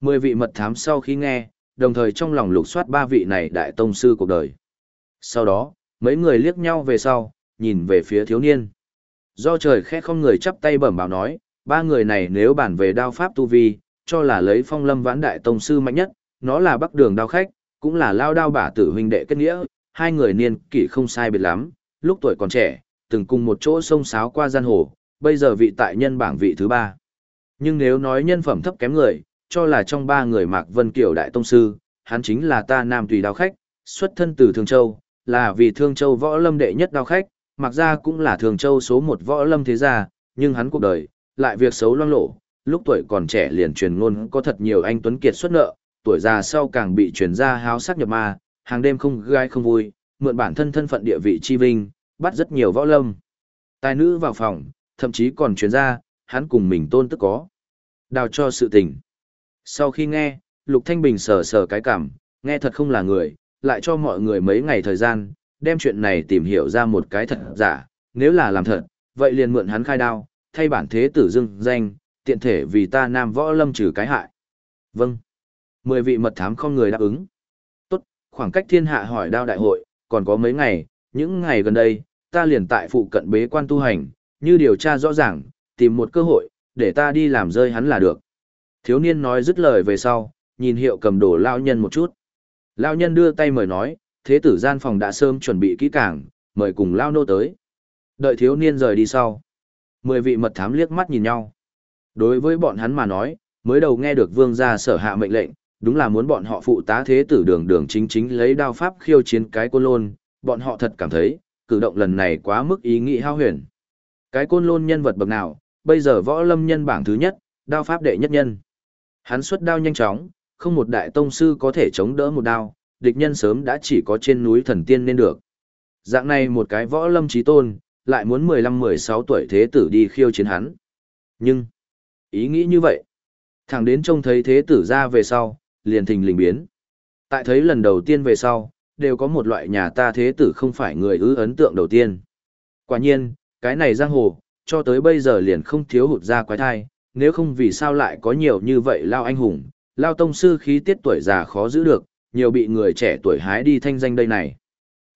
Mười vị mật thám sau khi nghe, đồng thời trong lòng lục soát ba vị này đại tông sư cuộc đời. Sau đó, mấy người liếc nhau về sau, nhìn về phía thiếu niên. Do trời khẽ không người chắp tay bẩm báo nói, ba người này nếu bản về đao pháp tu vi, cho là lấy phong lâm vãn đại tông sư mạnh nhất, nó là bắc đường đao khách, cũng là lao đao bả tử huynh đệ kết nghĩa, hai người niên kỷ không sai biệt lắm, lúc tuổi còn trẻ, từng cùng một chỗ sông sáo qua gian hồ, bây giờ vị tại nhân bảng vị thứ ba. Nhưng nếu nói nhân phẩm thấp kém người, cho là trong ba người Mạc Vân Kiều Đại Tông Sư, hắn chính là ta nam tùy đao khách, xuất thân từ Thương Châu, là vì Thương Châu võ lâm đệ nhất đao khách, mặc ra cũng là Thương Châu số một võ lâm thế gia, nhưng hắn cuộc đời, lại việc xấu loang lộ, lúc tuổi còn trẻ liền truyền ngôn có thật nhiều anh Tuấn Kiệt xuất nợ, tuổi già sau càng bị truyền ra háo sắc nhập ma, hàng đêm không gai không vui, mượn bản thân thân phận địa vị chi vinh, bắt rất nhiều võ lâm. Tài nữ vào phòng, thậm chí còn truyền ra, hắn cùng mình tôn tức có. Đào cho sự tình. Sau khi nghe, Lục Thanh Bình sờ sờ cái cảm, nghe thật không là người, lại cho mọi người mấy ngày thời gian, đem chuyện này tìm hiểu ra một cái thật giả, nếu là làm thật, vậy liền mượn hắn khai đao, thay bản thế tử dưng danh, tiện thể vì ta nam võ lâm trừ cái hại. Vâng. Mười vị mật thám không người đáp ứng. Tốt, khoảng cách thiên hạ hỏi đao đại hội, còn có mấy ngày, những ngày gần đây, ta liền tại phụ cận bế quan tu hành, như điều tra rõ ràng, tìm một cơ hội, để ta đi làm rơi hắn là được. Thiếu niên nói dứt lời về sau, nhìn hiệu cầm đồ lao nhân một chút. Lao nhân đưa tay mời nói, thế tử gian phòng đã sớm chuẩn bị kỹ càng, mời cùng lao nô tới. Đợi thiếu niên rời đi sau. Mười vị mật thám liếc mắt nhìn nhau. Đối với bọn hắn mà nói, mới đầu nghe được vương gia sở hạ mệnh lệnh, đúng là muốn bọn họ phụ tá thế tử đường đường chính chính lấy đao pháp khiêu chiến cái côn lôn, bọn họ thật cảm thấy, cử động lần này quá mức ý nghĩ hao huyền. Cái côn lôn nhân vật bậc nào, bây giờ võ lâm nhân bảng thứ nhất, đao pháp đệ nhất nhân. Hắn xuất đao nhanh chóng, không một đại tông sư có thể chống đỡ một đao, địch nhân sớm đã chỉ có trên núi thần tiên nên được. Dạng này một cái võ lâm trí tôn, lại muốn 15-16 tuổi thế tử đi khiêu chiến hắn. Nhưng, ý nghĩ như vậy, thẳng đến trông thấy thế tử ra về sau, liền thình lình biến. Tại thấy lần đầu tiên về sau, đều có một loại nhà ta thế tử không phải người ư ấn tượng đầu tiên. Quả nhiên, cái này giang hồ, cho tới bây giờ liền không thiếu hụt ra quái thai, nếu không vì sao lại có nhiều như vậy lao anh hùng, lao tông sư khí tiết tuổi già khó giữ được, nhiều bị người trẻ tuổi hái đi thanh danh đây này.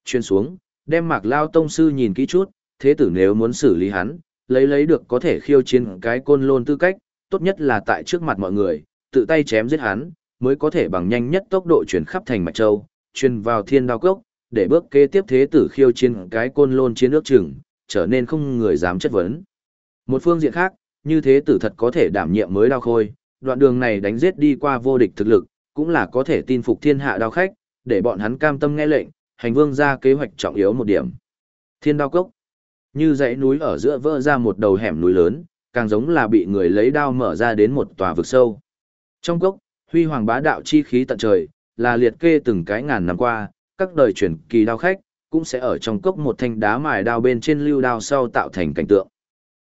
Chuyên xuống, đem mạc lao tông sư nhìn kỹ chút, thế tử nếu muốn xử lý hắn, lấy lấy được có thể khiêu chiến cái côn lôn tư cách, tốt nhất là tại trước mặt mọi người, tự tay chém giết hắn, mới có thể bằng nhanh nhất tốc độ chuyển khắp thành mạch châu, truyền vào thiên đao cốc, để bước kế tiếp thế tử khiêu chiến cái côn lôn chiến ước chừng, trở nên không người dám chất vấn. Một phương diện khác, như thế tử thật có thể đảm nhiệm mới đao khôi, đoạn đường này đánh giết đi qua vô địch thực lực, cũng là có thể tin phục thiên hạ đao khách, để bọn hắn cam tâm nghe lệnh, hành vương ra kế hoạch trọng yếu một điểm. Thiên đao cốc, như dãy núi ở giữa vỡ ra một đầu hẻm núi lớn, càng giống là bị người lấy đao mở ra đến một tòa vực sâu. Trong cốc, huy hoàng bá đạo chi khí tận trời, là liệt kê từng cái ngàn năm qua, các đời truyền kỳ đao khách, cũng sẽ ở trong cốc một thanh đá mài đao bên trên lưu đao sau tạo thành cảnh tượng.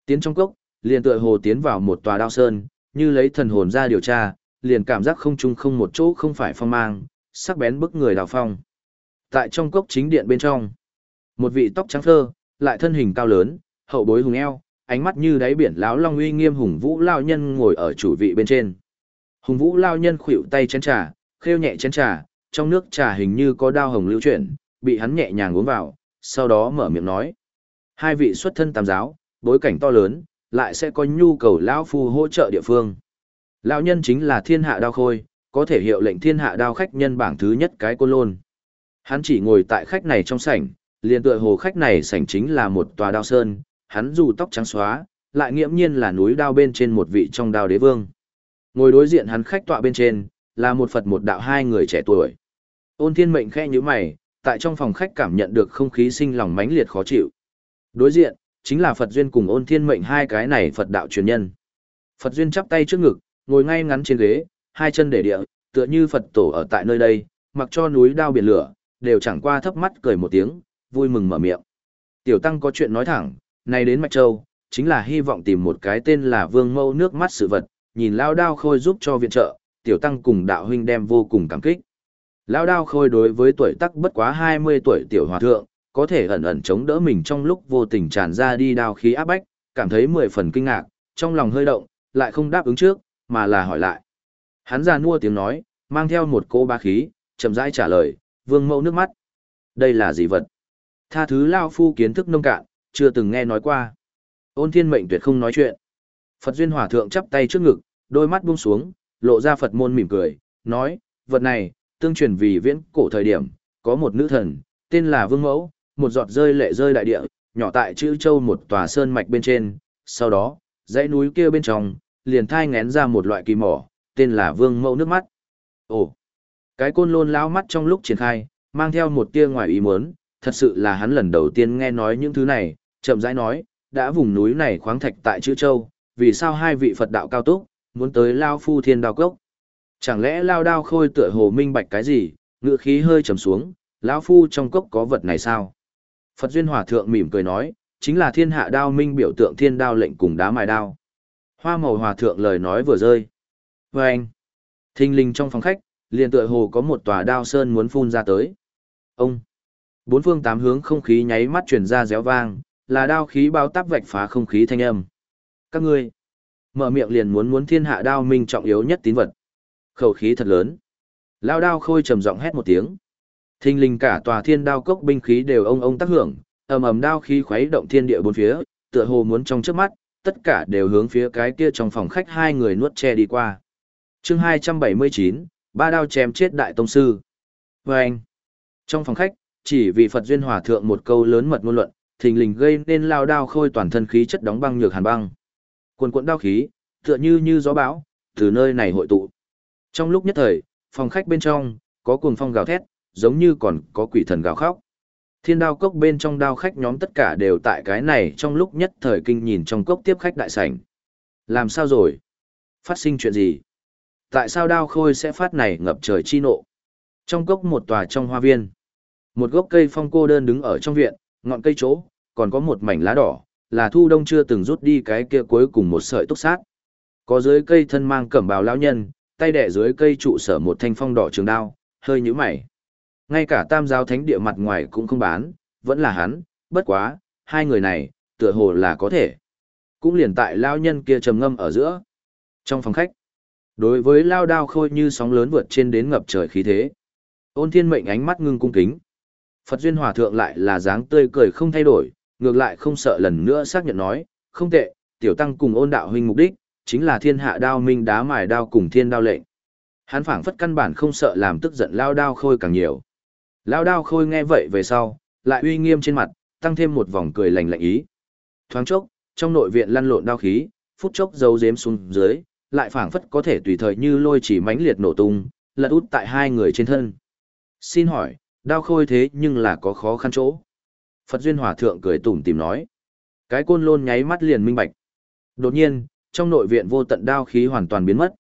Tiến trong cốc, liền tựa hồ tiến vào một tòa đao sơn, như lấy thần hồn ra điều tra, liền cảm giác không chung không một chỗ không phải phong mang, sắc bén bức người đào phong. Tại trong cốc chính điện bên trong, một vị tóc trắng thơ, lại thân hình cao lớn, hậu bối hùng eo, ánh mắt như đáy biển láo long uy nghiêm hùng vũ lao nhân ngồi ở chủ vị bên trên. Hùng vũ lao nhân khuỵu tay chén trà, khêu nhẹ chén trà, trong nước trà hình như có đao hồng lưu chuyển, bị hắn nhẹ nhàng uống vào, sau đó mở miệng nói. Hai vị xuất thân tam giáo, bối cảnh to lớn, lại sẽ có nhu cầu lão phu hỗ trợ địa phương. Lão nhân chính là thiên hạ đao khôi, có thể hiệu lệnh thiên hạ đao khách nhân bảng thứ nhất cái côn lôn. Hắn chỉ ngồi tại khách này trong sảnh, liền tựa hồ khách này sảnh chính là một tòa đao sơn, hắn dù tóc trắng xóa, lại nghiễm nhiên là núi đao bên trên một vị trong đao đế vương. Ngồi đối diện hắn khách tọa bên trên, là một Phật một đạo hai người trẻ tuổi. Ôn thiên mệnh khẽ như mày, tại trong phòng khách cảm nhận được không khí sinh lòng mãnh liệt khó chịu. Đối diện, chính là Phật Duyên cùng ôn thiên mệnh hai cái này Phật đạo truyền nhân. Phật Duyên chắp tay trước ngực, ngồi ngay ngắn trên ghế, hai chân để địa, tựa như Phật tổ ở tại nơi đây, mặc cho núi đao biển lửa, đều chẳng qua thấp mắt cười một tiếng, vui mừng mở miệng. Tiểu Tăng có chuyện nói thẳng, này đến Mạch Châu, chính là hy vọng tìm một cái tên là Vương Mâu nước mắt sự vật, nhìn lao đao khôi giúp cho viện trợ, Tiểu Tăng cùng đạo huynh đem vô cùng cảm kích. Lao đao khôi đối với tuổi tắc bất quá 20 tuổi tiểu hòa thượng, có thể ẩn ẩn chống đỡ mình trong lúc vô tình tràn ra đi đao khí áp bách, cảm thấy mười phần kinh ngạc, trong lòng hơi động, lại không đáp ứng trước, mà là hỏi lại. Hắn ra nua tiếng nói, mang theo một cô ba khí, chậm rãi trả lời, vương mẫu nước mắt. Đây là gì vật? Tha thứ Lao Phu kiến thức nông cạn, chưa từng nghe nói qua. Ôn thiên mệnh tuyệt không nói chuyện. Phật Duyên Hòa Thượng chắp tay trước ngực, đôi mắt buông xuống, lộ ra Phật môn mỉm cười, nói, vật này, tương truyền vì viễn cổ thời điểm, có một nữ thần, tên là Vương Mẫu, một giọt rơi lệ rơi đại địa, nhỏ tại chữ châu một tòa sơn mạch bên trên, sau đó, dãy núi kia bên trong, liền thai ngén ra một loại kỳ mỏ, tên là Vương Mẫu nước mắt. Ồ, cái côn lôn lao mắt trong lúc triển khai, mang theo một tia ngoài ý muốn, thật sự là hắn lần đầu tiên nghe nói những thứ này, chậm rãi nói, đã vùng núi này khoáng thạch tại chữ châu, vì sao hai vị Phật đạo cao túc, muốn tới Lao Phu Thiên Đao Cốc? Chẳng lẽ Lao Đao Khôi tựa hồ minh bạch cái gì, ngựa khí hơi trầm xuống, lão Phu trong cốc có vật này sao? Phật Duyên Hòa Thượng mỉm cười nói, chính là thiên hạ đao minh biểu tượng thiên đao lệnh cùng đá mài đao. Hoa màu Hòa Thượng lời nói vừa rơi. Và anh, thinh linh trong phòng khách, liền tựa hồ có một tòa đao sơn muốn phun ra tới. Ông, bốn phương tám hướng không khí nháy mắt truyền ra réo vang, là đao khí bao táp vạch phá không khí thanh âm. Các ngươi, mở miệng liền muốn muốn thiên hạ đao minh trọng yếu nhất tín vật. Khẩu khí thật lớn. Lao đao khôi trầm giọng hét một tiếng. Thình linh cả tòa thiên đao cốc binh khí đều ông ông tác hưởng, ầm ầm đao khí khuấy động thiên địa bốn phía, tựa hồ muốn trong trước mắt, tất cả đều hướng phía cái kia trong phòng khách hai người nuốt che đi qua. Chương 279, ba đao chém chết đại tông sư. Và anh, trong phòng khách, chỉ vì Phật duyên hòa thượng một câu lớn mật ngôn luận, thình lình gây nên lao đao khôi toàn thân khí chất đóng băng nhược hàn băng. cuồn cuộn đao khí, tựa như như gió bão, từ nơi này hội tụ. Trong lúc nhất thời, phòng khách bên trong, có cuồng phong gào thét, giống như còn có quỷ thần gào khóc. Thiên đao cốc bên trong đao khách nhóm tất cả đều tại cái này trong lúc nhất thời kinh nhìn trong cốc tiếp khách đại sảnh. Làm sao rồi? Phát sinh chuyện gì? Tại sao đao khôi sẽ phát này ngập trời chi nộ? Trong cốc một tòa trong hoa viên, một gốc cây phong cô đơn đứng ở trong viện, ngọn cây chỗ, còn có một mảnh lá đỏ, là thu đông chưa từng rút đi cái kia cuối cùng một sợi túc sát. Có dưới cây thân mang cẩm bào lão nhân, tay đẻ dưới cây trụ sở một thanh phong đỏ trường đao, hơi nhíu mày. Ngay cả tam giáo thánh địa mặt ngoài cũng không bán, vẫn là hắn, bất quá, hai người này, tựa hồ là có thể. Cũng liền tại lão nhân kia trầm ngâm ở giữa. Trong phòng khách, đối với lao đao khôi như sóng lớn vượt trên đến ngập trời khí thế. Ôn thiên mệnh ánh mắt ngưng cung kính. Phật duyên hòa thượng lại là dáng tươi cười không thay đổi, ngược lại không sợ lần nữa xác nhận nói, không tệ, tiểu tăng cùng ôn đạo huynh mục đích, chính là thiên hạ đao minh đá mài đao cùng thiên đao lệnh. Hắn phảng phất căn bản không sợ làm tức giận lao đao khôi càng nhiều. Lao đao khôi nghe vậy về sau, lại uy nghiêm trên mặt, tăng thêm một vòng cười lành lạnh ý. Thoáng chốc, trong nội viện lăn lộn đao khí, phút chốc dấu dếm xuống dưới, lại phảng phất có thể tùy thời như lôi chỉ mãnh liệt nổ tung, lật út tại hai người trên thân. Xin hỏi, đao khôi thế nhưng là có khó khăn chỗ. Phật Duyên Hòa Thượng cười tủm tìm nói. Cái côn lôn nháy mắt liền minh bạch. Đột nhiên, trong nội viện vô tận đao khí hoàn toàn biến mất.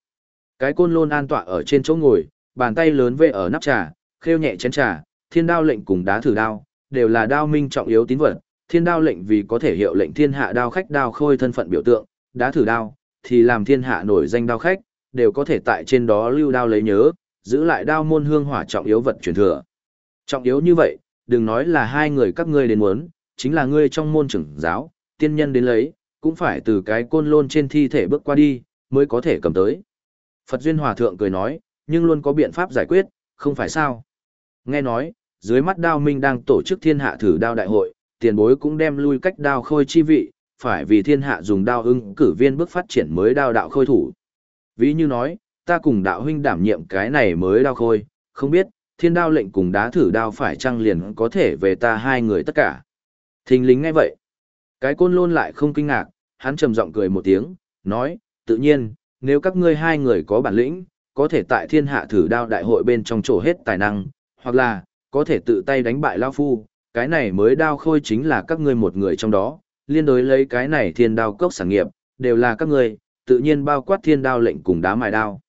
Cái côn lôn an tọa ở trên chỗ ngồi, bàn tay lớn vê ở nắp trà, khêu nhẹ chén trà, thiên đao lệnh cùng đá thử đao, đều là đao minh trọng yếu tín vật. Thiên đao lệnh vì có thể hiệu lệnh thiên hạ đao khách đao khôi thân phận biểu tượng, đá thử đao, thì làm thiên hạ nổi danh đao khách, đều có thể tại trên đó lưu đao lấy nhớ, giữ lại đao môn hương hỏa trọng yếu vật truyền thừa. Trọng yếu như vậy, đừng nói là hai người các ngươi đến muốn, chính là ngươi trong môn trưởng giáo, tiên nhân đến lấy, cũng phải từ cái côn lôn trên thi thể bước qua đi, mới có thể cầm tới. Phật Duyên Hòa Thượng cười nói, nhưng luôn có biện pháp giải quyết, không phải sao. Nghe nói, dưới mắt đao minh đang tổ chức thiên hạ thử đao đại hội, tiền bối cũng đem lui cách đao khôi chi vị, phải vì thiên hạ dùng đao ưng cử viên bước phát triển mới đao đạo khôi thủ. Ví như nói, ta cùng đạo huynh đảm nhiệm cái này mới đao khôi, không biết, thiên đao lệnh cùng đá thử đao phải chăng liền có thể về ta hai người tất cả. Thình lính ngay vậy. Cái côn lôn lại không kinh ngạc, hắn trầm giọng cười một tiếng, nói, tự nhiên, nếu các ngươi hai người có bản lĩnh, có thể tại thiên hạ thử đao đại hội bên trong chỗ hết tài năng, hoặc là, có thể tự tay đánh bại Lao Phu, cái này mới đao khôi chính là các ngươi một người trong đó, liên đối lấy cái này thiên đao cốc sản nghiệp, đều là các ngươi, tự nhiên bao quát thiên đao lệnh cùng đá mài đao.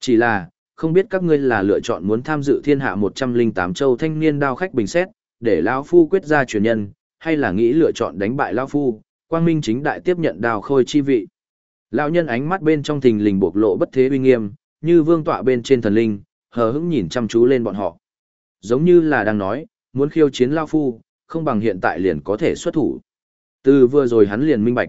Chỉ là, không biết các ngươi là lựa chọn muốn tham dự thiên hạ 108 châu thanh niên đao khách bình xét, để lão phu quyết ra truyền nhân, hay là nghĩ lựa chọn đánh bại lão phu, quang minh chính đại tiếp nhận đao khôi chi vị. Lão nhân ánh mắt bên trong thình lình bộc lộ bất thế uy nghiêm, như vương tọa bên trên thần linh, hờ hững nhìn chăm chú lên bọn họ. Giống như là đang nói, muốn khiêu chiến lão phu, không bằng hiện tại liền có thể xuất thủ. Từ vừa rồi hắn liền minh bạch.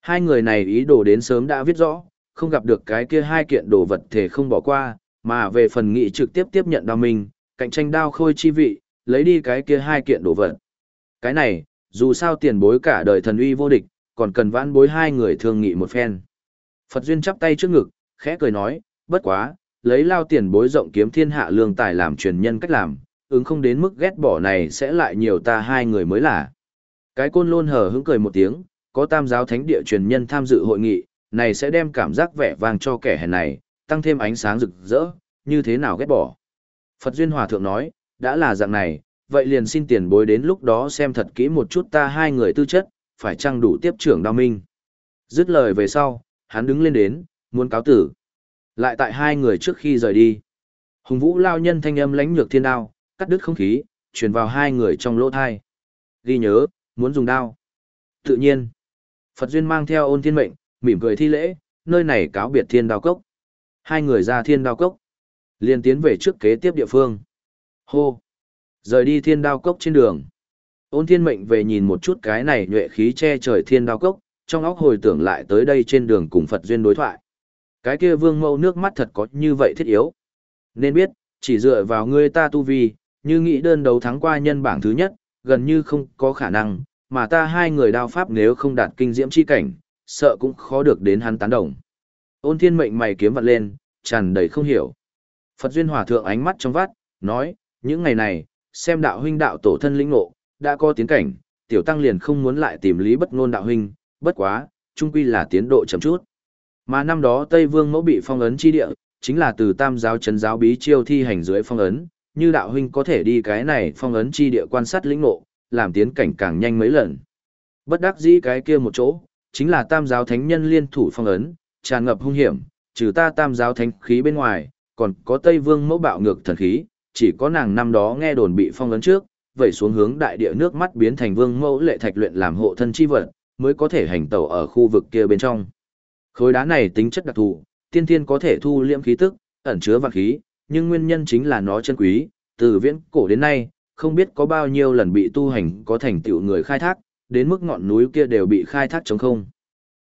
Hai người này ý đồ đến sớm đã viết rõ, không gặp được cái kia hai kiện đồ vật thể không bỏ qua, mà về phần nghị trực tiếp tiếp nhận đao mình cạnh tranh đao khôi chi vị, lấy đi cái kia hai kiện đồ vật. Cái này, dù sao tiền bối cả đời thần uy vô địch, còn cần vãn bối hai người thương nghị một phen. Phật Duyên chắp tay trước ngực, khẽ cười nói, bất quá, lấy lao tiền bối rộng kiếm thiên hạ lương tài làm truyền nhân cách làm, ứng không đến mức ghét bỏ này sẽ lại nhiều ta hai người mới là. Cái côn lôn hờ hững cười một tiếng, có tam giáo thánh địa truyền nhân tham dự hội nghị, này sẽ đem cảm giác vẻ vang cho kẻ hèn này, tăng thêm ánh sáng rực rỡ, như thế nào ghét bỏ. Phật Duyên Hòa Thượng nói, đã là dạng này, vậy liền xin tiền bối đến lúc đó xem thật kỹ một chút ta hai người tư chất, phải chăng đủ tiếp trưởng đao minh. Dứt lời về sau, hắn đứng lên đến, muốn cáo tử. Lại tại hai người trước khi rời đi. Hùng vũ lao nhân thanh âm lãnh nhược thiên đao, cắt đứt không khí, truyền vào hai người trong lỗ thai. Ghi nhớ, muốn dùng đao. Tự nhiên, Phật Duyên mang theo ôn thiên mệnh, mỉm cười thi lễ, nơi này cáo biệt thiên đao cốc. Hai người ra thiên đao cốc, liền tiến về trước kế tiếp địa phương. Hô! Rời đi thiên đao cốc trên đường. Ôn thiên mệnh về nhìn một chút cái này nhuệ khí che trời thiên đao cốc, trong óc hồi tưởng lại tới đây trên đường cùng Phật Duyên đối thoại. Cái kia vương mẫu nước mắt thật có như vậy thiết yếu. Nên biết, chỉ dựa vào ngươi ta tu vi, như nghĩ đơn đấu thắng qua nhân bảng thứ nhất, gần như không có khả năng, mà ta hai người đao pháp nếu không đạt kinh diễm chi cảnh, sợ cũng khó được đến hắn tán đồng. Ôn thiên mệnh mày kiếm vật lên, tràn đầy không hiểu. Phật duyên hòa thượng ánh mắt trong vắt, nói, những ngày này, xem đạo huynh đạo tổ thân lĩnh ngộ, đã có tiến cảnh, tiểu tăng liền không muốn lại tìm lý bất ngôn đạo huynh, bất quá, trung quy là tiến độ chậm chút. Mà năm đó Tây Vương mẫu bị phong ấn chi địa, chính là từ tam giáo chấn giáo bí chiêu thi hành dưới phong ấn, như đạo huynh có thể đi cái này phong ấn chi địa quan sát lĩnh ngộ, làm tiến cảnh càng nhanh mấy lần. Bất đắc dĩ cái kia một chỗ, chính là tam giáo thánh nhân liên thủ phong ấn, tràn ngập hung hiểm, trừ ta tam giáo thánh khí bên ngoài, còn có Tây Vương mẫu bạo ngược thần khí, chỉ có nàng năm đó nghe đồn bị phong ấn trước, vậy xuống hướng đại địa nước mắt biến thành vương mẫu lệ thạch luyện làm hộ thân chi vật, mới có thể hành tẩu ở khu vực kia bên trong. Khối đá này tính chất đặc thù, tiên thiên có thể thu liễm khí tức, ẩn chứa vạn khí, nhưng nguyên nhân chính là nó chân quý, từ viễn cổ đến nay, không biết có bao nhiêu lần bị tu hành có thành tựu người khai thác, đến mức ngọn núi kia đều bị khai thác trống không.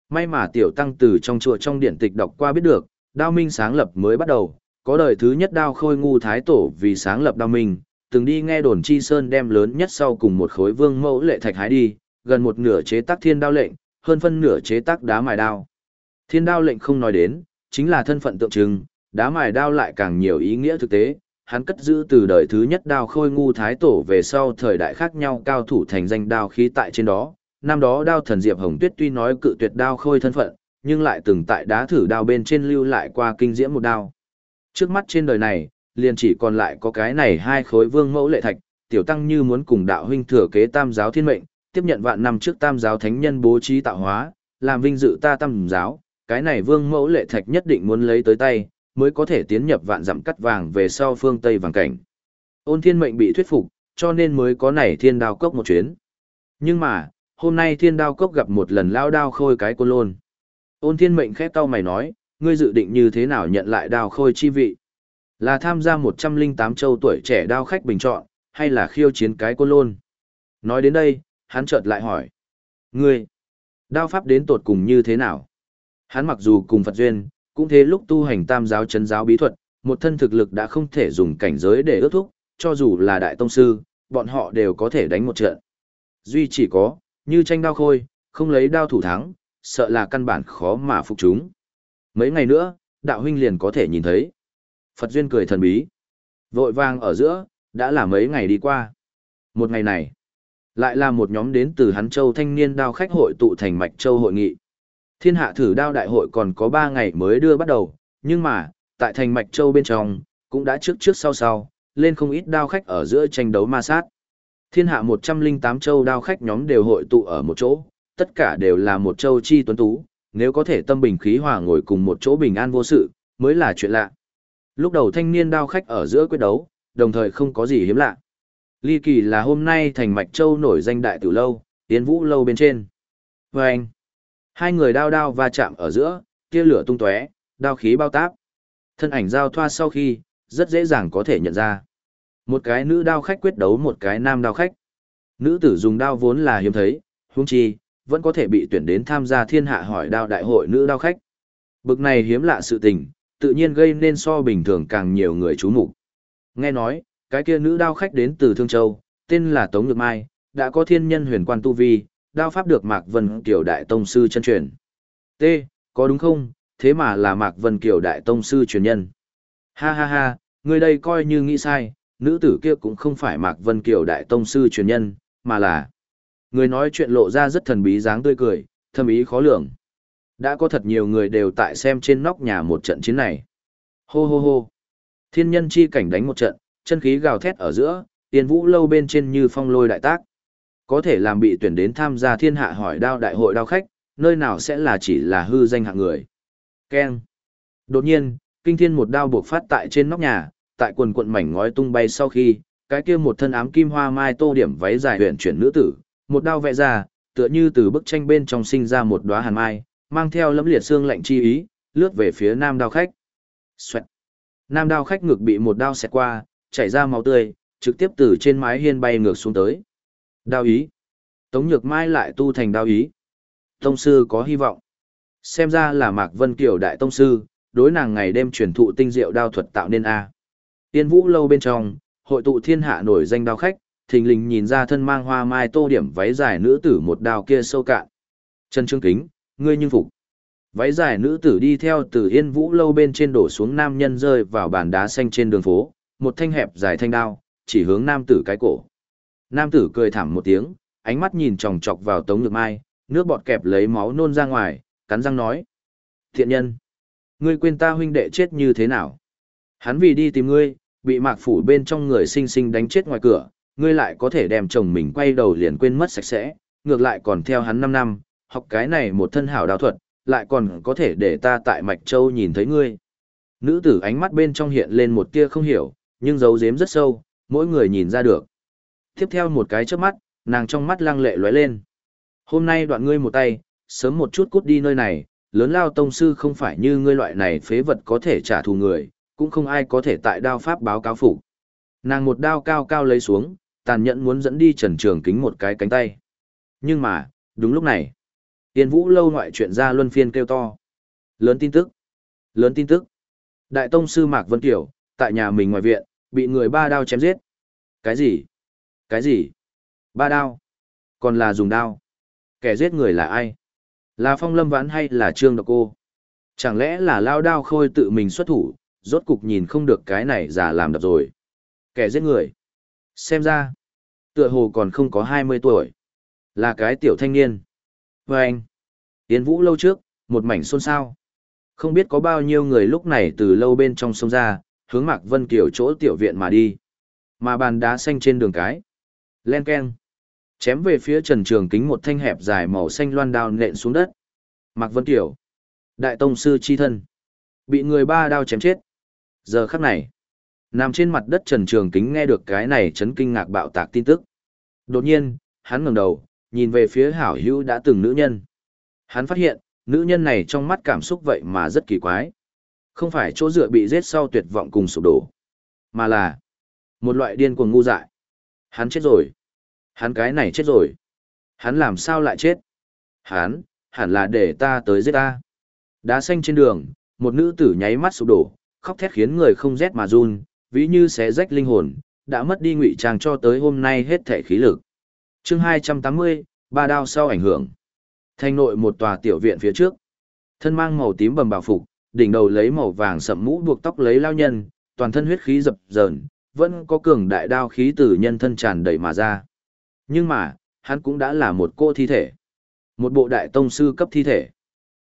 May mà tiểu tăng từ trong chùa trong điện tịch đọc qua biết được, đao minh sáng lập mới bắt đầu, có đời thứ nhất đao khôi ngu thái tổ vì sáng lập đao minh, từng đi nghe đồn chi sơn đem lớn nhất sau cùng một khối vương mẫu lệ thạch hái đi, gần một nửa chế tác thiên đao lệnh, hơn phân nửa chế tác đá mài đao. Thiên đao lệnh không nói đến, chính là thân phận tượng trưng, đá mài đao lại càng nhiều ý nghĩa thực tế, hắn cất giữ từ đời thứ nhất đao khôi ngu thái tổ về sau thời đại khác nhau cao thủ thành danh đao khí tại trên đó. Năm đó đao thần Diệp Hồng Tuyết tuy nói cự tuyệt đao khôi thân phận, nhưng lại từng tại đá thử đao bên trên lưu lại qua kinh diễm một đao. Trước mắt trên đời này, liền chỉ còn lại có cái này hai khối vương mẫu lệ thạch, tiểu tăng như muốn cùng đạo huynh thừa kế tam giáo thiên mệnh, tiếp nhận vạn năm trước tam giáo thánh nhân bố trí tạo hóa, làm vinh dự ta tam giáo, cái này vương mẫu lệ thạch nhất định muốn lấy tới tay, mới có thể tiến nhập vạn dặm cắt vàng về sau phương Tây vàng cảnh. Ôn thiên mệnh bị thuyết phục, cho nên mới có nảy thiên đao cốc một chuyến. Nhưng mà, hôm nay thiên đao cốc gặp một lần lao đao khôi cái côn lôn. Ôn thiên mệnh khẽ tao mày nói, ngươi dự định như thế nào nhận lại đao khôi chi vị? Là tham gia 108 châu tuổi trẻ đao khách bình chọn, hay là khiêu chiến cái côn lôn? Nói đến đây, hắn chợt lại hỏi. Ngươi, đao pháp đến tột cùng như thế nào? Hắn mặc dù cùng Phật Duyên, cũng thế lúc tu hành tam giáo chấn giáo bí thuật, một thân thực lực đã không thể dùng cảnh giới để ước thúc, cho dù là đại tông sư, bọn họ đều có thể đánh một trận. Duy chỉ có, như tranh đao khôi, không lấy đao thủ thắng, sợ là căn bản khó mà phục chúng. Mấy ngày nữa, đạo huynh liền có thể nhìn thấy. Phật duyên cười thần bí. Vội vàng ở giữa, đã là mấy ngày đi qua. Một ngày này, lại là một nhóm đến từ Hắn Châu thanh niên đao khách hội tụ thành Mạch Châu hội nghị. Thiên hạ thử đao đại hội còn có 3 ngày mới đưa bắt đầu, nhưng mà, tại thành Mạch Châu bên trong, cũng đã trước trước sau sau, lên không ít đao khách ở giữa tranh đấu ma sát. Thiên hạ 108 châu đao khách nhóm đều hội tụ ở một chỗ, tất cả đều là một châu chi tuấn tú, nếu có thể tâm bình khí hòa ngồi cùng một chỗ bình an vô sự, mới là chuyện lạ. Lúc đầu thanh niên đao khách ở giữa quyết đấu, đồng thời không có gì hiếm lạ. Ly kỳ là hôm nay thành Mạch Châu nổi danh đại tử lâu, tiến vũ lâu bên trên. Vâng. anh, hai người đao đao va chạm ở giữa, tia lửa tung tóe, đao khí bao táp. Thân ảnh giao thoa sau khi, rất dễ dàng có thể nhận ra. Một cái nữ đao khách quyết đấu một cái nam đao khách. Nữ tử dùng đao vốn là hiếm thấy, huống chi, vẫn có thể bị tuyển đến tham gia thiên hạ hỏi đao đại hội nữ đao khách. Bực này hiếm lạ sự tình, tự nhiên gây nên so bình thường càng nhiều người chú mục. Nghe nói, cái kia nữ đao khách đến từ Thương Châu, tên là Tống Nhược Mai, đã có thiên nhân huyền quan tu vi, đao pháp được Mạc Vân Kiều Đại Tông Sư chân truyền. T, có đúng không, thế mà là Mạc Vân Kiều Đại Tông Sư truyền nhân. Ha ha ha, người đây coi như nghĩ sai, nữ tử kia cũng không phải Mạc Vân Kiều Đại Tông Sư truyền nhân, mà là... Người nói chuyện lộ ra rất thần bí dáng tươi cười, thâm ý khó lường. Đã có thật nhiều người đều tại xem trên nóc nhà một trận chiến này. Hô hô hô. Thiên nhân chi cảnh đánh một trận, chân khí gào thét ở giữa, tiền vũ lâu bên trên như phong lôi đại tác. Có thể làm bị tuyển đến tham gia thiên hạ hỏi đao đại hội đao khách, nơi nào sẽ là chỉ là hư danh hạng người. Keng. Đột nhiên, kinh thiên một đao buộc phát tại trên nóc nhà, tại quần quận mảnh ngói tung bay sau khi, cái kia một thân ám kim hoa mai tô điểm váy dài huyền chuyển nữ tử, một đao vẽ ra, tựa như từ bức tranh bên trong sinh ra một đóa hàn mai, mang theo lẫm liệt xương lạnh chi ý, lướt về phía nam đao khách. Xoẹt. Nam đao khách ngực bị một đao xẹt qua, chảy ra máu tươi, trực tiếp từ trên mái hiên bay ngược xuống tới. Đao ý. Tống Nhược Mai lại tu thành đao ý. Tông sư có hy vọng. Xem ra là Mạc Vân Kiều đại tông sư, đối nàng ngày đêm truyền thụ tinh diệu đao thuật tạo nên a. Tiên Vũ lâu bên trong, hội tụ thiên hạ nổi danh đao khách, thình lình nhìn ra thân mang hoa mai tô điểm váy dài nữ tử một đao kia sâu cạn. Trần Trương Kính, ngươi như phục. Váy dài nữ tử đi theo từ Yên Vũ lâu bên trên đổ xuống nam nhân rơi vào bàn đá xanh trên đường phố, một thanh hẹp dài thanh đao, chỉ hướng nam tử cái cổ. Nam tử cười thảm một tiếng, ánh mắt nhìn chòng chọc vào Tống Nhược Mai, nước bọt kẹp lấy máu nôn ra ngoài, cắn răng nói: "Thiện nhân, ngươi quên ta huynh đệ chết như thế nào? Hắn vì đi tìm ngươi, bị Mạc phủ bên trong người sinh sinh đánh chết ngoài cửa, ngươi lại có thể đem chồng mình quay đầu liền quên mất sạch sẽ, ngược lại còn theo hắn 5 năm, học cái này một thân hảo đào thuật, lại còn có thể để ta tại Mạch Châu nhìn thấy ngươi." Nữ tử ánh mắt bên trong hiện lên một tia không hiểu, nhưng dấu giếm rất sâu, mỗi người nhìn ra được. Tiếp theo một cái chớp mắt, nàng trong mắt lăng lệ lóe lên. Hôm nay đoạn ngươi một tay, sớm một chút cút đi nơi này, lớn lao tông sư không phải như ngươi loại này phế vật có thể trả thù người, cũng không ai có thể tại đao pháp báo cáo phủ Nàng một đao cao cao lấy xuống, tàn nhẫn muốn dẫn đi Trần Trường Kính một cái cánh tay. Nhưng mà, đúng lúc này, Tiên Vũ lâu ngoại chuyện ra luân phiên kêu to. Lớn tin tức. Lớn tin tức. Đại tông sư Mạc Vân Kiểu, tại nhà mình ngoài viện, bị người ba đao chém giết. Cái gì? Cái gì? Ba đao? Còn là dùng đao? Kẻ giết người là ai? Là Phong Lâm Vãn hay là Trương Độc Cô? Chẳng lẽ là lao đao khôi tự mình xuất thủ, rốt cục nhìn không được cái này giả làm đập rồi. Kẻ giết người. Xem ra, tựa hồ còn không có 20 tuổi. Là cái tiểu thanh niên. Và anh, Yến Vũ lâu trước, một mảnh xôn xao. Không biết có bao nhiêu người lúc này từ lâu bên trong sông ra, hướng Mạc Vân Kiều chỗ tiểu viện mà đi. Mà bàn đá xanh trên đường cái. Len keng. Chém về phía Trần Trường Kính một thanh hẹp dài màu xanh loan đao nện xuống đất. Mạc Vân tiểu Đại Tông Sư chi thân. Bị người ba đao chém chết. Giờ khắc này. Nằm trên mặt đất Trần Trường Kính nghe được cái này chấn kinh ngạc bạo tạc tin tức. Đột nhiên, hắn ngẩng đầu, nhìn về phía hảo hữu đã từng nữ nhân. Hắn phát hiện, nữ nhân này trong mắt cảm xúc vậy mà rất kỳ quái. Không phải chỗ dựa bị giết sau tuyệt vọng cùng sụp đổ, mà là một loại điên cuồng ngu dại. Hắn chết rồi. Hắn cái này chết rồi. Hắn làm sao lại chết? Hắn, hẳn là để ta tới giết ta. Đá xanh trên đường, một nữ tử nháy mắt sụp đổ, khóc thét khiến người không rét mà run, ví như xé rách linh hồn, đã mất đi ngụy trang cho tới hôm nay hết thể khí lực. Chương 280, ba đao sau ảnh hưởng. Thanh nội một tòa tiểu viện phía trước. Thân mang màu tím bầm bảo phục, đỉnh đầu lấy màu vàng sậm mũ buộc tóc lấy lao nhân, toàn thân huyết khí dập dờn, vẫn có cường đại đao khí từ nhân thân tràn đầy mà ra. Nhưng mà, hắn cũng đã là một cô thi thể. Một bộ đại tông sư cấp thi thể.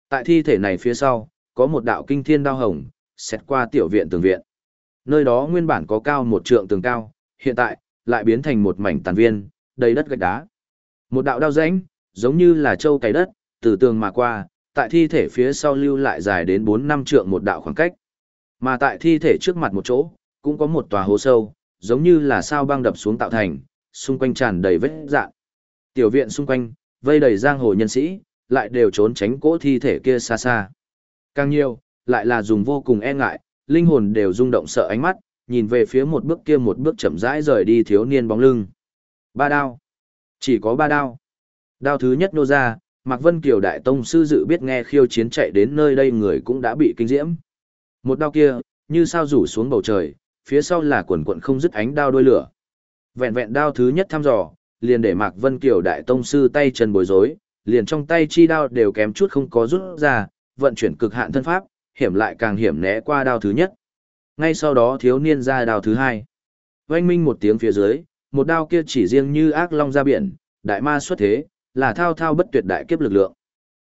Tại thi thể này phía sau, có một đạo kinh thiên đao hồng, xét qua tiểu viện tường viện. Nơi đó nguyên bản có cao một trượng tường cao, hiện tại, lại biến thành một mảnh tàn viên, đầy đất gạch đá. Một đạo đao rãnh, giống như là châu cày đất, từ tường mà qua, tại thi thể phía sau lưu lại dài đến 4 năm trượng một đạo khoảng cách. Mà tại thi thể trước mặt một chỗ, cũng có một tòa hố sâu, giống như là sao băng đập xuống tạo thành, xung quanh tràn đầy vết dạn. Tiểu viện xung quanh, vây đầy giang hồ nhân sĩ, lại đều trốn tránh cỗ thi thể kia xa xa. Càng nhiều, lại là dùng vô cùng e ngại, linh hồn đều rung động sợ ánh mắt, nhìn về phía một bước kia một bước chậm rãi rời đi thiếu niên bóng lưng. Ba đao. Chỉ có ba đao. Đao thứ nhất nô ra, Mạc Vân Kiều đại tông sư dự biết nghe khiêu chiến chạy đến nơi đây người cũng đã bị kinh diễm. Một đao kia, như sao rủ xuống bầu trời, phía sau là quần quận không dứt ánh đao đôi lửa. Vẹn vẹn đao thứ nhất thăm dò, liền để Mạc Vân Kiều đại tông sư tay chân bối rối, liền trong tay chi đao đều kém chút không có rút ra, vận chuyển cực hạn thân pháp, hiểm lại càng hiểm né qua đao thứ nhất. Ngay sau đó thiếu niên ra đao thứ hai. Oanh minh một tiếng phía dưới, một đao kia chỉ riêng như ác long ra biển, đại ma xuất thế, là thao thao bất tuyệt đại kiếp lực lượng.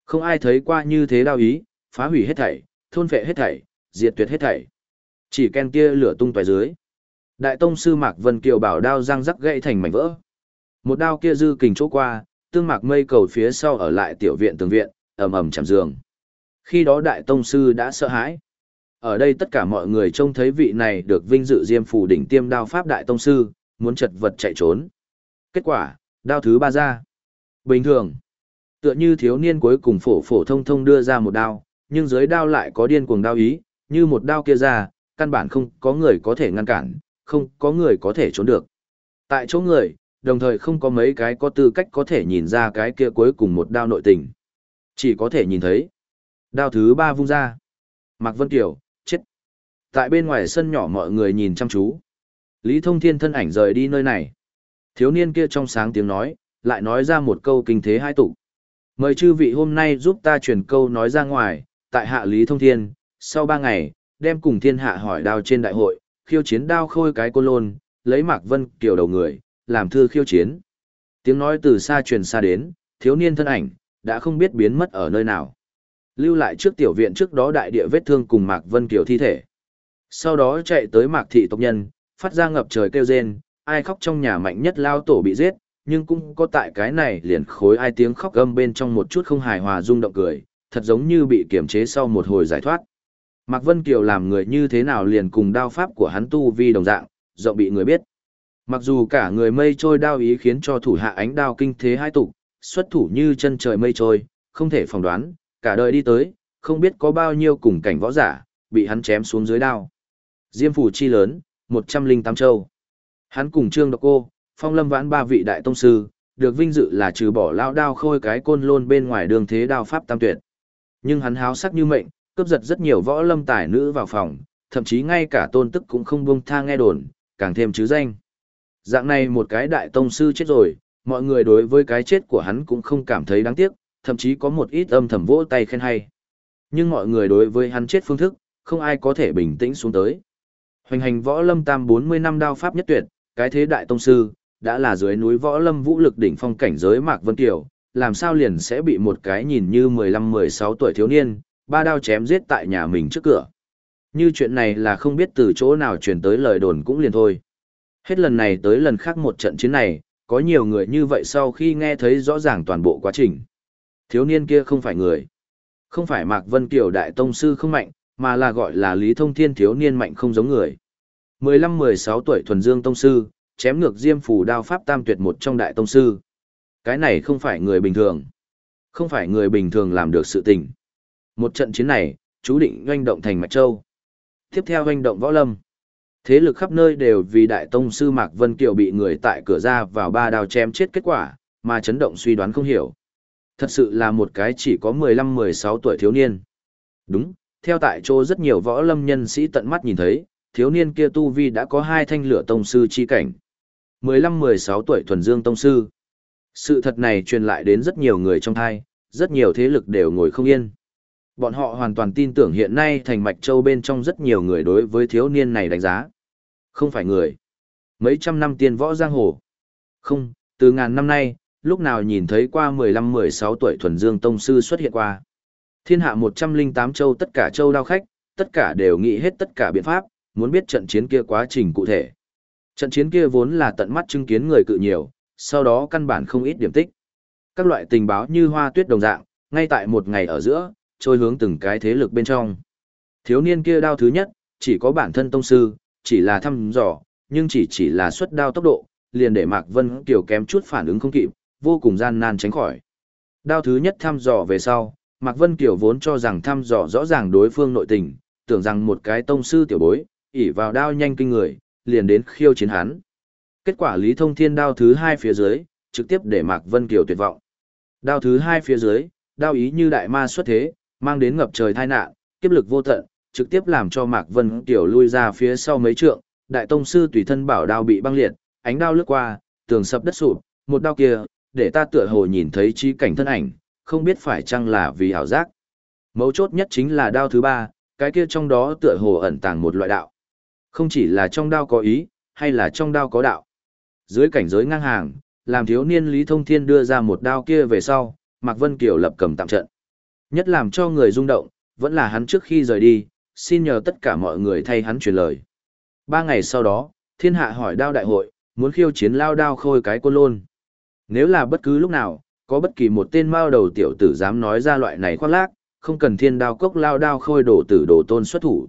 Không ai thấy qua như thế đao ý, phá hủy hết thảy, thôn phệ hết thảy, diệt tuyệt hết thảy. Chỉ ken kia lửa tung tóe dưới. Đại tông sư Mạc Vân Kiều bảo đao răng rắc gãy thành mảnh vỡ. Một đao kia dư kình chỗ qua, tương mạc mây cầu phía sau ở lại tiểu viện tường viện, ầm ầm chạm giường. Khi đó đại tông sư đã sợ hãi. Ở đây tất cả mọi người trông thấy vị này được vinh dự diêm phủ đỉnh tiêm đao pháp đại tông sư, muốn chật vật chạy trốn. Kết quả, đao thứ ba ra. Bình thường, tựa như thiếu niên cuối cùng phổ phổ thông thông đưa ra một đao, nhưng dưới đao lại có điên cuồng đao ý, như một đao kia ra, căn bản không có người có thể ngăn cản, không có người có thể trốn được. Tại chỗ người, đồng thời không có mấy cái có tư cách có thể nhìn ra cái kia cuối cùng một đao nội tình. Chỉ có thể nhìn thấy. Đao thứ ba vung ra. Mạc Vân Kiều, chết. Tại bên ngoài sân nhỏ mọi người nhìn chăm chú. Lý Thông Thiên thân ảnh rời đi nơi này. Thiếu niên kia trong sáng tiếng nói, lại nói ra một câu kinh thế hai tụ. Mời chư vị hôm nay giúp ta truyền câu nói ra ngoài, tại hạ Lý Thông Thiên, sau ba ngày, đem cùng thiên hạ hỏi đao trên đại hội, khiêu chiến đao khôi cái côn lôn, lấy Mạc Vân Kiều đầu người, làm thư khiêu chiến. Tiếng nói từ xa truyền xa đến, thiếu niên thân ảnh, đã không biết biến mất ở nơi nào. Lưu lại trước tiểu viện trước đó đại địa vết thương cùng Mạc Vân Kiều thi thể. Sau đó chạy tới Mạc Thị tộc nhân, phát ra ngập trời kêu rên, ai khóc trong nhà mạnh nhất lao tổ bị giết, nhưng cũng có tại cái này liền khối ai tiếng khóc gâm bên trong một chút không hài hòa rung động cười, thật giống như bị kiềm chế sau một hồi giải thoát. Mạc Vân Kiều làm người như thế nào liền cùng đao pháp của hắn tu vi đồng dạng, rộng bị người biết. Mặc dù cả người mây trôi đao ý khiến cho thủ hạ ánh đao kinh thế hai tục, xuất thủ như chân trời mây trôi, không thể phỏng đoán, cả đời đi tới, không biết có bao nhiêu cùng cảnh võ giả, bị hắn chém xuống dưới đao. Diêm phủ chi lớn, 108 châu. Hắn cùng Trương Độc Cô, Phong Lâm Vãn ba vị đại tông sư, được vinh dự là trừ bỏ lao đao khôi cái côn lôn bên ngoài đường thế đao pháp tam tuyệt. Nhưng hắn háo sắc như mệnh, cướp giật rất nhiều võ lâm tài nữ vào phòng, thậm chí ngay cả tôn tức cũng không buông tha nghe đồn, càng thêm chứ danh. Dạng này một cái đại tông sư chết rồi, mọi người đối với cái chết của hắn cũng không cảm thấy đáng tiếc, thậm chí có một ít âm thầm vỗ tay khen hay. Nhưng mọi người đối với hắn chết phương thức, không ai có thể bình tĩnh xuống tới. Hoành hành võ lâm tam 40 năm đao pháp nhất tuyệt, cái thế đại tông sư, đã là dưới núi võ lâm vũ lực đỉnh phong cảnh giới Mạc Vân Kiều, làm sao liền sẽ bị một cái nhìn như 15-16 tuổi thiếu niên, ba đao chém giết tại nhà mình trước cửa. Như chuyện này là không biết từ chỗ nào truyền tới lời đồn cũng liền thôi. Hết lần này tới lần khác một trận chiến này, có nhiều người như vậy sau khi nghe thấy rõ ràng toàn bộ quá trình. Thiếu niên kia không phải người. Không phải Mạc Vân Kiều đại tông sư không mạnh, mà là gọi là Lý Thông Thiên thiếu niên mạnh không giống người. 15-16 tuổi thuần dương tông sư, chém ngược diêm phù đao pháp tam tuyệt một trong đại tông sư. Cái này không phải người bình thường. Không phải người bình thường làm được sự tình. Một trận chiến này, chú định doanh động thành Mạch Châu. Tiếp theo doanh động võ lâm. Thế lực khắp nơi đều vì đại tông sư Mạc Vân Kiều bị người tại cửa ra vào ba đao chém chết kết quả, mà chấn động suy đoán không hiểu. Thật sự là một cái chỉ có 15-16 tuổi thiếu niên. Đúng, theo tại chỗ rất nhiều võ lâm nhân sĩ tận mắt nhìn thấy, thiếu niên kia tu vi đã có hai thanh lửa tông sư chi cảnh. 15-16 tuổi thuần dương tông sư. Sự thật này truyền lại đến rất nhiều người trong thai, rất nhiều thế lực đều ngồi không yên. Bọn họ hoàn toàn tin tưởng hiện nay thành Mạch Châu bên trong rất nhiều người đối với thiếu niên này đánh giá. Không phải người. Mấy trăm năm tiên võ giang hồ. Không, từ ngàn năm nay, lúc nào nhìn thấy qua 15-16 tuổi thuần dương tông sư xuất hiện qua. Thiên hạ 108 châu tất cả châu đao khách, tất cả đều nghĩ hết tất cả biện pháp, muốn biết trận chiến kia quá trình cụ thể. Trận chiến kia vốn là tận mắt chứng kiến người cự nhiều, sau đó căn bản không ít điểm tích. Các loại tình báo như hoa tuyết đồng dạng, ngay tại một ngày ở giữa, trôi hướng từng cái thế lực bên trong. Thiếu niên kia đao thứ nhất, chỉ có bản thân tông sư, chỉ là thăm dò, nhưng chỉ chỉ là xuất đao tốc độ, liền để Mạc Vân Kiều kém chút phản ứng không kịp, vô cùng gian nan tránh khỏi. Đao thứ nhất thăm dò về sau, Mạc Vân Kiều vốn cho rằng thăm dò rõ ràng đối phương nội tình, tưởng rằng một cái tông sư tiểu bối, ỉ vào đao nhanh kinh người, liền đến khiêu chiến hắn. Kết quả Lý Thông Thiên đao thứ hai phía dưới, trực tiếp để Mạc Vân Kiều tuyệt vọng. Đao thứ hai phía dưới, đao ý như đại ma xuất thế, mang đến ngập trời tai nạn, kiếp lực vô tận, trực tiếp làm cho Mạc Vân Tiểu lui ra phía sau mấy trượng, đại tông sư tùy thân bảo đao bị băng liệt, ánh đao lướt qua, tường sập đất sụp, một đao kia, để ta tựa hồ nhìn thấy chi cảnh thân ảnh, không biết phải chăng là vì ảo giác. Mấu chốt nhất chính là đao thứ ba, cái kia trong đó tựa hồ ẩn tàng một loại đạo. Không chỉ là trong đao có ý, hay là trong đao có đạo. Dưới cảnh giới ngang hàng, làm thiếu niên Lý Thông Thiên đưa ra một đao kia về sau, Mạc Vân Kiều lập cầm tạm trận. Nhất làm cho người rung động, vẫn là hắn trước khi rời đi, xin nhờ tất cả mọi người thay hắn truyền lời. Ba ngày sau đó, thiên hạ hỏi đao đại hội, muốn khiêu chiến lao đao khôi cái côn lôn. Nếu là bất cứ lúc nào, có bất kỳ một tên mao đầu tiểu tử dám nói ra loại này khoác lác, không cần thiên đao cốc lao đao khôi đổ tử đổ tôn xuất thủ.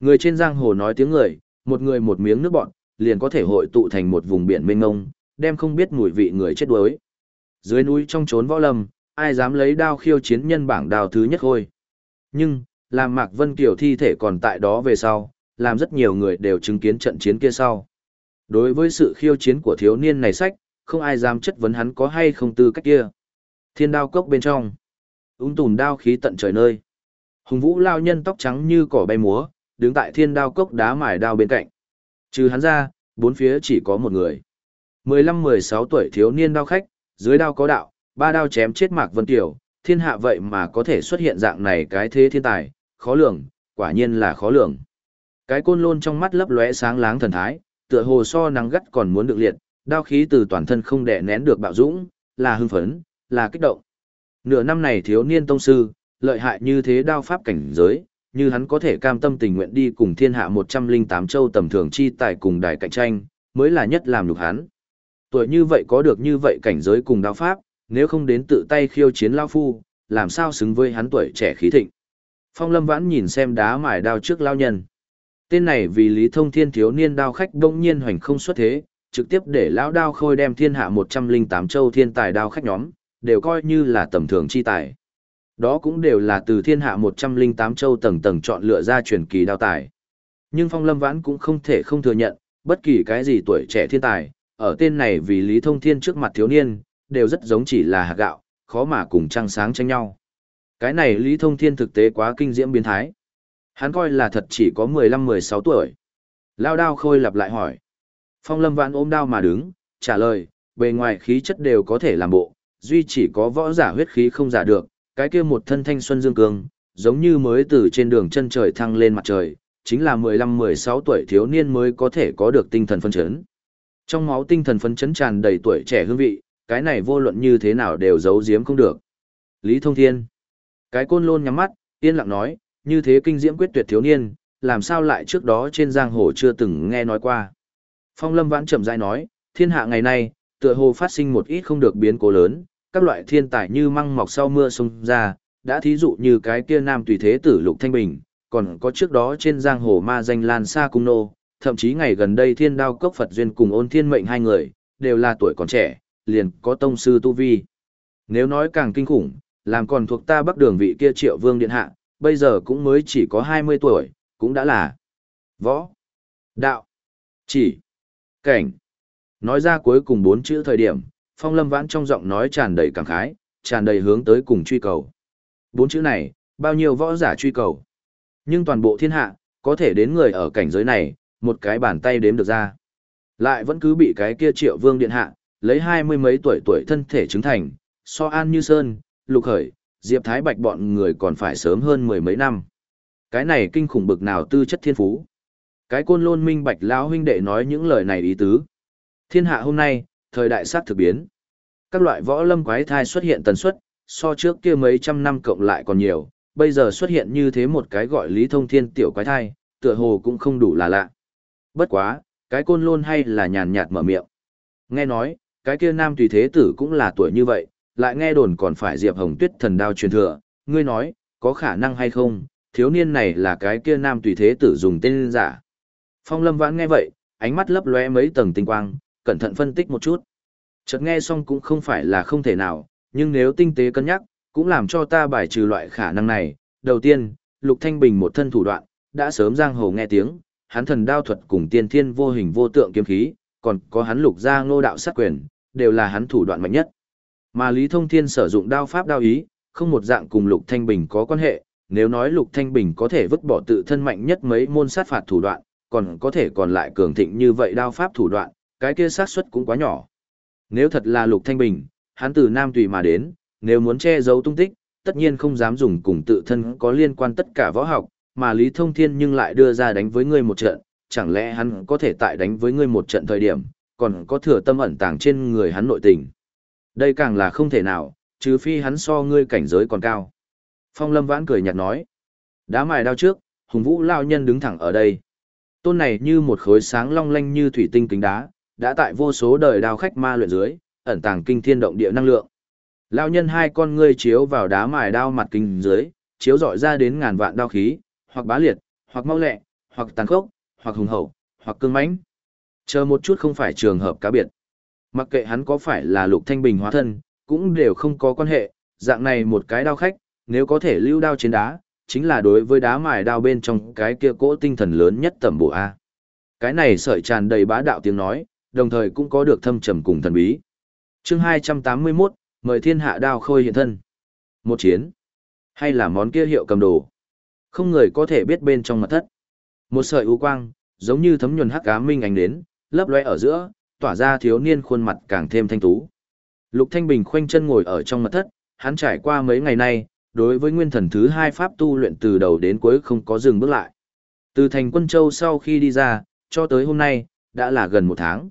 Người trên giang hồ nói tiếng người, một người một miếng nước bọn, liền có thể hội tụ thành một vùng biển mênh mông, đem không biết mùi vị người chết đuối. Dưới núi trong trốn võ lâm, ai dám lấy đao khiêu chiến nhân bảng đào thứ nhất khôi. Nhưng, làm Mạc Vân Kiều thi thể còn tại đó về sau, làm rất nhiều người đều chứng kiến trận chiến kia sau. Đối với sự khiêu chiến của thiếu niên này sách, không ai dám chất vấn hắn có hay không tư cách kia. Thiên đao cốc bên trong. ung tùn đao khí tận trời nơi. Hùng vũ lao nhân tóc trắng như cỏ bay múa, đứng tại thiên đao cốc đá mài đao bên cạnh. Trừ hắn ra, bốn phía chỉ có một người. 15-16 tuổi thiếu niên đao khách, dưới đao có đạo, ba đao chém chết Mạc Vân Tiểu, thiên hạ vậy mà có thể xuất hiện dạng này cái thế thiên tài, khó lường, quả nhiên là khó lường. Cái côn lôn trong mắt lấp lóe sáng láng thần thái, tựa hồ so nắng gắt còn muốn được liệt, đao khí từ toàn thân không đè nén được bạo dũng, là hưng phấn, là kích động. Nửa năm này thiếu niên tông sư, lợi hại như thế đao pháp cảnh giới, như hắn có thể cam tâm tình nguyện đi cùng thiên hạ 108 châu tầm thường chi tài cùng đài cạnh tranh, mới là nhất làm được hắn. Tuổi như vậy có được như vậy cảnh giới cùng đao pháp, nếu không đến tự tay khiêu chiến lao phu, làm sao xứng với hắn tuổi trẻ khí thịnh. Phong Lâm Vãn nhìn xem đá mài đao trước lao nhân. Tên này vì Lý Thông Thiên thiếu niên đao khách đông nhiên hoành không xuất thế, trực tiếp để lão đao khôi đem thiên hạ 108 châu thiên tài đao khách nhóm, đều coi như là tầm thường chi tài. Đó cũng đều là từ thiên hạ 108 châu tầng tầng chọn lựa ra truyền kỳ đao tài. Nhưng Phong Lâm Vãn cũng không thể không thừa nhận, bất kỳ cái gì tuổi trẻ thiên tài, ở tên này vì Lý Thông Thiên trước mặt thiếu niên, đều rất giống chỉ là hạt gạo, khó mà cùng trăng sáng tranh nhau. Cái này Lý Thông Thiên thực tế quá kinh diễm biến thái. Hắn coi là thật chỉ có 15-16 tuổi. Lao đao khôi lặp lại hỏi. Phong lâm vạn ôm đao mà đứng, trả lời, bề ngoài khí chất đều có thể làm bộ, duy chỉ có võ giả huyết khí không giả được, cái kia một thân thanh xuân dương cường, giống như mới từ trên đường chân trời thăng lên mặt trời, chính là 15-16 tuổi thiếu niên mới có thể có được tinh thần phân chấn. Trong máu tinh thần phấn chấn tràn đầy tuổi trẻ hương vị, cái này vô luận như thế nào đều giấu giếm không được. Lý Thông Thiên. Cái côn lôn nhắm mắt, yên lặng nói, như thế kinh diễm quyết tuyệt thiếu niên, làm sao lại trước đó trên giang hồ chưa từng nghe nói qua. Phong Lâm Vãn chậm rãi nói, thiên hạ ngày nay, tựa hồ phát sinh một ít không được biến cố lớn, các loại thiên tài như măng mọc sau mưa sông ra, đã thí dụ như cái kia nam tùy thế tử Lục Thanh Bình, còn có trước đó trên giang hồ ma danh Lan Sa Cung Nô, thậm chí ngày gần đây thiên đao cốc Phật Duyên cùng ôn thiên mệnh hai người, đều là tuổi còn trẻ, liền có tông sư tu vi. Nếu nói càng kinh khủng, làm còn thuộc ta bắc đường vị kia triệu vương điện hạ, bây giờ cũng mới chỉ có 20 tuổi, cũng đã là võ, đạo, chỉ, cảnh. Nói ra cuối cùng bốn chữ thời điểm, phong lâm vãn trong giọng nói tràn đầy cảm khái, tràn đầy hướng tới cùng truy cầu. Bốn chữ này, bao nhiêu võ giả truy cầu. Nhưng toàn bộ thiên hạ, có thể đến người ở cảnh giới này, một cái bàn tay đếm được ra. Lại vẫn cứ bị cái kia triệu vương điện hạ, lấy hai mươi mấy tuổi tuổi thân thể chứng thành, so an như sơn, lục khởi, diệp thái bạch bọn người còn phải sớm hơn mười mấy năm. Cái này kinh khủng bực nào tư chất thiên phú. Cái côn lôn minh bạch lão huynh đệ nói những lời này ý tứ. Thiên hạ hôm nay, thời đại sát thực biến. Các loại võ lâm quái thai xuất hiện tần suất, so trước kia mấy trăm năm cộng lại còn nhiều, bây giờ xuất hiện như thế một cái gọi lý thông thiên tiểu quái thai, tựa hồ cũng không đủ là lạ. Bất quá, cái côn lôn hay là nhàn nhạt mở miệng. Nghe nói, cái kia nam tùy thế tử cũng là tuổi như vậy, lại nghe đồn còn phải Diệp Hồng Tuyết thần đao truyền thừa, ngươi nói, có khả năng hay không, thiếu niên này là cái kia nam tùy thế tử dùng tên giả. Phong Lâm Vãn nghe vậy, ánh mắt lấp lóe mấy tầng tinh quang, cẩn thận phân tích một chút. Chợt nghe xong cũng không phải là không thể nào, nhưng nếu tinh tế cân nhắc, cũng làm cho ta bài trừ loại khả năng này. Đầu tiên, Lục Thanh Bình một thân thủ đoạn, đã sớm giang hồ nghe tiếng, hắn thần đao thuật cùng tiên thiên vô hình vô tượng kiếm khí, còn có hắn lục gia ngô đạo sát quyền, đều là hắn thủ đoạn mạnh nhất. Mà Lý Thông Thiên sử dụng đao pháp đao ý, không một dạng cùng Lục Thanh Bình có quan hệ, nếu nói Lục Thanh Bình có thể vứt bỏ tự thân mạnh nhất mấy môn sát phạt thủ đoạn, còn có thể còn lại cường thịnh như vậy đao pháp thủ đoạn, cái kia xác suất cũng quá nhỏ. Nếu thật là Lục Thanh Bình, hắn từ Nam Tùy mà đến, nếu muốn che giấu tung tích, tất nhiên không dám dùng cùng tự thân có liên quan tất cả võ học, mà Lý Thông Thiên nhưng lại đưa ra đánh với ngươi một trận, chẳng lẽ hắn có thể tại đánh với ngươi một trận thời điểm, còn có thừa tâm ẩn tàng trên người hắn nội tình. Đây càng là không thể nào, trừ phi hắn so ngươi cảnh giới còn cao. Phong Lâm Vãn cười nhạt nói, đá mài đao trước, hùng vũ lao nhân đứng thẳng ở đây. Tôn này như một khối sáng long lanh như thủy tinh kính đá, đã tại vô số đời đao khách ma luyện dưới, ẩn tàng kinh thiên động địa năng lượng. Lao nhân hai con ngươi chiếu vào đá mài đao mặt kính dưới, chiếu dọi ra đến ngàn vạn đao khí, hoặc bá liệt, hoặc mau lẹ, hoặc tàn khốc, hoặc hùng hậu, hoặc cương mãnh. Chờ một chút không phải trường hợp cá biệt. Mặc kệ hắn có phải là lục thanh bình hóa thân, cũng đều không có quan hệ, dạng này một cái đao khách, nếu có thể lưu đao trên đá, chính là đối với đá mài đao bên trong cái kia cỗ tinh thần lớn nhất tầm bộ A. Cái này sợi tràn đầy bá đạo tiếng nói, đồng thời cũng có được thâm trầm cùng thần bí. chương 281, mời thiên hạ đao khôi hiện thân. Một chiến, hay là món kia hiệu cầm đồ. Không người có thể biết bên trong mật thất. Một sợi ưu quang, giống như thấm nhuần hắc ám minh ánh đến, lấp lóe ở giữa, tỏa ra thiếu niên khuôn mặt càng thêm thanh tú. Lục Thanh Bình khoanh chân ngồi ở trong mật thất, hắn trải qua mấy ngày nay, đối với nguyên thần thứ hai pháp tu luyện từ đầu đến cuối không có dừng bước lại. Từ thành quân châu sau khi đi ra, cho tới hôm nay, đã là gần một tháng.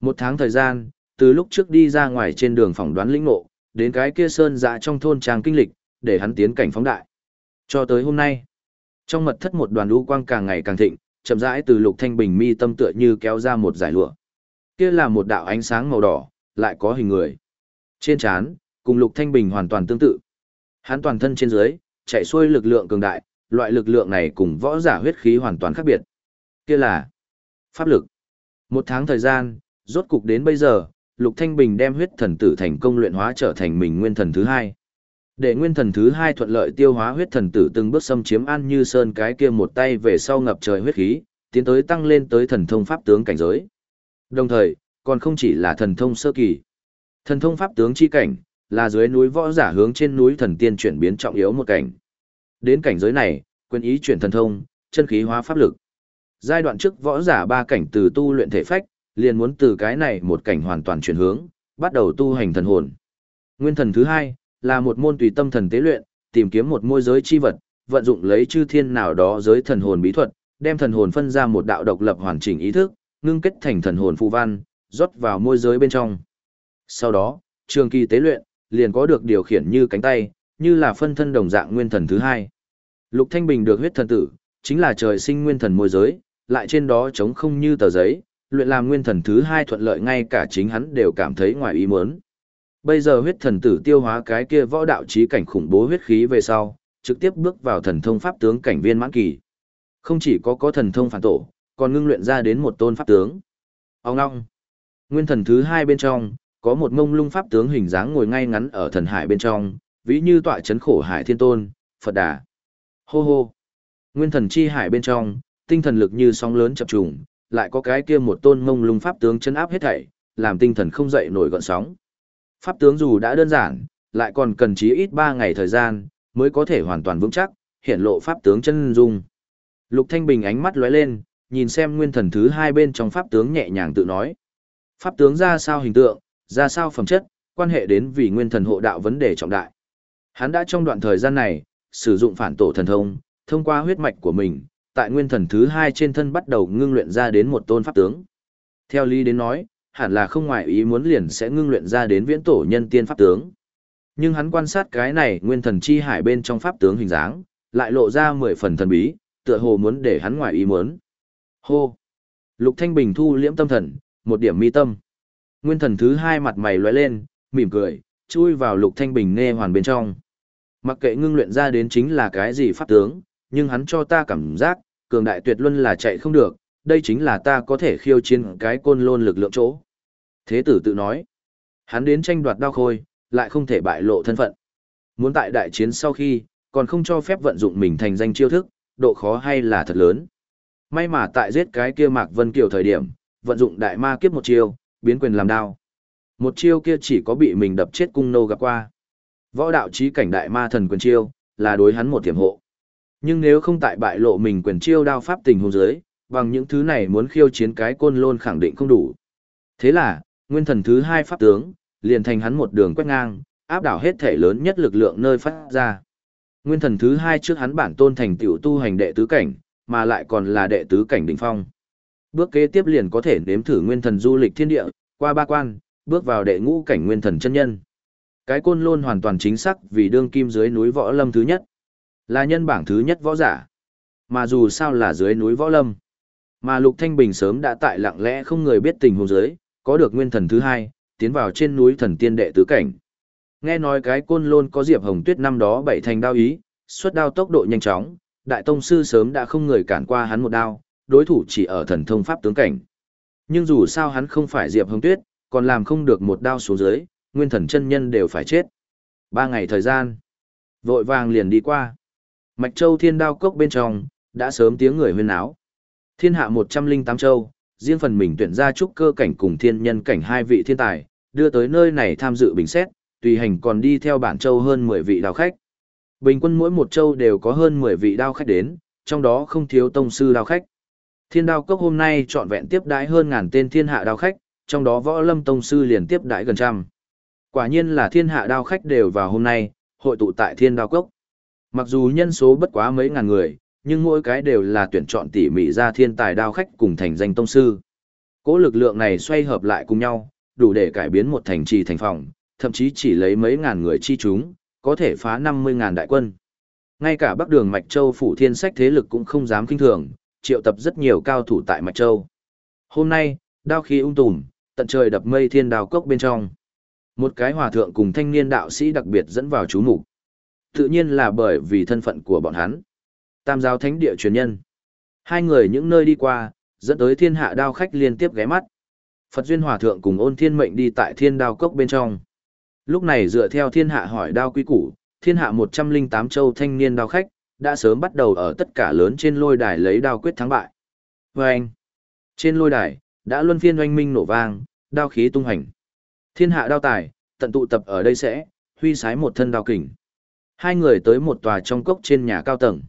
Một tháng thời gian, từ lúc trước đi ra ngoài trên đường phỏng đoán lĩnh ngộ, đến cái kia sơn dạ trong thôn trang kinh lịch, để hắn tiến cảnh phóng đại. Cho tới hôm nay, trong mật thất một đoàn lũ quang càng ngày càng thịnh, chậm rãi từ lục thanh bình mi tâm tựa như kéo ra một giải lụa. Kia là một đạo ánh sáng màu đỏ, lại có hình người. Trên trán, cùng lục thanh bình hoàn toàn tương tự. Hắn toàn thân trên dưới, chạy xuôi lực lượng cường đại, loại lực lượng này cùng võ giả huyết khí hoàn toàn khác biệt. Kia là pháp lực. Một tháng thời gian, rốt cục đến bây giờ, Lục Thanh Bình đem huyết thần tử thành công luyện hóa trở thành mình nguyên thần thứ hai. Để nguyên thần thứ hai thuận lợi tiêu hóa huyết thần tử từng bước xâm chiếm An Như Sơn cái kia một tay về sau ngập trời huyết khí, tiến tới tăng lên tới thần thông pháp tướng cảnh giới. Đồng thời, còn không chỉ là thần thông sơ kỳ. Thần thông pháp tướng chi cảnh, là dưới núi võ giả hướng trên núi thần tiên chuyển biến trọng yếu một cảnh. Đến cảnh giới này, quyền ý chuyển thần thông, chân khí hóa pháp lực. Giai đoạn trước võ giả ba cảnh từ tu luyện thể phách, liền muốn từ cái này một cảnh hoàn toàn chuyển hướng, bắt đầu tu hành thần hồn. Nguyên thần thứ hai, là một môn tùy tâm thần tế luyện, tìm kiếm một môi giới chi vật, vận dụng lấy chư thiên nào đó giới thần hồn bí thuật, đem thần hồn phân ra một đạo độc lập hoàn chỉnh ý thức, ngưng kết thành thần hồn phù văn, rót vào môi giới bên trong. Sau đó, trường kỳ tế luyện, liền có được điều khiển như cánh tay, như là phân thân đồng dạng nguyên thần thứ hai. Lục Thanh Bình được huyết thần tử, chính là trời sinh nguyên thần môi giới, lại trên đó trống không như tờ giấy, luyện làm nguyên thần thứ hai thuận lợi ngay cả chính hắn đều cảm thấy ngoài ý muốn. Bây giờ huyết thần tử tiêu hóa cái kia võ đạo trí cảnh khủng bố huyết khí về sau, trực tiếp bước vào thần thông pháp tướng cảnh viên mãn kỳ. Không chỉ có có thần thông phản tổ, còn ngưng luyện ra đến một tôn pháp tướng. Ông ngong. Nguyên thần thứ hai bên trong, có một mông lung pháp tướng hình dáng ngồi ngay ngắn ở thần hải bên trong, ví như tọa chấn khổ hải thiên tôn, Phật đà. Hô hô. Nguyên thần chi hải bên trong, tinh thần lực như sóng lớn chập trùng, lại có cái kia một tôn mông lung pháp tướng chấn áp hết thảy, làm tinh thần không dậy nổi gợn sóng. Pháp tướng dù đã đơn giản, lại còn cần chí ít 3 ngày thời gian, mới có thể hoàn toàn vững chắc, hiện lộ pháp tướng chân dung. Lục Thanh Bình ánh mắt lóe lên, nhìn xem nguyên thần thứ hai bên trong pháp tướng nhẹ nhàng tự nói. Pháp tướng ra sao hình tượng, ra sao phẩm chất, quan hệ đến vì nguyên thần hộ đạo vấn đề trọng đại. Hắn đã trong đoạn thời gian này, sử dụng phản tổ thần thông, thông qua huyết mạch của mình, tại nguyên thần thứ hai trên thân bắt đầu ngưng luyện ra đến một tôn pháp tướng. Theo lý đến nói, hẳn là không ngoại ý muốn liền sẽ ngưng luyện ra đến viễn tổ nhân tiên pháp tướng. Nhưng hắn quan sát cái này nguyên thần chi hải bên trong pháp tướng hình dáng, lại lộ ra mười phần thần bí, tựa hồ muốn để hắn ngoại ý muốn. Hô! Lục Thanh Bình thu liễm tâm thần, một điểm mi tâm. Nguyên thần thứ hai mặt mày lóe lên, mỉm cười, chui vào Lục Thanh Bình nghe hoàn bên trong. Mặc kệ ngưng luyện ra đến chính là cái gì pháp tướng, nhưng hắn cho ta cảm giác, cường đại tuyệt luân là chạy không được, đây chính là ta có thể khiêu chiến cái côn lôn lực lượng chỗ. Thế tử tự nói, hắn đến tranh đoạt đao khôi, lại không thể bại lộ thân phận. Muốn tại đại chiến sau khi, còn không cho phép vận dụng mình thành danh chiêu thức, độ khó hay là thật lớn. May mà tại giết cái kia Mạc Vân Kiều thời điểm, vận dụng đại ma kiếp một chiêu, biến quyền làm đao. Một chiêu kia chỉ có bị mình đập chết cung nô gặp qua. Võ đạo trí cảnh đại ma thần quyền chiêu, là đối hắn một tiềm hộ. Nhưng nếu không tại bại lộ mình quyền chiêu đao pháp tình hôn giới, bằng những thứ này muốn khiêu chiến cái côn lôn khẳng định không đủ. Thế là, nguyên thần thứ hai pháp tướng, liền thành hắn một đường quét ngang, áp đảo hết thể lớn nhất lực lượng nơi phát ra. Nguyên thần thứ hai trước hắn bản tôn thành tiểu tu hành đệ tứ cảnh, mà lại còn là đệ tứ cảnh đỉnh phong. Bước kế tiếp liền có thể nếm thử nguyên thần du lịch thiên địa, qua ba quan, bước vào đệ ngũ cảnh nguyên thần chân nhân. Cái côn lôn hoàn toàn chính xác vì đương kim dưới núi võ lâm thứ nhất. Là nhân bảng thứ nhất võ giả. Mà dù sao là dưới núi võ lâm. Mà Lục Thanh Bình sớm đã tại lặng lẽ không người biết tình huống dưới, có được nguyên thần thứ hai, tiến vào trên núi thần tiên đệ tứ cảnh. Nghe nói cái côn lôn có Diệp Hồng Tuyết năm đó bảy thành đao ý, xuất đao tốc độ nhanh chóng, đại tông sư sớm đã không người cản qua hắn một đao, đối thủ chỉ ở thần thông pháp tướng cảnh. Nhưng dù sao hắn không phải Diệp Hồng Tuyết, còn làm không được một đao xuống dưới, nguyên thần chân nhân đều phải chết. Ba ngày thời gian, vội vàng liền đi qua. Mạch Châu Thiên Đao Cốc bên trong, đã sớm tiếng người huyên áo. Thiên hạ 108 châu, riêng phần mình tuyển ra trúc cơ cảnh cùng thiên nhân cảnh hai vị thiên tài, đưa tới nơi này tham dự bình xét, tùy hành còn đi theo bản châu hơn 10 vị đào khách. Bình quân mỗi một châu đều có hơn 10 vị đao khách đến, trong đó không thiếu tông sư đao khách. Thiên đao cốc hôm nay trọn vẹn tiếp đãi hơn ngàn tên thiên hạ đao khách, trong đó võ lâm tông sư liền tiếp đãi gần trăm. Quả nhiên là thiên hạ đao khách đều vào hôm nay, hội tụ tại thiên đao cốc. Mặc dù nhân số bất quá mấy ngàn người, nhưng mỗi cái đều là tuyển chọn tỉ mỉ ra thiên tài đao khách cùng thành danh tông sư. Cố lực lượng này xoay hợp lại cùng nhau, đủ để cải biến một thành trì thành phòng, thậm chí chỉ lấy mấy ngàn người chi chúng, có thể phá 50 ngàn đại quân. Ngay cả Bắc Đường Mạch Châu phủ thiên sách thế lực cũng không dám kinh thường, triệu tập rất nhiều cao thủ tại Mạch Châu. Hôm nay, đao khí ung tùm, tận trời đập mây thiên đào cốc bên trong. Một cái hòa thượng cùng thanh niên đạo sĩ đặc biệt dẫn vào chú mục Tự nhiên là bởi vì thân phận của bọn hắn. Tam giáo thánh địa truyền nhân. Hai người những nơi đi qua, dẫn tới thiên hạ đao khách liên tiếp ghé mắt. Phật Duyên Hòa Thượng cùng ôn thiên mệnh đi tại thiên đao cốc bên trong. Lúc này dựa theo thiên hạ hỏi đao quý củ, thiên hạ 108 châu thanh niên đao khách, đã sớm bắt đầu ở tất cả lớn trên lôi đài lấy đao quyết thắng bại. Và anh, trên lôi đài, đã luân phiên oanh minh nổ vang, đao khí tung hành. Thiên hạ đao tài, tận tụ tập ở đây sẽ, huy sái một thân đao kình. Hai người tới một tòa trong cốc trên nhà cao tầng.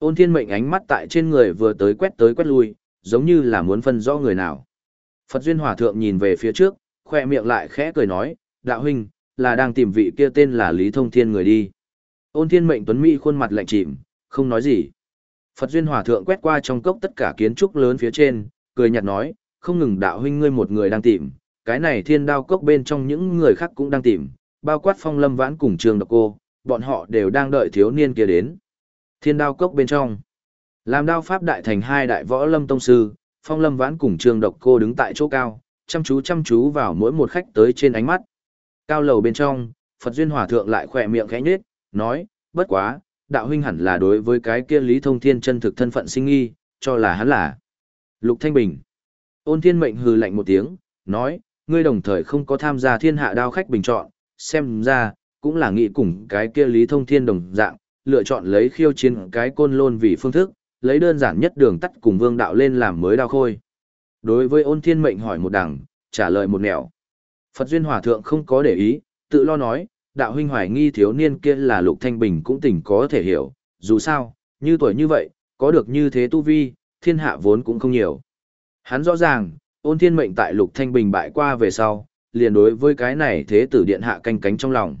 Ôn thiên mệnh ánh mắt tại trên người vừa tới quét tới quét lui, giống như là muốn phân rõ người nào. Phật Duyên Hòa Thượng nhìn về phía trước, khoe miệng lại khẽ cười nói, đạo huynh, là đang tìm vị kia tên là Lý Thông Thiên người đi. Ôn thiên mệnh tuấn Mỹ khuôn mặt lạnh chìm, không nói gì. Phật Duyên Hòa Thượng quét qua trong cốc tất cả kiến trúc lớn phía trên, cười nhạt nói, không ngừng đạo huynh ngươi một người đang tìm, cái này thiên đao cốc bên trong những người khác cũng đang tìm, bao quát phong lâm vãn cùng trường độc cô, bọn họ đều đang đợi thiếu niên kia đến. Thiên đao cốc bên trong. Làm đao pháp đại thành hai đại võ lâm tông sư, phong lâm vãn cùng trường độc cô đứng tại chỗ cao, chăm chú chăm chú vào mỗi một khách tới trên ánh mắt. Cao lầu bên trong, Phật Duyên Hòa Thượng lại khỏe miệng khẽ nhết, nói, bất quá, đạo huynh hẳn là đối với cái kia Lý Thông Thiên chân thực thân phận sinh nghi, cho là hắn là Lục Thanh Bình. Ôn Thiên Mệnh hừ lạnh một tiếng, nói, ngươi đồng thời không có tham gia thiên hạ đao khách bình chọn, xem ra, cũng là nghĩ cùng cái kia Lý Thông Thiên đồng dạng, lựa chọn lấy khiêu chiến cái côn lôn vì phương thức, lấy đơn giản nhất đường tắt cùng vương đạo lên làm mới đao khôi. Đối với ôn thiên mệnh hỏi một đằng, trả lời một nẻo. Phật Duyên Hòa Thượng không có để ý, tự lo nói, đạo huynh hoài nghi thiếu niên kia là Lục Thanh Bình cũng tỉnh có thể hiểu, dù sao, như tuổi như vậy, có được như thế tu vi, thiên hạ vốn cũng không nhiều. Hắn rõ ràng, ôn thiên mệnh tại Lục Thanh Bình bại qua về sau, liền đối với cái này thế tử điện hạ canh cánh trong lòng.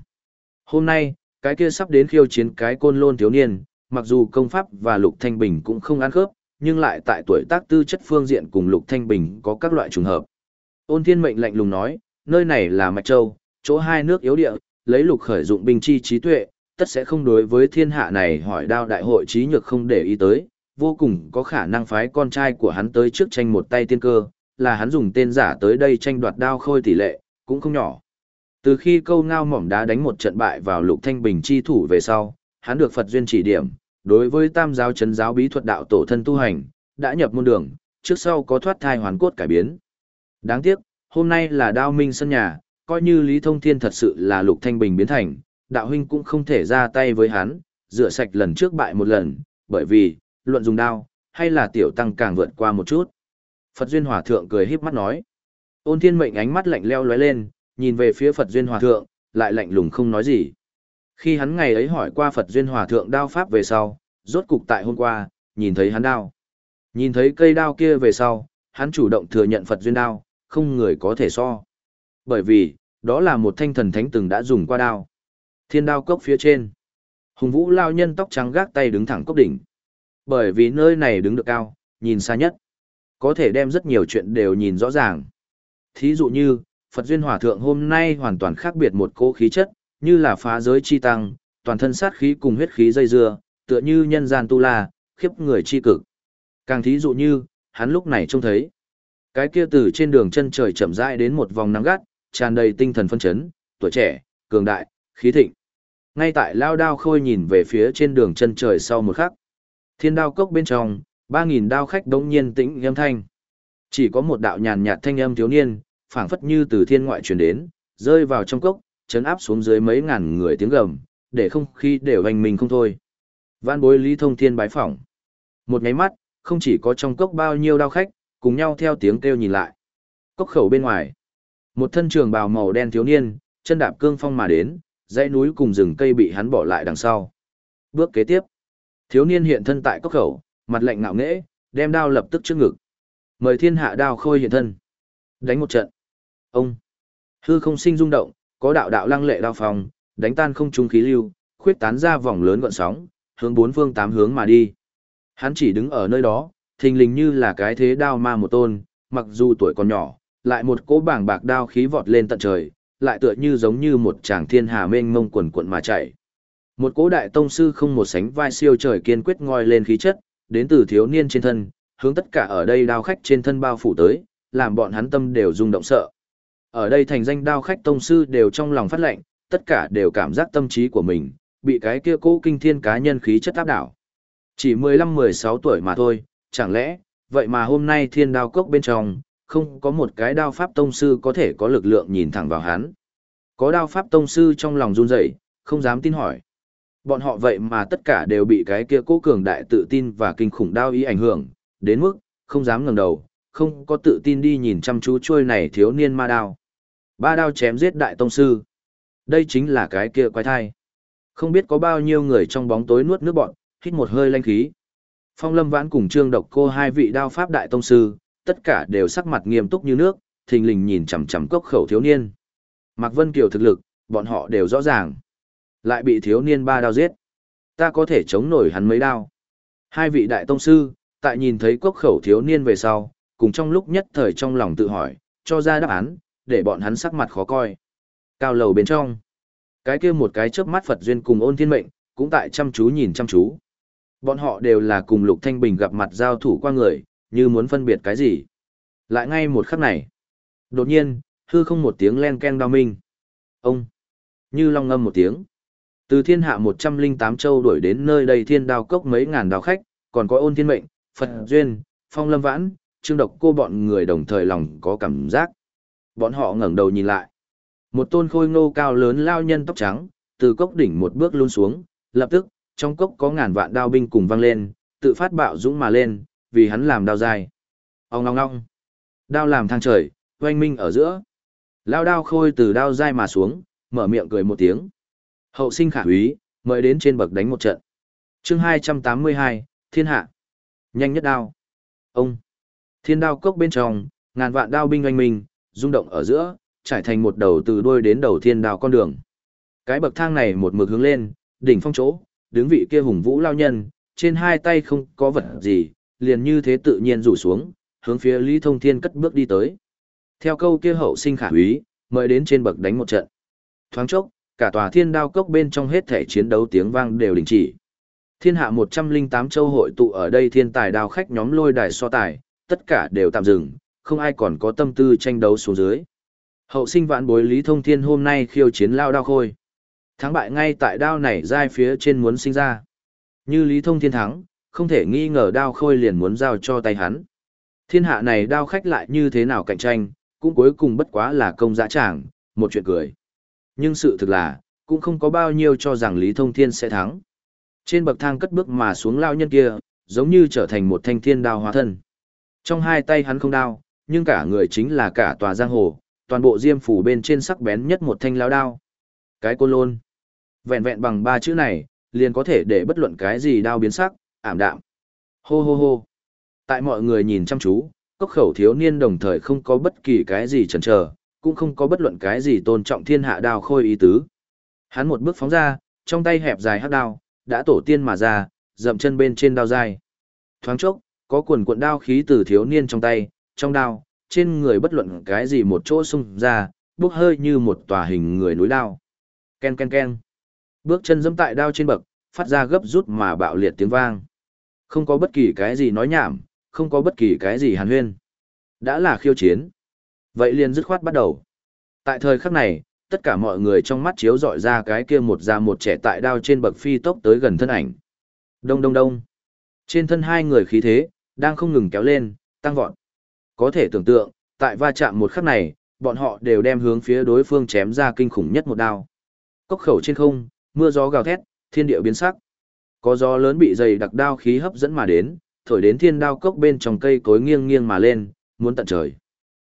Hôm nay, cái kia sắp đến khiêu chiến cái côn lôn thiếu niên, mặc dù công pháp và Lục Thanh Bình cũng không ăn khớp, nhưng lại tại tuổi tác tư chất phương diện cùng Lục Thanh Bình có các loại trùng hợp. Ôn Thiên Mệnh lạnh lùng nói, nơi này là Mạch Châu, chỗ hai nước yếu địa, lấy Lục khởi dụng binh chi trí tuệ, tất sẽ không đối với thiên hạ này hỏi đao đại hội trí nhược không để ý tới, vô cùng có khả năng phái con trai của hắn tới trước tranh một tay tiên cơ, là hắn dùng tên giả tới đây tranh đoạt đao khôi tỷ lệ, cũng không nhỏ. Từ khi câu ngao mỏm đá đánh một trận bại vào lục thanh bình chi thủ về sau, hắn được Phật duyên chỉ điểm, đối với tam giáo chấn giáo bí thuật đạo tổ thân tu hành, đã nhập môn đường, trước sau có thoát thai hoàn cốt cải biến. Đáng tiếc, hôm nay là đao minh sân nhà, coi như Lý Thông Thiên thật sự là lục thanh bình biến thành, đạo huynh cũng không thể ra tay với hắn, rửa sạch lần trước bại một lần, bởi vì, luận dùng đao, hay là tiểu tăng càng vượt qua một chút. Phật duyên hòa thượng cười híp mắt nói. Ôn thiên mệnh ánh mắt lạnh leo lóe lên, nhìn về phía Phật Duyên Hòa Thượng, lại lạnh lùng không nói gì. Khi hắn ngày ấy hỏi qua Phật Duyên Hòa Thượng đao pháp về sau, rốt cục tại hôm qua, nhìn thấy hắn đao. Nhìn thấy cây đao kia về sau, hắn chủ động thừa nhận Phật Duyên đao, không người có thể so. Bởi vì, đó là một thanh thần thánh từng đã dùng qua đao. Thiên đao cốc phía trên. Hùng vũ lao nhân tóc trắng gác tay đứng thẳng cốc đỉnh. Bởi vì nơi này đứng được cao, nhìn xa nhất. Có thể đem rất nhiều chuyện đều nhìn rõ ràng. Thí dụ như, Phật Duyên Hòa Thượng hôm nay hoàn toàn khác biệt một cô khí chất, như là phá giới chi tăng, toàn thân sát khí cùng huyết khí dây dưa, tựa như nhân gian tu la, khiếp người chi cực. Càng thí dụ như, hắn lúc này trông thấy. Cái kia từ trên đường chân trời chậm rãi đến một vòng nắng gắt, tràn đầy tinh thần phân chấn, tuổi trẻ, cường đại, khí thịnh. Ngay tại lao đao khôi nhìn về phía trên đường chân trời sau một khắc. Thiên đao cốc bên trong, ba nghìn đao khách đống nhiên tĩnh âm thanh. Chỉ có một đạo nhàn nhạt thanh âm thiếu niên, phảng phất như từ thiên ngoại truyền đến, rơi vào trong cốc, chấn áp xuống dưới mấy ngàn người tiếng gầm, để không khí đều hành mình không thôi. Vạn bối Lý Thông Thiên bái phỏng. Một nháy mắt, không chỉ có trong cốc bao nhiêu đao khách, cùng nhau theo tiếng kêu nhìn lại. Cốc khẩu bên ngoài, một thân trường bào màu đen thiếu niên, chân đạp cương phong mà đến, dãy núi cùng rừng cây bị hắn bỏ lại đằng sau. Bước kế tiếp, thiếu niên hiện thân tại cốc khẩu, mặt lạnh ngạo nghễ, đem đao lập tức trước ngực. Mời thiên hạ đao khôi hiện thân. Đánh một trận. Ông. Hư không sinh rung động, có đạo đạo lăng lệ đao phòng, đánh tan không trung khí lưu, khuyết tán ra vòng lớn gọn sóng, hướng bốn phương tám hướng mà đi. Hắn chỉ đứng ở nơi đó, thình lình như là cái thế đao ma một tôn, mặc dù tuổi còn nhỏ, lại một cỗ bảng bạc đao khí vọt lên tận trời, lại tựa như giống như một chàng thiên hà mênh mông quần quận mà chạy. Một cỗ đại tông sư không một sánh vai siêu trời kiên quyết ngoi lên khí chất, đến từ thiếu niên trên thân, hướng tất cả ở đây đao khách trên thân bao phủ tới, làm bọn hắn tâm đều rung động sợ. Ở đây thành danh đao khách tông sư đều trong lòng phát lệnh, tất cả đều cảm giác tâm trí của mình, bị cái kia cố kinh thiên cá nhân khí chất áp đảo. Chỉ 15-16 tuổi mà thôi, chẳng lẽ, vậy mà hôm nay thiên đao cốc bên trong, không có một cái đao pháp tông sư có thể có lực lượng nhìn thẳng vào hắn. Có đao pháp tông sư trong lòng run rẩy, không dám tin hỏi. Bọn họ vậy mà tất cả đều bị cái kia cố cường đại tự tin và kinh khủng đao ý ảnh hưởng, đến mức, không dám ngẩng đầu, không có tự tin đi nhìn chăm chú chuôi này thiếu niên ma đao. Ba đao chém giết đại tông sư. Đây chính là cái kia quái thai. Không biết có bao nhiêu người trong bóng tối nuốt nước bọn, hít một hơi lanh khí. Phong Lâm Vãn cùng Trương Độc Cô hai vị đao pháp đại tông sư, tất cả đều sắc mặt nghiêm túc như nước, thình lình nhìn chằm chằm cốc khẩu thiếu niên. Mạc Vân Kiều thực lực, bọn họ đều rõ ràng. Lại bị thiếu niên ba đao giết. Ta có thể chống nổi hắn mấy đao. Hai vị đại tông sư, tại nhìn thấy cốc khẩu thiếu niên về sau, cùng trong lúc nhất thời trong lòng tự hỏi, cho ra đáp án, để bọn hắn sắc mặt khó coi. Cao lầu bên trong, cái kia một cái chớp mắt Phật duyên cùng ôn thiên mệnh, cũng tại chăm chú nhìn chăm chú. Bọn họ đều là cùng Lục Thanh Bình gặp mặt giao thủ qua người, như muốn phân biệt cái gì. Lại ngay một khắc này, đột nhiên, hư không một tiếng len ken đao minh. Ông, như long ngâm một tiếng. Từ thiên hạ 108 châu đuổi đến nơi đây thiên đao cốc mấy ngàn đao khách, còn có ôn thiên mệnh, Phật Duyên, Phong Lâm Vãn, Trương Độc cô bọn người đồng thời lòng có cảm giác. Bọn họ ngẩng đầu nhìn lại. Một tôn khôi ngô cao lớn lao nhân tóc trắng, từ cốc đỉnh một bước luôn xuống, lập tức, trong cốc có ngàn vạn đao binh cùng vang lên, tự phát bạo dũng mà lên, vì hắn làm đao dài. Ông ngong ngong. Đao làm thang trời, oanh minh ở giữa. Lao đao khôi từ đao dai mà xuống, mở miệng cười một tiếng. Hậu sinh khả úy, mời đến trên bậc đánh một trận. chương 282, Thiên Hạ. Nhanh nhất đao. Ông. Thiên đao cốc bên trong, ngàn vạn đao binh oanh minh, rung động ở giữa, trải thành một đầu từ đuôi đến đầu thiên đạo con đường. Cái bậc thang này một mực hướng lên, đỉnh phong chỗ, đứng vị kia hùng vũ lao nhân, trên hai tay không có vật gì, liền như thế tự nhiên rủ xuống, hướng phía Lý Thông Thiên cất bước đi tới. Theo câu kia hậu sinh khả úy, mời đến trên bậc đánh một trận. Thoáng chốc, cả tòa thiên đao cốc bên trong hết thể chiến đấu tiếng vang đều đình chỉ. Thiên hạ 108 châu hội tụ ở đây thiên tài đao khách nhóm lôi đài so tài, tất cả đều tạm dừng, không ai còn có tâm tư tranh đấu xuống dưới. Hậu sinh vạn bối Lý Thông Thiên hôm nay khiêu chiến lao đao khôi. Thắng bại ngay tại đao này dai phía trên muốn sinh ra. Như Lý Thông Thiên thắng, không thể nghi ngờ đao khôi liền muốn giao cho tay hắn. Thiên hạ này đao khách lại như thế nào cạnh tranh, cũng cuối cùng bất quá là công dã tràng, một chuyện cười. Nhưng sự thực là, cũng không có bao nhiêu cho rằng Lý Thông Thiên sẽ thắng. Trên bậc thang cất bước mà xuống lao nhân kia, giống như trở thành một thanh thiên đao hóa thân. Trong hai tay hắn không đao, nhưng cả người chính là cả tòa giang hồ, toàn bộ diêm phủ bên trên sắc bén nhất một thanh lao đao. Cái côn lôn. Vẹn vẹn bằng ba chữ này, liền có thể để bất luận cái gì đao biến sắc, ảm đạm. Hô hô hô. Tại mọi người nhìn chăm chú, cốc khẩu thiếu niên đồng thời không có bất kỳ cái gì chần chờ, cũng không có bất luận cái gì tôn trọng thiên hạ đao khôi ý tứ. Hắn một bước phóng ra, trong tay hẹp dài hắc đao, đã tổ tiên mà ra, dậm chân bên trên đao dài. Thoáng chốc, có quần cuộn đao khí từ thiếu niên trong tay, trong đao, trên người bất luận cái gì một chỗ xung ra, bước hơi như một tòa hình người núi đao. Ken ken ken. Bước chân dẫm tại đao trên bậc, phát ra gấp rút mà bạo liệt tiếng vang. Không có bất kỳ cái gì nói nhảm, không có bất kỳ cái gì hàn huyên. Đã là khiêu chiến. Vậy liền dứt khoát bắt đầu. Tại thời khắc này, tất cả mọi người trong mắt chiếu dọi ra cái kia một già một trẻ tại đao trên bậc phi tốc tới gần thân ảnh. Đông đông đông. Trên thân hai người khí thế, đang không ngừng kéo lên, tăng vọt. Có thể tưởng tượng, tại va chạm một khắc này, bọn họ đều đem hướng phía đối phương chém ra kinh khủng nhất một đao. Cốc khẩu trên không, mưa gió gào thét, thiên địa biến sắc. Có gió lớn bị dày đặc đao khí hấp dẫn mà đến, thổi đến thiên đao cốc bên trong cây cối nghiêng nghiêng mà lên, muốn tận trời.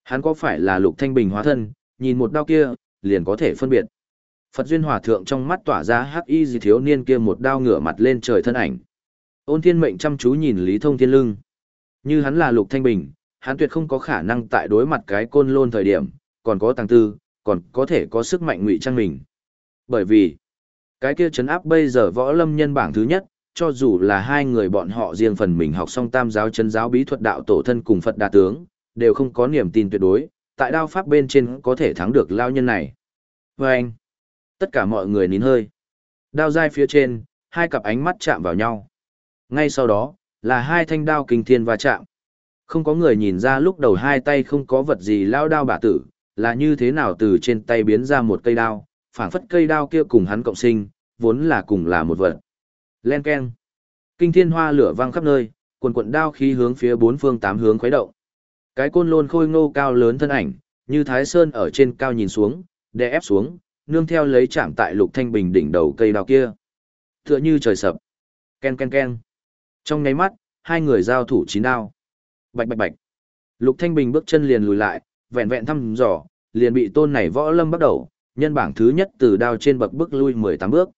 Hắn có phải là lục thanh bình hóa thân, nhìn một đao kia, liền có thể phân biệt. Phật duyên hòa thượng trong mắt tỏa ra hắc y gì thiếu niên kia một đao ngửa mặt lên trời thân ảnh. Ôn thiên mệnh chăm chú nhìn Lý Thông Thiên lưng. Như hắn là lục thanh bình, hắn tuyệt không có khả năng tại đối mặt cái côn lôn thời điểm, còn có tăng tư, còn có thể có sức mạnh ngụy trang mình. Bởi vì, cái kia chấn áp bây giờ võ lâm nhân bảng thứ nhất, cho dù là hai người bọn họ riêng phần mình học xong tam giáo chân giáo bí thuật đạo tổ thân cùng Phật đà tướng, đều không có niềm tin tuyệt đối, tại đao pháp bên trên có thể thắng được lao nhân này. Và anh, tất cả mọi người nín hơi. Đao dai phía trên, hai cặp ánh mắt chạm vào nhau. Ngay sau đó, là hai thanh đao kinh thiên va chạm. Không có người nhìn ra lúc đầu hai tay không có vật gì lao đao bà tử, là như thế nào từ trên tay biến ra một cây đao, phảng phất cây đao kia cùng hắn cộng sinh, vốn là cùng là một vật. Len keng. Kinh thiên hoa lửa vang khắp nơi, quần cuộn đao khí hướng phía bốn phương tám hướng khuấy động. Cái côn lôn khôi ngô cao lớn thân ảnh, như Thái Sơn ở trên cao nhìn xuống, đè ép xuống, nương theo lấy chạm tại Lục Thanh Bình đỉnh đầu cây đao kia. Tựa như trời sập. Ken ken ken. Trong ngáy mắt, hai người giao thủ chín đao. Bạch bạch bạch. Lục Thanh Bình bước chân liền lùi lại, vẹn vẹn thăm dò, liền bị tôn này võ lâm bắt đầu, nhân bảng thứ nhất từ đao trên bậc bước lui 18 bước.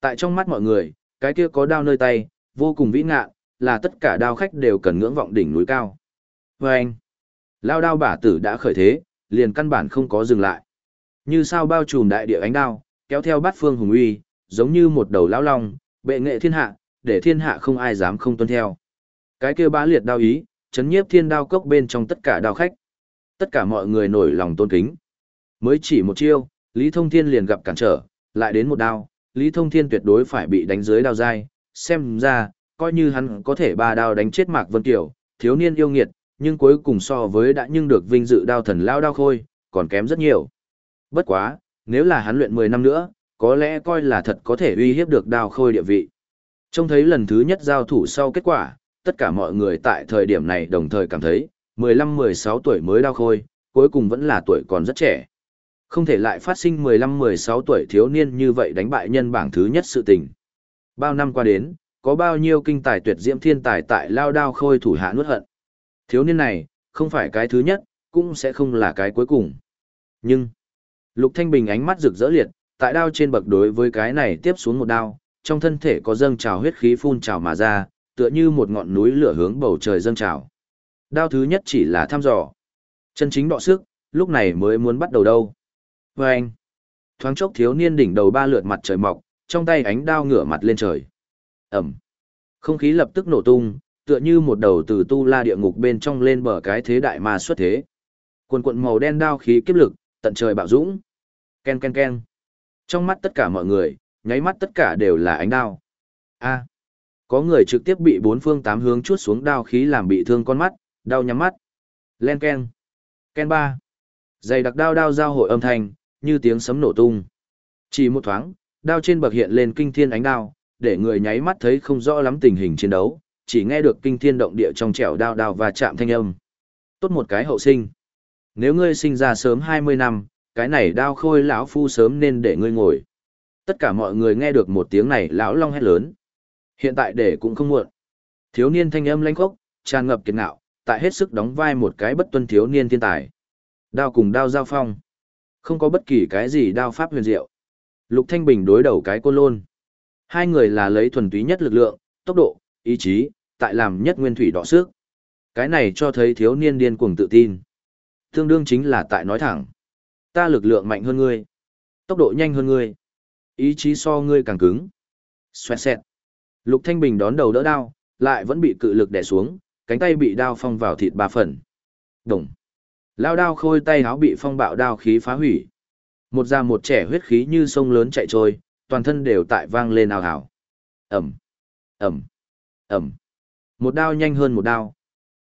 Tại trong mắt mọi người, cái kia có đao nơi tay, vô cùng vĩ ngạ, là tất cả đao khách đều cần ngưỡng vọng đỉnh núi cao. Và anh, lao đao bả tử đã khởi thế, liền căn bản không có dừng lại. Như sao bao trùm đại địa ánh đao, kéo theo bát phương hùng uy, giống như một đầu lão long, bệ nghệ thiên hạ, để thiên hạ không ai dám không tuân theo. Cái kia bá liệt đao ý, chấn nhiếp thiên đao cốc bên trong tất cả đao khách. Tất cả mọi người nổi lòng tôn kính. Mới chỉ một chiêu, Lý Thông Thiên liền gặp cản trở, lại đến một đao, Lý Thông Thiên tuyệt đối phải bị đánh dưới đao dai, xem ra, coi như hắn có thể ba đao đánh chết Mạc Vân Kiều, thiếu niên yêu nghiệt, nhưng cuối cùng so với đã nhưng được vinh dự đao thần lao đao khôi, còn kém rất nhiều. Bất quá, nếu là hắn luyện 10 năm nữa, có lẽ coi là thật có thể uy hiếp được đao khôi địa vị. Trông thấy lần thứ nhất giao thủ sau kết quả, tất cả mọi người tại thời điểm này đồng thời cảm thấy, 15-16 tuổi mới đau khôi, cuối cùng vẫn là tuổi còn rất trẻ. Không thể lại phát sinh 15-16 tuổi thiếu niên như vậy đánh bại nhân bảng thứ nhất sự tình. Bao năm qua đến, có bao nhiêu kinh tài tuyệt diễm thiên tài tại lao đao khôi thủ hạ nuốt hận. Thiếu niên này, không phải cái thứ nhất, cũng sẽ không là cái cuối cùng. Nhưng, Lục Thanh Bình ánh mắt rực rỡ liệt, tại đao trên bậc đối với cái này tiếp xuống một đao, trong thân thể có dâng trào huyết khí phun trào mà ra, tựa như một ngọn núi lửa hướng bầu trời dâng trào. Đao thứ nhất chỉ là thăm dò. Chân chính đọ sức, lúc này mới muốn bắt đầu đâu. Và anh, thoáng chốc thiếu niên đỉnh đầu ba lượt mặt trời mọc, trong tay ánh đao ngửa mặt lên trời. Ẩm. Không khí lập tức nổ tung, tựa như một đầu từ tu la địa ngục bên trong lên bờ cái thế đại ma xuất thế. Quần quận màu đen đao khí kiếp lực, tận trời bạo dũng. Ken ken ken. Trong mắt tất cả mọi người, nháy mắt tất cả đều là ánh đao. A. Có người trực tiếp bị bốn phương tám hướng chuốt xuống đao khí làm bị thương con mắt, đau nhắm mắt. Len ken. Ken ba. Dày đặc đao đao giao hội âm thanh, như tiếng sấm nổ tung. Chỉ một thoáng, đao trên bậc hiện lên kinh thiên ánh đao, để người nháy mắt thấy không rõ lắm tình hình chiến đấu, chỉ nghe được kinh thiên động địa trong trẻo đao đao và chạm thanh âm. Tốt một cái hậu sinh. Nếu ngươi sinh ra sớm 20 năm, cái này đao khôi lão phu sớm nên để ngươi ngồi. Tất cả mọi người nghe được một tiếng này lão long hét lớn. Hiện tại để cũng không muộn. Thiếu niên thanh âm lãnh khốc, tràn ngập kiệt ngạo, tại hết sức đóng vai một cái bất tuân thiếu niên thiên tài. Đao cùng đao giao phong. Không có bất kỳ cái gì đao pháp huyền diệu. Lục Thanh Bình đối đầu cái côn lôn. Hai người là lấy thuần túy nhất lực lượng, tốc độ, ý chí, tại làm nhất nguyên thủy đỏ sức. Cái này cho thấy thiếu niên điên cuồng tự tin. Tương đương chính là tại nói thẳng. Ta lực lượng mạnh hơn ngươi. Tốc độ nhanh hơn ngươi. Ý chí so ngươi càng cứng. Xoẹt xẹt. Lục Thanh Bình đón đầu đỡ đao, lại vẫn bị cự lực đè xuống, cánh tay bị đao phong vào thịt ba phần. Đồng. Lao đao khôi tay háo bị phong bạo đao khí phá hủy. Một già một trẻ huyết khí như sông lớn chạy trôi, toàn thân đều tại vang lên ào ào. Ẩm, Ẩm, Ẩm. Một đao nhanh hơn một đao.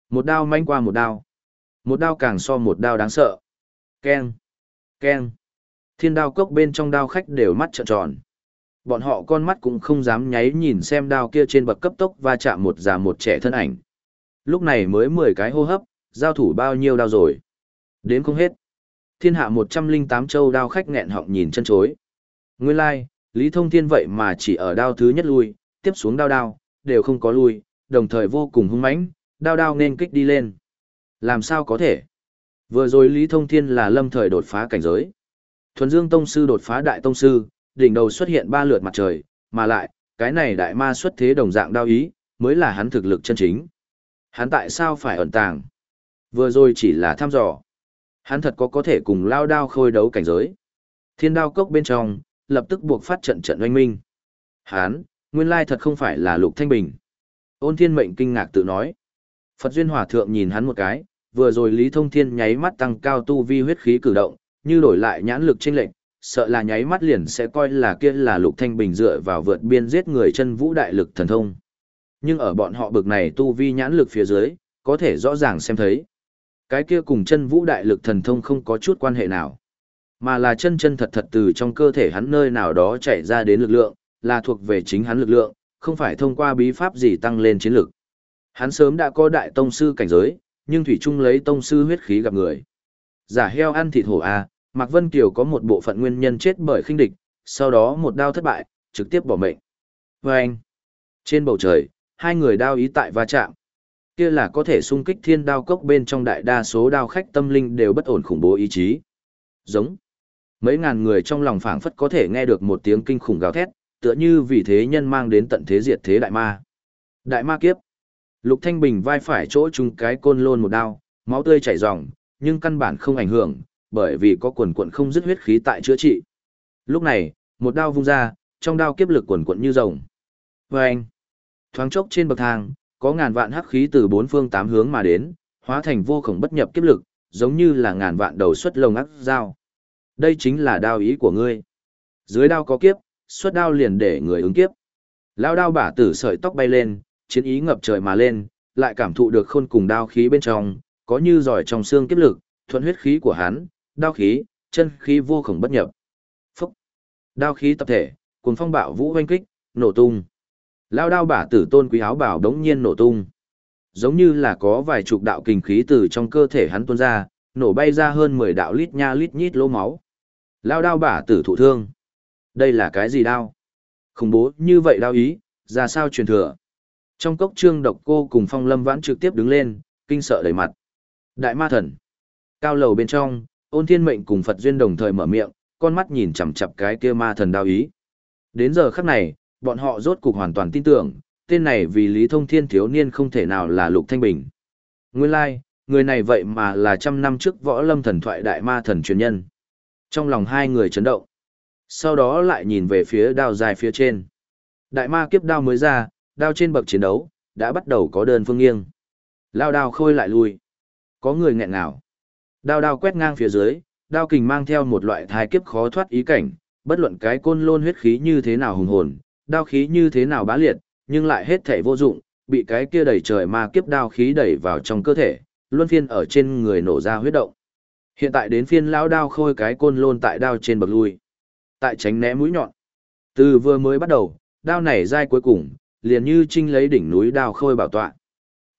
Một đao manh qua một đao. Một đao càng so một đao đáng sợ. Keng, keng. Thiên đao cốc bên trong đao khách đều mắt trợn tròn. Bọn họ con mắt cũng không dám nháy nhìn xem đao kia trên bậc cấp tốc va chạm một già một trẻ thân ảnh. Lúc này mới 10 cái hô hấp, giao thủ bao nhiêu đao rồi. Đến không hết. Thiên hạ 108 châu đao khách nghẹn họng nhìn chân chối. Nguyên lai, like, Lý Thông Thiên vậy mà chỉ ở đao thứ nhất lui, tiếp xuống đao đao, đều không có lui, đồng thời vô cùng hung mãnh, đao đao nên kích đi lên. Làm sao có thể? Vừa rồi Lý Thông Thiên là lâm thời đột phá cảnh giới. Thuần Dương Tông Sư đột phá Đại Tông Sư, đỉnh đầu xuất hiện ba lượt mặt trời, mà lại, cái này đại ma xuất thế đồng dạng đao ý, mới là hắn thực lực chân chính. Hắn tại sao phải ẩn tàng? Vừa rồi chỉ là thăm dò. Hắn thật có có thể cùng lao đao khôi đấu cảnh giới. Thiên đao cốc bên trong, lập tức buộc phát trận trận oanh minh. Hắn, nguyên lai thật không phải là lục thanh bình. Ôn thiên mệnh kinh ngạc tự nói. Phật duyên hòa thượng nhìn hắn một cái, vừa rồi Lý Thông Thiên nháy mắt tăng cao tu vi huyết khí cử động, như đổi lại nhãn lực chênh lệnh, sợ là nháy mắt liền sẽ coi là kia là Lục Thanh Bình dựa vào vượt biên giết người chân vũ đại lực thần thông. Nhưng ở bọn họ bực này tu vi nhãn lực phía dưới, có thể rõ ràng xem thấy. Cái kia cùng chân vũ đại lực thần thông không có chút quan hệ nào. Mà là chân chân thật thật từ trong cơ thể hắn nơi nào đó chạy ra đến lực lượng, là thuộc về chính hắn lực lượng, không phải thông qua bí pháp gì tăng lên chiến lực. Hắn sớm đã có đại tông sư cảnh giới, nhưng Thủy Trung lấy tông sư huyết khí gặp người. Giả heo ăn thịt hổ A, Mạc Vân Kiều có một bộ phận nguyên nhân chết bởi khinh địch, sau đó một đao thất bại, trực tiếp bỏ mệnh. Và anh, trên bầu trời, hai người đao ý tại va chạm. Kia là có thể xung kích thiên đao cốc bên trong đại đa số đao khách tâm linh đều bất ổn khủng bố ý chí. Giống. Mấy ngàn người trong lòng phảng phất có thể nghe được một tiếng kinh khủng gào thét, tựa như vì thế nhân mang đến tận thế diệt thế đại ma. Đại ma kiếp. Lục Thanh Bình vai phải chỗ chung cái côn lôn một đao, máu tươi chảy ròng, nhưng căn bản không ảnh hưởng, bởi vì có quần quận không dứt huyết khí tại chữa trị. Lúc này, một đao vung ra, trong đao kiếp lực quần quận như rồng. Và anh, thoáng chốc trên bậc thang, có ngàn vạn hắc khí từ bốn phương tám hướng mà đến, hóa thành vô khổng bất nhập kiếp lực, giống như là ngàn vạn đầu xuất lồng ác dao. Đây chính là đao ý của ngươi. Dưới đao có kiếp, xuất đao liền để người ứng kiếp. Lao đao bả tử sợi tóc bay lên, chiến ý ngập trời mà lên, lại cảm thụ được khôn cùng đao khí bên trong, có như giỏi trong xương kiếp lực, thuận huyết khí của hắn, đao khí, chân khí vô khổng bất nhập. Phúc! Đao khí tập thể, cuồng phong bạo vũ hoanh kích, nổ tung. Lao đao bả tử tôn quý áo bảo đống nhiên nổ tung. Giống như là có vài chục đạo kình khí từ trong cơ thể hắn tuôn ra, nổ bay ra hơn 10 đạo lít nha lít nhít lỗ máu. Lao đao bả tử thụ thương. Đây là cái gì đao? Khủng bố như vậy đao ý, ra sao truyền thừa? Trong cốc trương độc cô cùng phong lâm vãn trực tiếp đứng lên, kinh sợ đầy mặt. Đại ma thần. Cao lầu bên trong, ôn thiên mệnh cùng Phật duyên đồng thời mở miệng, con mắt nhìn chằm chặp cái kia ma thần đao ý. Đến giờ khắc này, bọn họ rốt cục hoàn toàn tin tưởng, tên này vì Lý Thông Thiên thiếu niên không thể nào là Lục Thanh Bình. Nguyên lai, like, người này vậy mà là trăm năm trước võ lâm thần thoại đại ma thần truyền nhân. Trong lòng hai người chấn động. Sau đó lại nhìn về phía đao dài phía trên. Đại ma kiếp đao mới ra, đao trên bậc chiến đấu, đã bắt đầu có đơn phương nghiêng. Lao đao khôi lại lui. Có người nghẹn ngào. Đao đao quét ngang phía dưới, đao kình mang theo một loại thai kiếp khó thoát ý cảnh, bất luận cái côn lôn huyết khí như thế nào hùng hồn, đao khí như thế nào bá liệt, nhưng lại hết thể vô dụng, bị cái kia đẩy trời ma kiếp đao khí đẩy vào trong cơ thể, luân phiên ở trên người nổ ra huyết động. Hiện tại đến phiên lão đao khôi cái côn lôn tại đao trên bậc lui. Tại tránh né mũi nhọn. Từ vừa mới bắt đầu, đao này dai cuối cùng, liền như trinh lấy đỉnh núi đao khôi bảo tọa.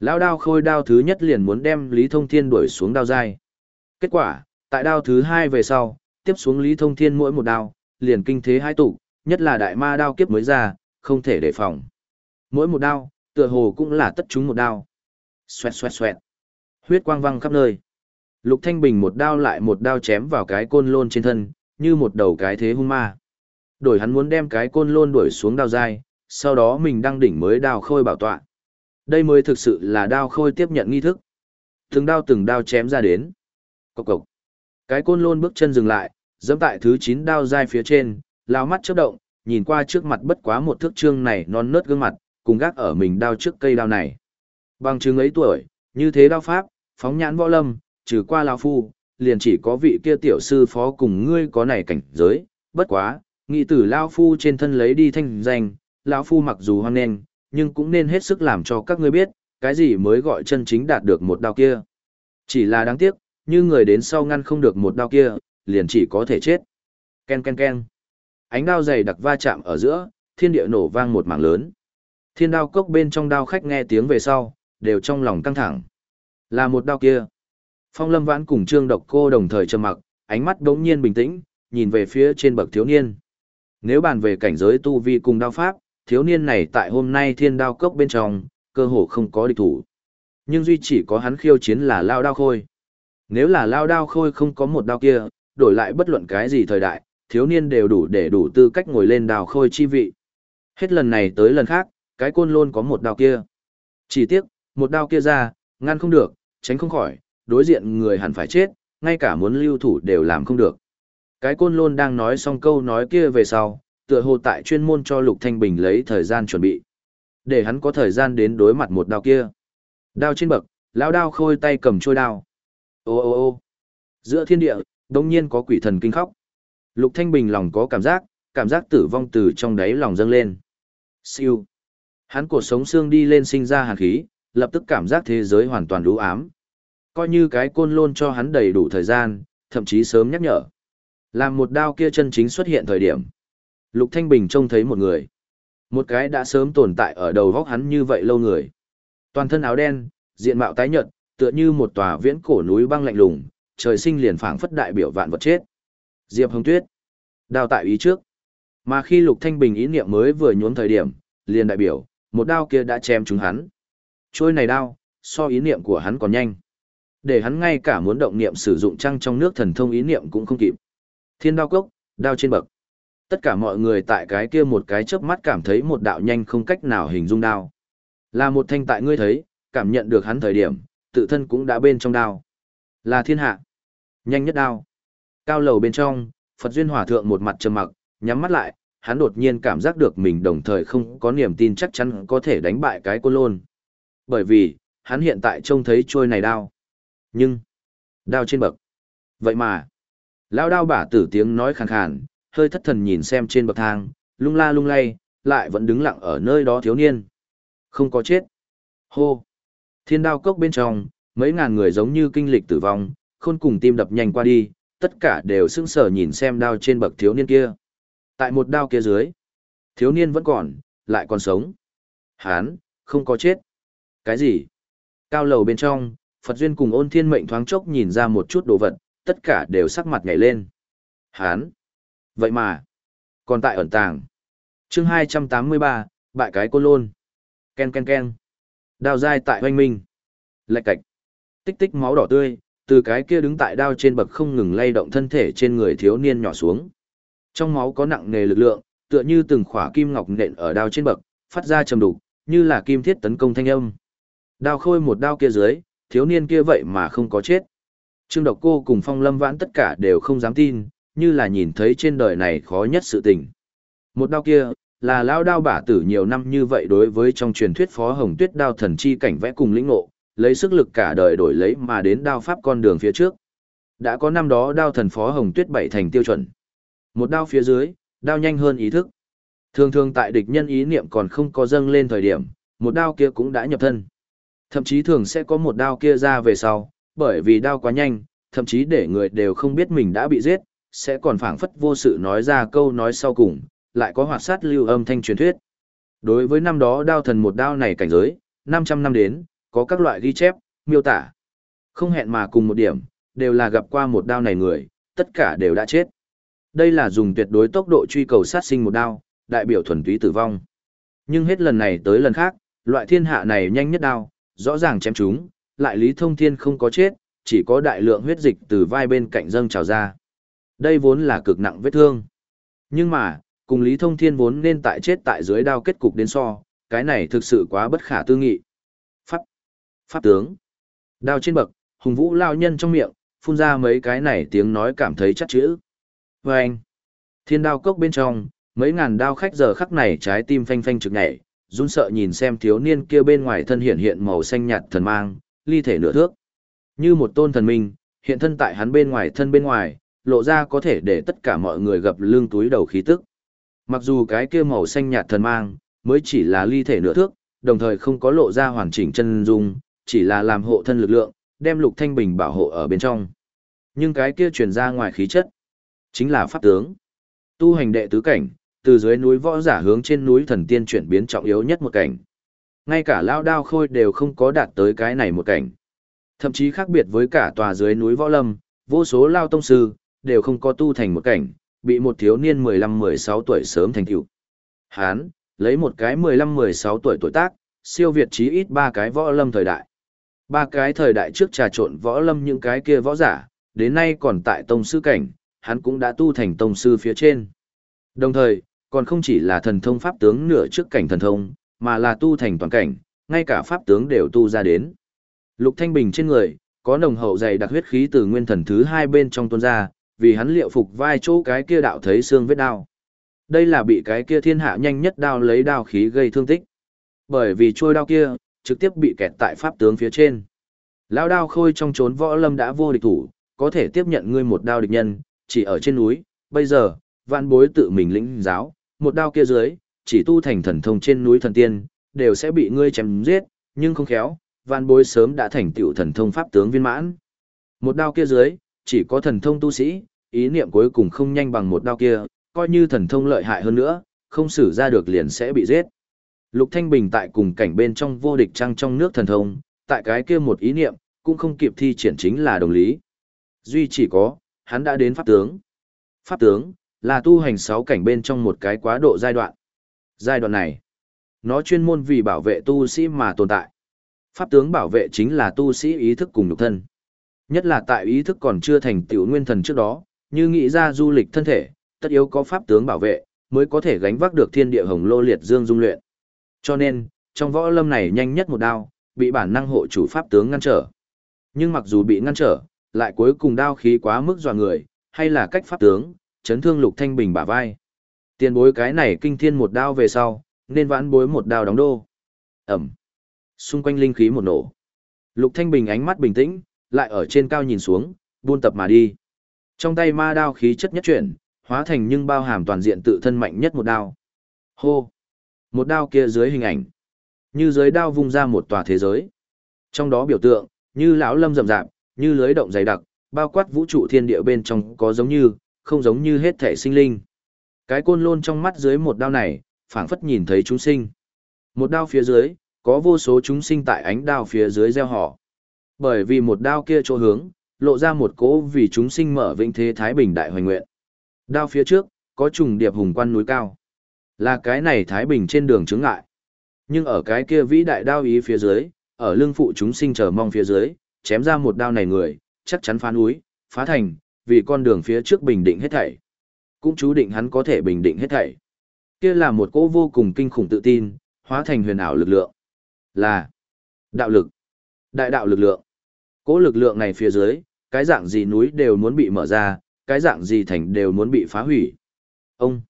Lão đao khôi đao thứ nhất liền muốn đem Lý Thông Thiên đuổi xuống đao dai. Kết quả, tại đao thứ hai về sau, tiếp xuống Lý Thông Thiên mỗi một đao, liền kinh thế hai tụ, nhất là đại ma đao kiếp mới ra, không thể đề phòng. Mỗi một đao, tựa hồ cũng là tất chúng một đao. Xoẹt xoẹt xoẹt. Huyết quang văng khắp nơi. Lục Thanh Bình một đao lại một đao chém vào cái côn lôn trên thân, như một đầu cái thế hung ma. Đổi hắn muốn đem cái côn lôn đuổi xuống đao dai, sau đó mình đăng đỉnh mới đao khôi bảo tọa. Đây mới thực sự là đao khôi tiếp nhận nghi thức. Từng đao từng đao chém ra đến. Cộc cộc. Cái côn lôn bước chân dừng lại, dẫm tại thứ 9 đao dai phía trên, lao mắt chớp động, nhìn qua trước mặt bất quá một thước trương này non nớt gương mặt, cùng gác ở mình đao trước cây đao này. Bằng chứng ấy tuổi, như thế đao pháp, phóng nhãn võ lâm, trừ qua lão phu, liền chỉ có vị kia tiểu sư phó cùng ngươi có này cảnh giới, bất quá, nghị tử lão phu trên thân lấy đi thanh danh, lão phu mặc dù hoang nghênh, nhưng cũng nên hết sức làm cho các ngươi biết, cái gì mới gọi chân chính đạt được một đao kia. Chỉ là đáng tiếc, như người đến sau ngăn không được một đao kia, liền chỉ có thể chết. Ken ken ken. Ánh đao dày đặc va chạm ở giữa, thiên địa nổ vang một mảng lớn. Thiên đao cốc bên trong đao khách nghe tiếng về sau, đều trong lòng căng thẳng. Là một đao kia. Phong Lâm Vãn cùng Trương Độc Cô đồng thời trầm mặc, ánh mắt đống nhiên bình tĩnh, nhìn về phía trên bậc thiếu niên. Nếu bàn về cảnh giới tu vi cùng đao pháp, thiếu niên này tại hôm nay thiên đao cốc bên trong, cơ hồ không có địch thủ. Nhưng duy chỉ có hắn khiêu chiến là lao đao khôi. Nếu là lao đao khôi không có một đao kia, đổi lại bất luận cái gì thời đại, thiếu niên đều đủ để đủ tư cách ngồi lên đao khôi chi vị. Hết lần này tới lần khác, cái côn luôn có một đao kia. Chỉ tiếc, một đao kia ra, ngăn không được, tránh không khỏi, đối diện người hẳn phải chết, ngay cả muốn lưu thủ đều làm không được. Cái côn lôn đang nói xong câu nói kia về sau, tựa hồ tại chuyên môn cho Lục Thanh Bình lấy thời gian chuẩn bị. Để hắn có thời gian đến đối mặt một đao kia. Đao trên bậc, lão đao khôi tay cầm trôi đao. Ô ô ô giữa thiên địa, đông nhiên có quỷ thần kinh khóc. Lục Thanh Bình lòng có cảm giác, cảm giác tử vong từ trong đáy lòng dâng lên. Siêu. Hắn cuộc sống xương đi lên sinh ra hàn khí, lập tức cảm giác thế giới hoàn toàn đủ ám. Coi như cái côn lôn cho hắn đầy đủ thời gian, thậm chí sớm nhắc nhở. Làm một đao kia chân chính xuất hiện thời điểm. Lục Thanh Bình trông thấy một người. Một cái đã sớm tồn tại ở đầu góc hắn như vậy lâu người. Toàn thân áo đen, diện mạo tái nhợt, tựa như một tòa viễn cổ núi băng lạnh lùng, trời sinh liền phảng phất đại biểu vạn vật chết. Diệp Hồng Tuyết. Đao tại ý trước. Mà khi Lục Thanh Bình ý niệm mới vừa nhuốm thời điểm, liền đại biểu, một đao kia đã chém trúng hắn. Trôi này đao, so ý niệm của hắn còn nhanh. Để hắn ngay cả muốn động niệm sử dụng trăng trong nước thần thông ý niệm cũng không kịp. Thiên đao cốc, đao trên bậc. Tất cả mọi người tại cái kia một cái chớp mắt cảm thấy một đạo nhanh không cách nào hình dung đao. Là một thanh tại ngươi thấy, cảm nhận được hắn thời điểm, tự thân cũng đã bên trong đao. Là thiên hạ. Nhanh nhất đao. Cao lầu bên trong, Phật Duyên Hòa Thượng một mặt trầm mặc, nhắm mắt lại, hắn đột nhiên cảm giác được mình đồng thời không có niềm tin chắc chắn có thể đánh bại cái cô lôn. Bởi vì, hắn hiện tại trông thấy trôi này đao. Nhưng, đao trên bậc. Vậy mà, lao đao bả tử tiếng nói khàn khàn, hơi thất thần nhìn xem trên bậc thang, lung la lung lay, lại vẫn đứng lặng ở nơi đó thiếu niên. Không có chết. Hô. Thiên đao cốc bên trong, mấy ngàn người giống như kinh lịch tử vong, khôn cùng tim đập nhanh qua đi, tất cả đều sững sờ nhìn xem đao trên bậc thiếu niên kia. Tại một đao kia dưới, thiếu niên vẫn còn, lại còn sống. Hán, không có chết. Cái gì? Cao lầu bên trong, Phật Duyên cùng ôn thiên mệnh thoáng chốc nhìn ra một chút đồ vật, tất cả đều sắc mặt nhảy lên. Hán! Vậy mà, còn tại ẩn tàng. chương 283, bại cái cô lôn. Ken ken ken. Đao dai tại hoanh minh. Lạch cạch. Tích tích máu đỏ tươi, từ cái kia đứng tại đao trên bậc không ngừng lay động thân thể trên người thiếu niên nhỏ xuống. Trong máu có nặng nề lực lượng, tựa như từng khỏa kim ngọc nện ở đao trên bậc, phát ra trầm đục, như là kim thiết tấn công thanh âm. Đao khôi một đao kia dưới, thiếu niên kia vậy mà không có chết. Trương Độc Cô cùng Phong Lâm Vãn tất cả đều không dám tin, như là nhìn thấy trên đời này khó nhất sự tình. Một đao kia, là lao đao bả tử nhiều năm như vậy đối với trong truyền thuyết phó hồng tuyết đao thần chi cảnh vẽ cùng lĩnh ngộ, lấy sức lực cả đời đổi lấy mà đến đao pháp con đường phía trước. Đã có năm đó đao thần phó hồng tuyết bảy thành tiêu chuẩn. Một đao phía dưới, đao nhanh hơn ý thức. Thường thường tại địch nhân ý niệm còn không có dâng lên thời điểm, một đao kia cũng đã nhập thân. Thậm chí thường sẽ có một đao kia ra về sau, bởi vì đao quá nhanh, thậm chí để người đều không biết mình đã bị giết, sẽ còn phảng phất vô sự nói ra câu nói sau cùng, lại có hoạt sát lưu âm thanh truyền thuyết. Đối với năm đó đao thần một đao này cảnh giới, 500 năm đến, có các loại ghi chép, miêu tả. Không hẹn mà cùng một điểm, đều là gặp qua một đao này người, tất cả đều đã chết. Đây là dùng tuyệt đối tốc độ truy cầu sát sinh một đao, đại biểu thuần túy tử vong. Nhưng hết lần này tới lần khác, loại thiên hạ này nhanh nhất đao, rõ ràng chém chúng, lại Lý Thông Thiên không có chết, chỉ có đại lượng huyết dịch từ vai bên cạnh dâng trào ra. Đây vốn là cực nặng vết thương. Nhưng mà, cùng Lý Thông Thiên vốn nên tại chết tại dưới đao kết cục đến so, cái này thực sự quá bất khả tư nghị. Pháp, Pháp tướng, đao trên bậc, hùng vũ lao nhân trong miệng, phun ra mấy cái này tiếng nói cảm thấy chắc chữ. Và anh, thiên đao cốc bên trong, mấy ngàn đao khách giờ khắc này trái tim phanh phanh trực nhảy, run sợ nhìn xem thiếu niên kia bên ngoài thân hiện hiện màu xanh nhạt thần mang, ly thể nửa thước. Như một tôn thần minh, hiện thân tại hắn bên ngoài thân bên ngoài, lộ ra có thể để tất cả mọi người gặp lưng túi đầu khí tức. Mặc dù cái kia màu xanh nhạt thần mang, mới chỉ là ly thể nửa thước, đồng thời không có lộ ra hoàn chỉnh chân dung, chỉ là làm hộ thân lực lượng, đem Lục Thanh Bình bảo hộ ở bên trong. Nhưng cái kia truyền ra ngoài khí chất, chính là pháp tướng. Tu hành đệ tứ cảnh, từ dưới núi võ giả hướng trên núi thần tiên chuyển biến trọng yếu nhất một cảnh. Ngay cả lao đao khôi đều không có đạt tới cái này một cảnh. Thậm chí khác biệt với cả tòa dưới núi võ lâm, vô số lao tông sư, đều không có tu thành một cảnh, bị một thiếu niên 15-16 tuổi sớm thành tựu. Hán, lấy một cái 15-16 tuổi tuổi tác, siêu việt chí ít ba cái võ lâm thời đại. Ba cái thời đại trước trà trộn võ lâm những cái kia võ giả, đến nay còn tại tông sư cảnh, hắn cũng đã tu thành tông sư phía trên. Đồng thời, còn không chỉ là thần thông pháp tướng nửa trước cảnh thần thông, mà là tu thành toàn cảnh, ngay cả pháp tướng đều tu ra đến. Lục Thanh Bình trên người, có nồng hậu dày đặc huyết khí từ nguyên thần thứ hai bên trong tuôn ra, vì hắn liệu phục vai chỗ cái kia đạo thấy xương vết đao. Đây là bị cái kia thiên hạ nhanh nhất đao lấy đao khí gây thương tích. Bởi vì trôi đao kia, trực tiếp bị kẹt tại pháp tướng phía trên. Lão đao khôi trong trốn võ lâm đã vô địch thủ, có thể tiếp nhận ngươi một đao địch nhân, chỉ ở trên núi, bây giờ, vạn bối tự mình lĩnh giáo, một đao kia dưới, chỉ tu thành thần thông trên núi thần tiên, đều sẽ bị ngươi chém giết, nhưng không khéo, vạn bối sớm đã thành tựu thần thông pháp tướng viên mãn. Một đao kia dưới, chỉ có thần thông tu sĩ, ý niệm cuối cùng không nhanh bằng một đao kia, coi như thần thông lợi hại hơn nữa, không xử ra được liền sẽ bị giết. Lục Thanh Bình tại cùng cảnh bên trong vô địch trăng trong nước thần thông, tại cái kia một ý niệm, cũng không kịp thi triển chính là đồng lý. Duy chỉ có, hắn đã đến pháp tướng. Pháp tướng, là tu hành sáu cảnh bên trong một cái quá độ giai đoạn. Giai đoạn này, nó chuyên môn vì bảo vệ tu sĩ mà tồn tại. Pháp tướng bảo vệ chính là tu sĩ ý thức cùng nhục thân. Nhất là tại ý thức còn chưa thành tiểu nguyên thần trước đó, như nghĩ ra du lịch thân thể, tất yếu có pháp tướng bảo vệ, mới có thể gánh vác được thiên địa hồng lô liệt dương dung luyện. Cho nên, trong võ lâm này nhanh nhất một đao, bị bản năng hộ chủ pháp tướng ngăn trở. Nhưng mặc dù bị ngăn trở, lại cuối cùng đao khí quá mức dọa người, hay là cách pháp tướng, chấn thương lục thanh bình bả vai. Tiền bối cái này kinh thiên một đao về sau, nên vãn bối một đao đóng đô. Ẩm. Xung quanh linh khí một nổ. Lục thanh bình ánh mắt bình tĩnh, lại ở trên cao nhìn xuống, buôn tập mà đi. Trong tay ma đao khí chất nhất chuyển, hóa thành nhưng bao hàm toàn diện tự thân mạnh nhất một đao. Hô! Một đao kia dưới hình ảnh. Như dưới đao vung ra một tòa thế giới. Trong đó biểu tượng, như lão lâm rậm rạp, như lưới động dày đặc, bao quát vũ trụ thiên địa bên trong có giống như, không giống như hết thể sinh linh. Cái côn lôn trong mắt dưới một đao này, phảng phất nhìn thấy chúng sinh. Một đao phía dưới, có vô số chúng sinh tại ánh đao phía dưới gieo họ. Bởi vì một đao kia chỗ hướng, lộ ra một cỗ vì chúng sinh mở vĩnh thế Thái Bình đại hoành nguyện. Đao phía trước, có trùng điệp hùng quan núi cao. Là cái này Thái Bình trên đường chứng ngại. Nhưng ở cái kia vĩ đại đao ý phía dưới, ở lưng phụ chúng sinh chờ mong phía dưới, chém ra một đao này người, chắc chắn phá núi, phá thành, vì con đường phía trước bình định hết thảy. Cũng chú định hắn có thể bình định hết thảy. Kia là một cỗ vô cùng kinh khủng tự tin, hóa thành huyền ảo lực lượng. Là đạo lực, đại đạo lực lượng. Cỗ lực lượng này phía dưới, cái dạng gì núi đều muốn bị mở ra, cái dạng gì thành đều muốn bị phá hủy. Ông,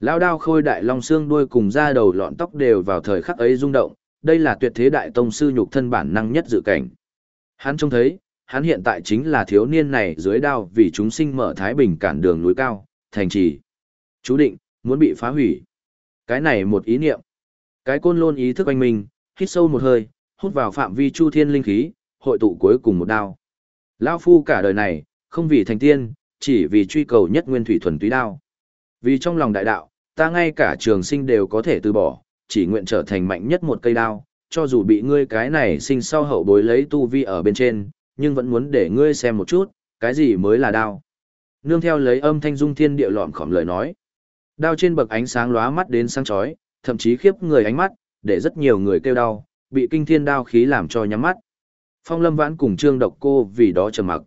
lão đao khôi đại long xương đuôi cùng da đầu lọn tóc đều vào thời khắc ấy rung động, đây là tuyệt thế đại tông sư nhục thân bản năng nhất dự cảnh. Hắn trông thấy, hắn hiện tại chính là thiếu niên này dưới đao vì chúng sinh mở thái bình cản đường núi cao, thành trì. Chú định, muốn bị phá hủy. Cái này một ý niệm. Cái côn lôn ý thức anh mình, hít sâu một hơi, hút vào phạm vi chu thiên linh khí, hội tụ cuối cùng một đao. lão phu cả đời này, không vì thành tiên, chỉ vì truy cầu nhất nguyên thủy thuần túy đao. Vì trong lòng đại đạo, ta ngay cả trường sinh đều có thể từ bỏ, chỉ nguyện trở thành mạnh nhất một cây đao, cho dù bị ngươi cái này sinh sau hậu bối lấy tu vi ở bên trên, nhưng vẫn muốn để ngươi xem một chút, cái gì mới là đao. Nương theo lấy âm thanh dung thiên địa lọm khỏm lời nói. Đao trên bậc ánh sáng lóa mắt đến sáng chói, thậm chí khiếp người ánh mắt, để rất nhiều người kêu đau, bị kinh thiên đao khí làm cho nhắm mắt. Phong Lâm Vãn cùng Trương Độc Cô vì đó trầm mặc.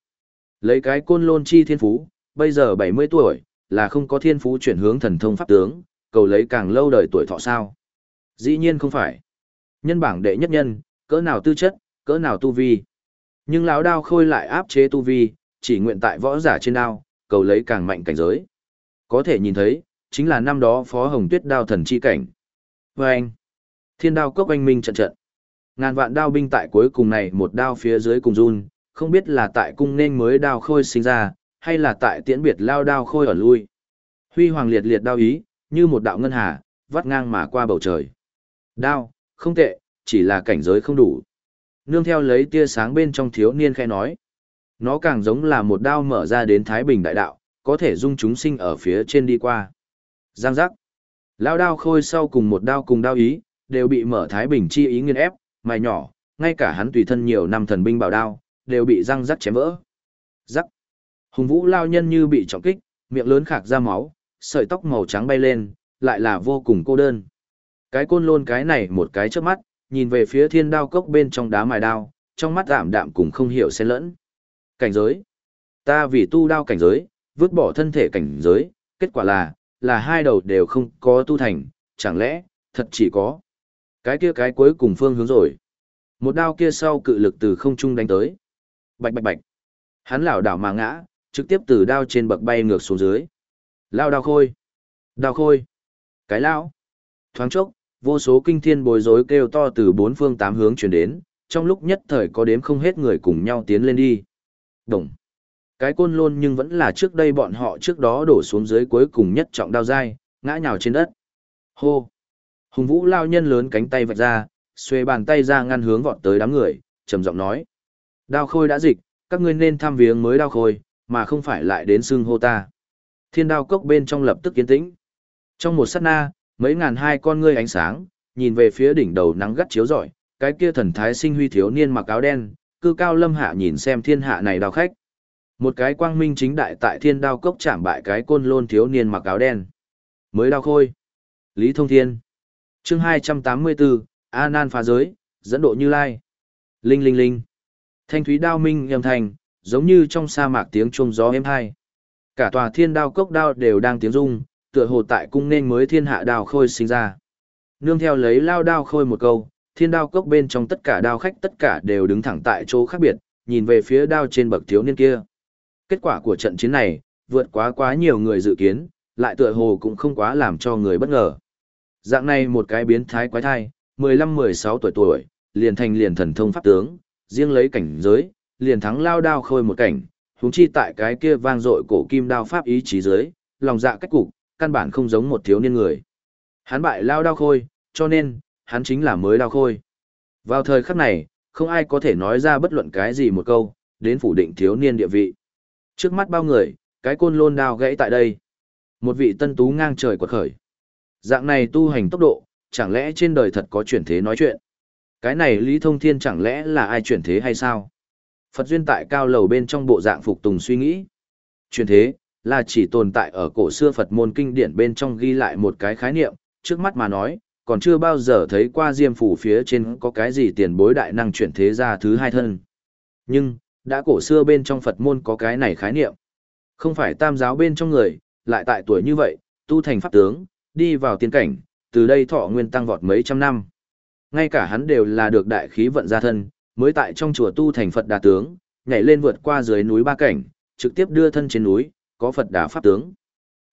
Lấy cái côn lôn chi thiên phú, bây giờ 70 tuổi, là không có thiên phú chuyển hướng thần thông pháp tướng, cầu lấy càng lâu đời tuổi thọ sao. Dĩ nhiên không phải. Nhân bảng đệ nhất nhân, cỡ nào tư chất, cỡ nào tu vi. Nhưng lão đao khôi lại áp chế tu vi, chỉ nguyện tại võ giả trên đao, cầu lấy càng mạnh cảnh giới. Có thể nhìn thấy, chính là năm đó Phó Hồng Tuyết đao thần chi cảnh. Và anh, thiên đao cốc anh minh trận trận. Ngàn vạn đao binh tại cuối cùng này một đao phía dưới cùng run, không biết là tại cung nên mới đao khôi sinh ra, hay là tại tiễn biệt lao đao khôi ở lui. Huy hoàng liệt liệt đao ý, như một đạo ngân hà, vắt ngang mà qua bầu trời. Đao, không tệ, chỉ là cảnh giới không đủ. Nương theo lấy tia sáng bên trong thiếu niên khẽ nói. Nó càng giống là một đao mở ra đến Thái Bình đại đạo, có thể dung chúng sinh ở phía trên đi qua. Giang giác. Lao đao khôi sau cùng một đao cùng đao ý, đều bị mở Thái Bình chi ý nghiên ép, mài nhỏ, ngay cả hắn tùy thân nhiều năm thần binh bảo đao, đều bị răng rắc chém vỡ. Rắc. Hùng vũ lao nhân như bị trọng kích, miệng lớn khạc ra máu, sợi tóc màu trắng bay lên, lại là vô cùng cô đơn. Cái côn lôn cái này một cái trước mắt, nhìn về phía thiên đao cốc bên trong đá mài đao, trong mắt giảm đạm cùng không hiểu xen lẫn. Cảnh giới. Ta vì tu đao cảnh giới, vứt bỏ thân thể cảnh giới, kết quả là, là hai đầu đều không có tu thành, chẳng lẽ, thật chỉ có. Cái kia cái cuối cùng phương hướng rồi. Một đao kia sau cự lực từ không trung đánh tới. Bạch bạch bạch. Hắn lảo đảo mà ngã, trực tiếp từ đao trên bậc bay ngược xuống dưới. Lao đao khôi. Đao khôi. Cái lao. Thoáng chốc, vô số kinh thiên bối rối kêu to từ bốn phương tám hướng chuyển đến, trong lúc nhất thời có đếm không hết người cùng nhau tiến lên đi. Đồng. Cái côn lôn nhưng vẫn là trước đây bọn họ trước đó đổ xuống dưới cuối cùng nhất trọng đao dai, ngã nhào trên đất. Hô. Hùng vũ lao nhân lớn cánh tay vạch ra, xuê bàn tay ra ngăn hướng vọt tới đám người, trầm giọng nói. Đao khôi đã dịch, các ngươi nên thăm viếng mới đao khôi, mà không phải lại đến xưng hô ta. Thiên đao cốc bên trong lập tức kiến tĩnh. Trong một sát na, mấy ngàn hai con ngươi ánh sáng, nhìn về phía đỉnh đầu nắng gắt chiếu rọi, cái kia thần thái sinh huy thiếu niên mặc áo đen, cư cao lâm hạ nhìn xem thiên hạ này đao khách. Một cái quang minh chính đại tại thiên đao cốc chạm bại cái côn lôn thiếu niên mặc áo đen. Mới đao khôi. Lý Thông Thiên chương 284, A Nan phá giới, dẫn độ như lai. Linh linh linh. Thanh thúy đao minh âm thành, giống như trong sa mạc tiếng chuông gió êm hai. Cả tòa thiên đao cốc đao đều đang tiếng rung, tựa hồ tại cung nên mới thiên hạ đao khôi sinh ra. Nương theo lấy lao đao khôi một câu, thiên đao cốc bên trong tất cả đao khách tất cả đều đứng thẳng tại chỗ khác biệt, nhìn về phía đao trên bậc thiếu niên kia. Kết quả của trận chiến này, vượt quá quá nhiều người dự kiến, lại tựa hồ cũng không quá làm cho người bất ngờ. Dạng này một cái biến thái quái thai, 15-16 tuổi tuổi, liền thành liền thần thông pháp tướng, riêng lấy cảnh giới, liền thắng lao đao khôi một cảnh, huống chi tại cái kia vang dội cổ kim đao pháp ý chí giới, lòng dạ cách cục, căn bản không giống một thiếu niên người. Hắn bại lao đao khôi, cho nên, hắn chính là mới đao khôi. Vào thời khắc này, không ai có thể nói ra bất luận cái gì một câu, đến phủ định thiếu niên địa vị. Trước mắt bao người, cái côn lôn đao gãy tại đây. Một vị tân tú ngang trời quật khởi. Dạng này tu hành tốc độ, chẳng lẽ trên đời thật có chuyển thế nói chuyện. Cái này Lý Thông Thiên chẳng lẽ là ai chuyển thế hay sao? Phật duyên tại cao lầu bên trong bộ dạng phục tùng suy nghĩ. Chuyển thế, là chỉ tồn tại ở cổ xưa Phật môn kinh điển bên trong ghi lại một cái khái niệm, trước mắt mà nói, còn chưa bao giờ thấy qua diêm phủ phía trên có cái gì tiền bối đại năng chuyển thế ra thứ hai thân. Nhưng, đã cổ xưa bên trong Phật môn có cái này khái niệm. Không phải tam giáo bên trong người, lại tại tuổi như vậy, tu thành pháp tướng, đi vào tiên cảnh, từ đây thọ nguyên tăng vọt mấy trăm năm. Ngay cả hắn đều là được đại khí vận gia thân, mới tại trong chùa tu thành Phật đà tướng, nhảy lên vượt qua dưới núi ba cảnh, trực tiếp đưa thân trên núi, có Phật đà pháp tướng.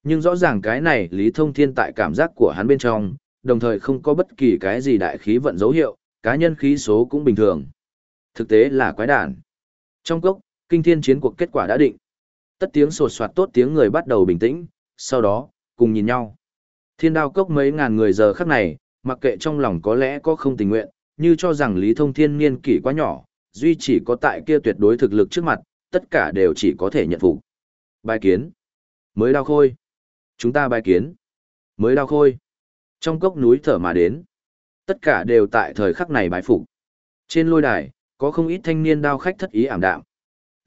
Nhưng rõ ràng cái này Lý Thông Thiên tại cảm giác của hắn bên trong, đồng thời không có bất kỳ cái gì đại khí vận dấu hiệu, cá nhân khí số cũng bình thường. Thực tế là quái đản. Trong cốc, kinh thiên chiến cuộc kết quả đã định. Tất tiếng sột soạt tốt tiếng người bắt đầu bình tĩnh, sau đó, cùng nhìn nhau. Thiên đao cốc mấy ngàn người giờ khắc này, mặc kệ trong lòng có lẽ có không tình nguyện, như cho rằng Lý Thông Thiên niên kỷ quá nhỏ, duy chỉ có tại kia tuyệt đối thực lực trước mặt, tất cả đều chỉ có thể nhận phục. Bài kiến. Mới đao khôi. Chúng ta bài kiến. Mới đao khôi. Trong cốc núi thở mà đến. Tất cả đều tại thời khắc này bái phục. Trên lôi đài, có không ít thanh niên đao khách thất ý ảm đạm.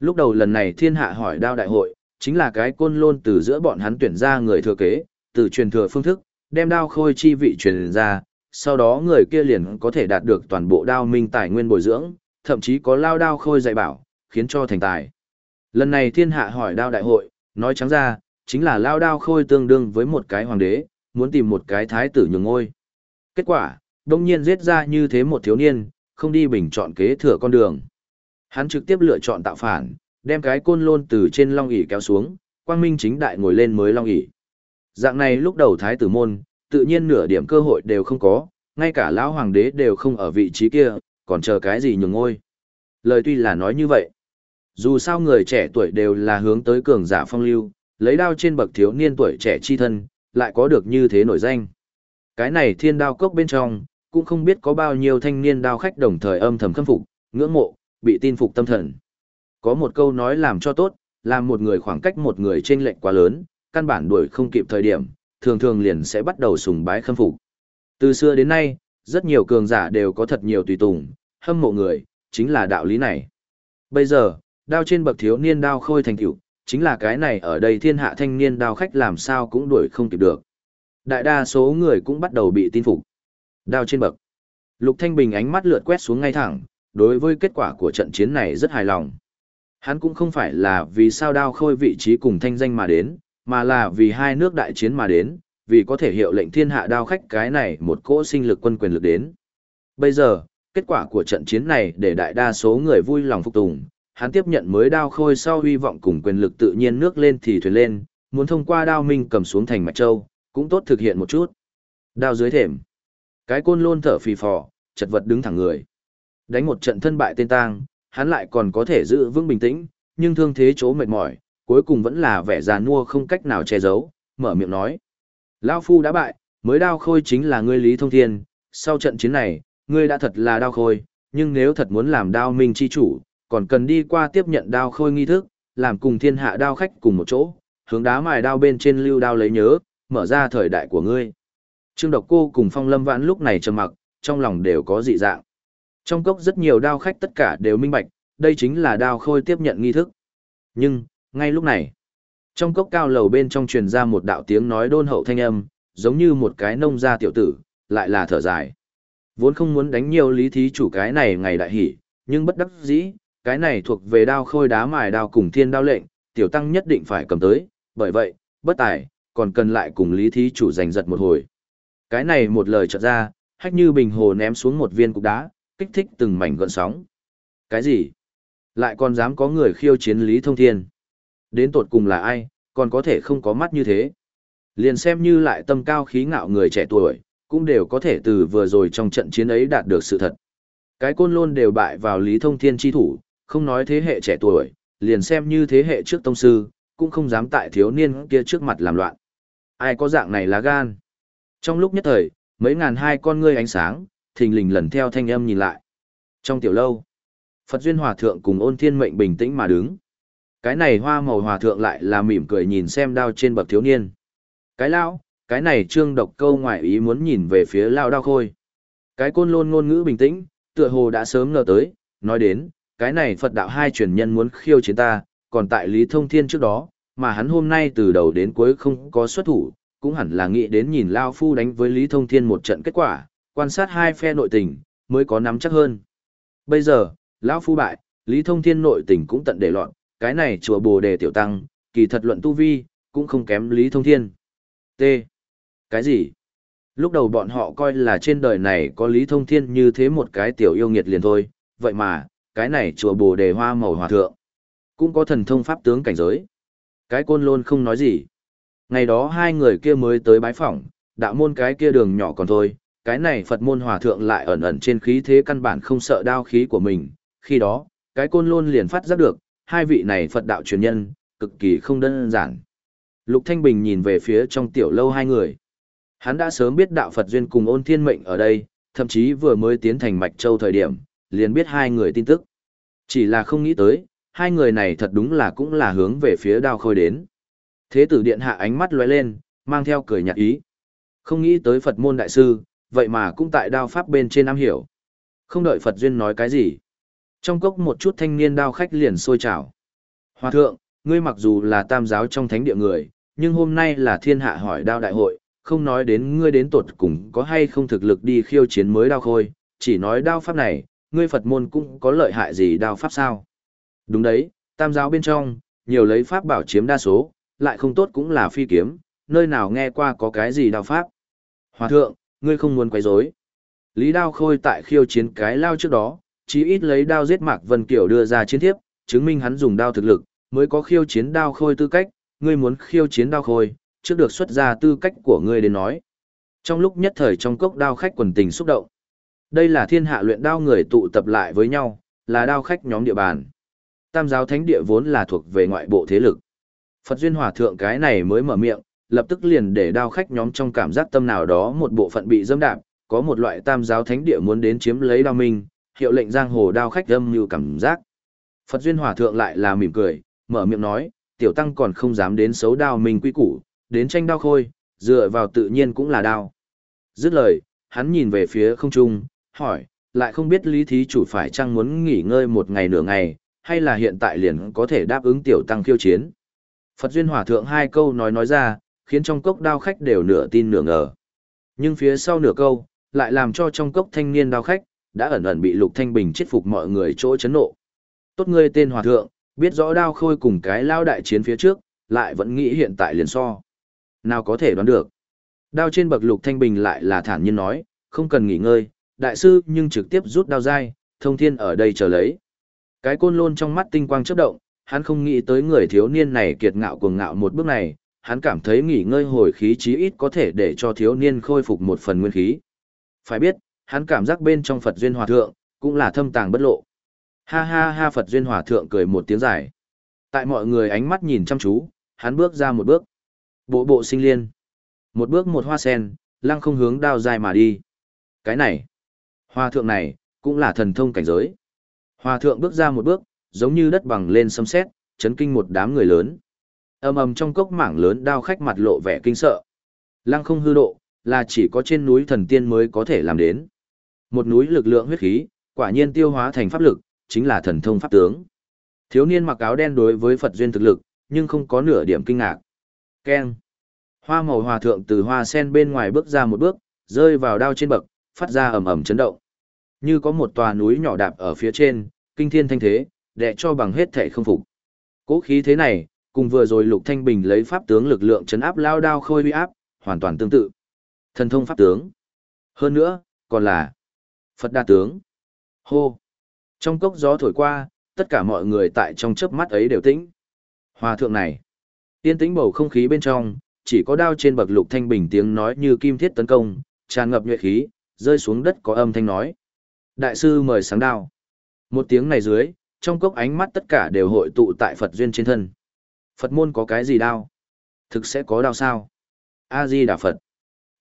Lúc đầu lần này thiên hạ hỏi đao đại hội, chính là cái côn lôn từ giữa bọn hắn tuyển ra người thừa kế, từ truyền thừa phương thức, đem đao khôi chi vị truyền ra, sau đó người kia liền có thể đạt được toàn bộ đao minh tài nguyên bồi dưỡng, thậm chí có lao đao khôi dạy bảo, khiến cho thành tài. Lần này thiên hạ hỏi đao đại hội, nói trắng ra, chính là lao đao khôi tương đương với một cái hoàng đế, muốn tìm một cái thái tử nhường ngôi. Kết quả, đông nhiên giết ra như thế một thiếu niên, không đi bình chọn kế thừa con đường. Hắn trực tiếp lựa chọn tạo phản, đem cái côn lôn từ trên long ỷ kéo xuống, quang minh chính đại ngồi lên mới long ỷ. Dạng này lúc đầu thái tử môn, tự nhiên nửa điểm cơ hội đều không có, ngay cả lão hoàng đế đều không ở vị trí kia, còn chờ cái gì nhường ngôi. Lời tuy là nói như vậy, dù sao người trẻ tuổi đều là hướng tới cường giả phong lưu, lấy đao trên bậc thiếu niên tuổi trẻ chi thân, lại có được như thế nổi danh. Cái này thiên đao cốc bên trong, cũng không biết có bao nhiêu thanh niên đao khách đồng thời âm thầm khâm phục, ngưỡng mộ, bị tin phục tâm thần. Có một câu nói làm cho tốt, làm một người khoảng cách một người trên lệnh quá lớn, căn bản đuổi không kịp thời điểm, thường thường liền sẽ bắt đầu sùng bái khâm phục. Từ xưa đến nay, rất nhiều cường giả đều có thật nhiều tùy tùng, hâm mộ người, chính là đạo lý này. Bây giờ, đao trên bậc thiếu niên đao khôi thành tựu, chính là cái này ở đây thiên hạ thanh niên đao khách làm sao cũng đuổi không kịp được. Đại đa số người cũng bắt đầu bị tin phục. Đao trên bậc. Lục Thanh Bình ánh mắt lượt quét xuống ngay thẳng, đối với kết quả của trận chiến này rất hài lòng. Hắn cũng không phải là vì sao đao khôi vị trí cùng thanh danh mà đến, mà là vì hai nước đại chiến mà đến, vì có thể hiệu lệnh thiên hạ đao khách cái này một cỗ sinh lực quân quyền lực đến. Bây giờ, kết quả của trận chiến này để đại đa số người vui lòng phục tùng, hắn tiếp nhận mới đao khôi sau hy vọng cùng quyền lực tự nhiên nước lên thì thuyền lên, muốn thông qua đao minh cầm xuống thành Mạch Châu, cũng tốt thực hiện một chút. Đao dưới thềm. Cái côn lôn thở phì phò, chật vật đứng thẳng người. Đánh một trận thân bại tên tang, hắn lại còn có thể giữ vững bình tĩnh, nhưng thương thế chỗ mệt mỏi, cuối cùng vẫn là vẻ già nua không cách nào che giấu, mở miệng nói. Lao Phu đã bại, mới đao khôi chính là ngươi Lý Thông Thiên, sau trận chiến này, ngươi đã thật là đao khôi, nhưng nếu thật muốn làm đao minh chi chủ, còn cần đi qua tiếp nhận đao khôi nghi thức, làm cùng thiên hạ đao khách cùng một chỗ, hướng đá mài đao bên trên lưu đao lấy nhớ, mở ra thời đại của ngươi. Trương Độc Cô cùng Phong Lâm Vãn lúc này trầm mặc, trong lòng đều có dị dạng. Trong cốc rất nhiều đao khách tất cả đều minh bạch, đây chính là đao khôi tiếp nhận nghi thức. Nhưng, ngay lúc này, trong cốc cao lầu bên trong truyền ra một đạo tiếng nói đôn hậu thanh âm, giống như một cái nông gia tiểu tử, lại là thở dài. Vốn không muốn đánh nhiều lý thí chủ cái này ngày đại hỉ, nhưng bất đắc dĩ, cái này thuộc về đao khôi đá mài đao cùng thiên đao lệnh, tiểu tăng nhất định phải cầm tới, bởi vậy, bất tài, còn cần lại cùng lý thí chủ giành giật một hồi. Cái này một lời chợt ra, hách như bình hồ ném xuống một viên cục đá, kích thích từng mảnh gợn sóng. Cái gì? Lại còn dám có người khiêu chiến Lý Thông Thiên? Đến tột cùng là ai, còn có thể không có mắt như thế? Liền xem như lại tâm cao khí ngạo người trẻ tuổi, cũng đều có thể từ vừa rồi trong trận chiến ấy đạt được sự thật. Cái côn lôn đều bại vào Lý Thông Thiên chi thủ, không nói thế hệ trẻ tuổi, liền xem như thế hệ trước tông sư, cũng không dám tại thiếu niên kia trước mặt làm loạn. Ai có dạng này lá gan? Trong lúc nhất thời, mấy ngàn hai con ngươi ánh sáng, thình lình lần theo thanh âm nhìn lại. Trong tiểu lâu, Phật Duyên Hòa Thượng cùng ôn thiên mệnh bình tĩnh mà đứng. Cái này hoa màu hòa thượng lại là mỉm cười nhìn xem đao trên bậc thiếu niên. Cái lão cái này trương độc câu ngoại ý muốn nhìn về phía lao đao khôi. Cái côn lôn ngôn ngữ bình tĩnh, tựa hồ đã sớm ngờ tới, nói đến, cái này Phật đạo hai truyền nhân muốn khiêu chiến ta, còn tại Lý Thông Thiên trước đó, mà hắn hôm nay từ đầu đến cuối không có xuất thủ, cũng hẳn là nghĩ đến nhìn Lao Phu đánh với Lý Thông Thiên một trận kết quả, quan sát hai phe nội tình, mới có nắm chắc hơn. Bây giờ, Lão Phu bại, Lý Thông Thiên nội tình cũng tận để loạn, cái này chùa bồ đề tiểu tăng, kỳ thật luận tu vi, cũng không kém Lý Thông Thiên. T. Cái gì? Lúc đầu bọn họ coi là trên đời này có Lý Thông Thiên như thế một cái tiểu yêu nghiệt liền thôi, vậy mà, cái này chùa bồ đề hoa màu hòa thượng, cũng có thần thông pháp tướng cảnh giới. Cái côn lôn không nói gì. Ngày đó hai người kia mới tới bái phỏng, đạo môn cái kia đường nhỏ còn thôi, cái này Phật môn hòa thượng lại ẩn ẩn trên khí thế căn bản không sợ đao khí của mình. Khi đó, cái côn lôn liền phát giác được, hai vị này Phật đạo truyền nhân, cực kỳ không đơn giản. Lục Thanh Bình nhìn về phía trong tiểu lâu hai người. Hắn đã sớm biết đạo Phật duyên cùng ôn thiên mệnh ở đây, thậm chí vừa mới tiến thành Mạch Châu thời điểm, liền biết hai người tin tức. Chỉ là không nghĩ tới, hai người này thật đúng là cũng là hướng về phía đao khôi đến. Thế tử điện hạ ánh mắt lóe lên, mang theo cười nhạt ý. Không nghĩ tới Phật môn đại sư, vậy mà cũng tại đao pháp bên trên am hiểu. Không đợi Phật duyên nói cái gì. Trong cốc một chút thanh niên đao khách liền sôi trào. Hòa thượng, ngươi mặc dù là tam giáo trong thánh địa người, nhưng hôm nay là thiên hạ hỏi đao đại hội, không nói đến ngươi đến tột cùng có hay không thực lực đi khiêu chiến mới đao khôi, chỉ nói đao pháp này, ngươi Phật môn cũng có lợi hại gì đao pháp sao? Đúng đấy, tam giáo bên trong, nhiều lấy pháp bảo chiếm đa số, lại không tốt cũng là phi kiếm, nơi nào nghe qua có cái gì đao pháp. Hòa thượng, ngươi không muốn quấy rối. Lý Đao Khôi tại khiêu chiến cái lao trước đó, chí ít lấy đao giết Mạc Vân kiểu đưa ra chiến thiếp, chứng minh hắn dùng đao thực lực, mới có khiêu chiến đao khôi tư cách, ngươi muốn khiêu chiến đao khôi, trước được xuất ra tư cách của ngươi đến nói. Trong lúc nhất thời trong cốc đao khách quần tình xúc động. Đây là thiên hạ luyện đao người tụ tập lại với nhau, là đao khách nhóm địa bàn. Tam giáo thánh địa vốn là thuộc về ngoại bộ thế lực. Phật duyên hòa thượng cái này mới mở miệng, lập tức liền để đao khách nhóm trong cảm giác tâm nào đó một bộ phận bị dâm đạp, có một loại tam giáo thánh địa muốn đến chiếm lấy đao minh, hiệu lệnh giang hồ đao khách âm như cảm giác. Phật duyên hòa thượng lại là mỉm cười, mở miệng nói, tiểu tăng còn không dám đến xấu đao mình quy củ, đến tranh đao khôi, dựa vào tự nhiên cũng là đao. Dứt lời, hắn nhìn về phía không trung, hỏi, lại không biết lý thí chủ phải chăng muốn nghỉ ngơi một ngày nửa ngày, hay là hiện tại liền có thể đáp ứng tiểu tăng khiêu chiến. Phật duyên hòa thượng hai câu nói nói ra, khiến trong cốc đao khách đều nửa tin nửa ngờ. Nhưng phía sau nửa câu, lại làm cho trong cốc thanh niên đao khách, đã ẩn ẩn bị Lục Thanh Bình chết phục mọi người chỗ chấn nộ. Tốt ngươi tên hòa thượng, biết rõ đao khôi cùng cái lao đại chiến phía trước, lại vẫn nghĩ hiện tại liền so. Nào có thể đoán được. Đao trên bậc Lục Thanh Bình lại là thản nhiên nói, không cần nghỉ ngơi, đại sư nhưng trực tiếp rút đao dai, thông thiên ở đây chờ lấy. Cái côn lôn trong mắt tinh quang chớp động, hắn không nghĩ tới người thiếu niên này kiệt ngạo cuồng ngạo một bước này, hắn cảm thấy nghỉ ngơi hồi khí chí ít có thể để cho thiếu niên khôi phục một phần nguyên khí. Phải biết, hắn cảm giác bên trong Phật Duyên Hòa Thượng, cũng là thâm tàng bất lộ. Ha ha ha Phật Duyên Hòa Thượng cười một tiếng dài. Tại mọi người ánh mắt nhìn chăm chú, hắn bước ra một bước. Bộ bộ sinh liên. Một bước một hoa sen, lăng không hướng đao dài mà đi. Cái này, Hòa Thượng này, cũng là thần thông cảnh giới. Hòa Thượng bước ra một bước, giống như đất bằng lên sấm sét, chấn kinh một đám người lớn. Ầm ầm trong cốc mảng lớn đao khách mặt lộ vẻ kinh sợ. Lăng không hư độ, là chỉ có trên núi thần tiên mới có thể làm đến. Một núi lực lượng huyết khí, quả nhiên tiêu hóa thành pháp lực, chính là thần thông pháp tướng. Thiếu niên mặc áo đen đối với Phật duyên thực lực, nhưng không có nửa điểm kinh ngạc. Keng. Hoa màu hòa thượng từ hoa sen bên ngoài bước ra một bước, rơi vào đao trên bậc, phát ra ầm ầm chấn động. Như có một tòa núi nhỏ đạp ở phía trên, kinh thiên thanh thế, đệ cho bằng hết thể không phục. Cố khí thế này, cùng vừa rồi Lục Thanh Bình lấy pháp tướng lực lượng chấn áp lao đao khôi uy áp, hoàn toàn tương tự. Thần thông pháp tướng. Hơn nữa, còn là Phật đa tướng. Hô. Trong cốc gió thổi qua, tất cả mọi người tại trong chớp mắt ấy đều tĩnh. Hòa thượng này. yên tĩnh bầu không khí bên trong, chỉ có đao trên bậc lục thanh bình tiếng nói như kim thiết tấn công, tràn ngập nhuệ khí, rơi xuống đất có âm thanh nói. Đại sư mời sáng đao. Một tiếng này dưới, trong cốc ánh mắt tất cả đều hội tụ tại Phật duyên trên thân. Phật môn có cái gì đao? Thực sẽ có đao sao? A-di Đà Phật.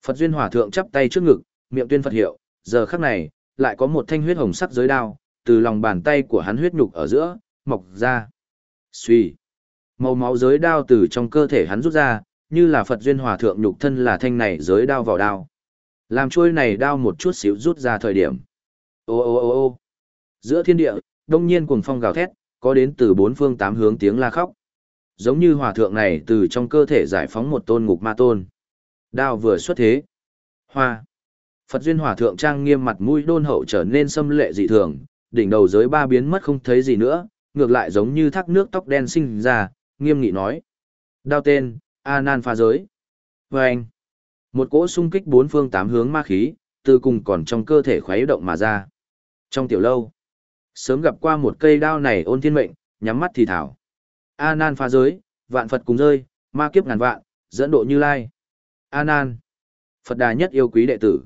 Phật duyên hòa thượng chắp tay trước ngực, miệng tuyên Phật hiệu, giờ khắc này, lại có một thanh huyết hồng sắc giới đao, từ lòng bàn tay của hắn huyết nhục ở giữa, mọc ra. Xuy. Màu máu giới đao từ trong cơ thể hắn rút ra, như là Phật duyên hòa thượng nhục thân là thanh này giới đao vào đao. Làm trôi này đao một chút xíu rút ra thời điểm. Ô ô ô ô Giữa thiên địa, đông nhiên cuồng phong gào thét, có đến từ bốn phương tám hướng tiếng la khóc. Giống như hòa thượng này từ trong cơ thể giải phóng một tôn ngục ma tôn. Đao vừa xuất thế. Hoa. Phật duyên hòa thượng trang nghiêm mặt mũi đôn hậu trở nên xâm lệ dị thường, đỉnh đầu giới ba biến mất không thấy gì nữa, ngược lại giống như thác nước tóc đen sinh ra, nghiêm nghị nói. Đao tên, A Nan phá giới. Và anh. Một cỗ xung kích bốn phương tám hướng ma khí, từ cùng còn trong cơ thể khuấy động mà ra. Trong tiểu lâu, sớm gặp qua một cây đao này ôn thiên mệnh, nhắm mắt thì thảo. A Nan phá giới, vạn Phật cùng rơi, ma kiếp ngàn vạn, dẫn độ như lai. A Nan, Phật đà nhất yêu quý đệ tử.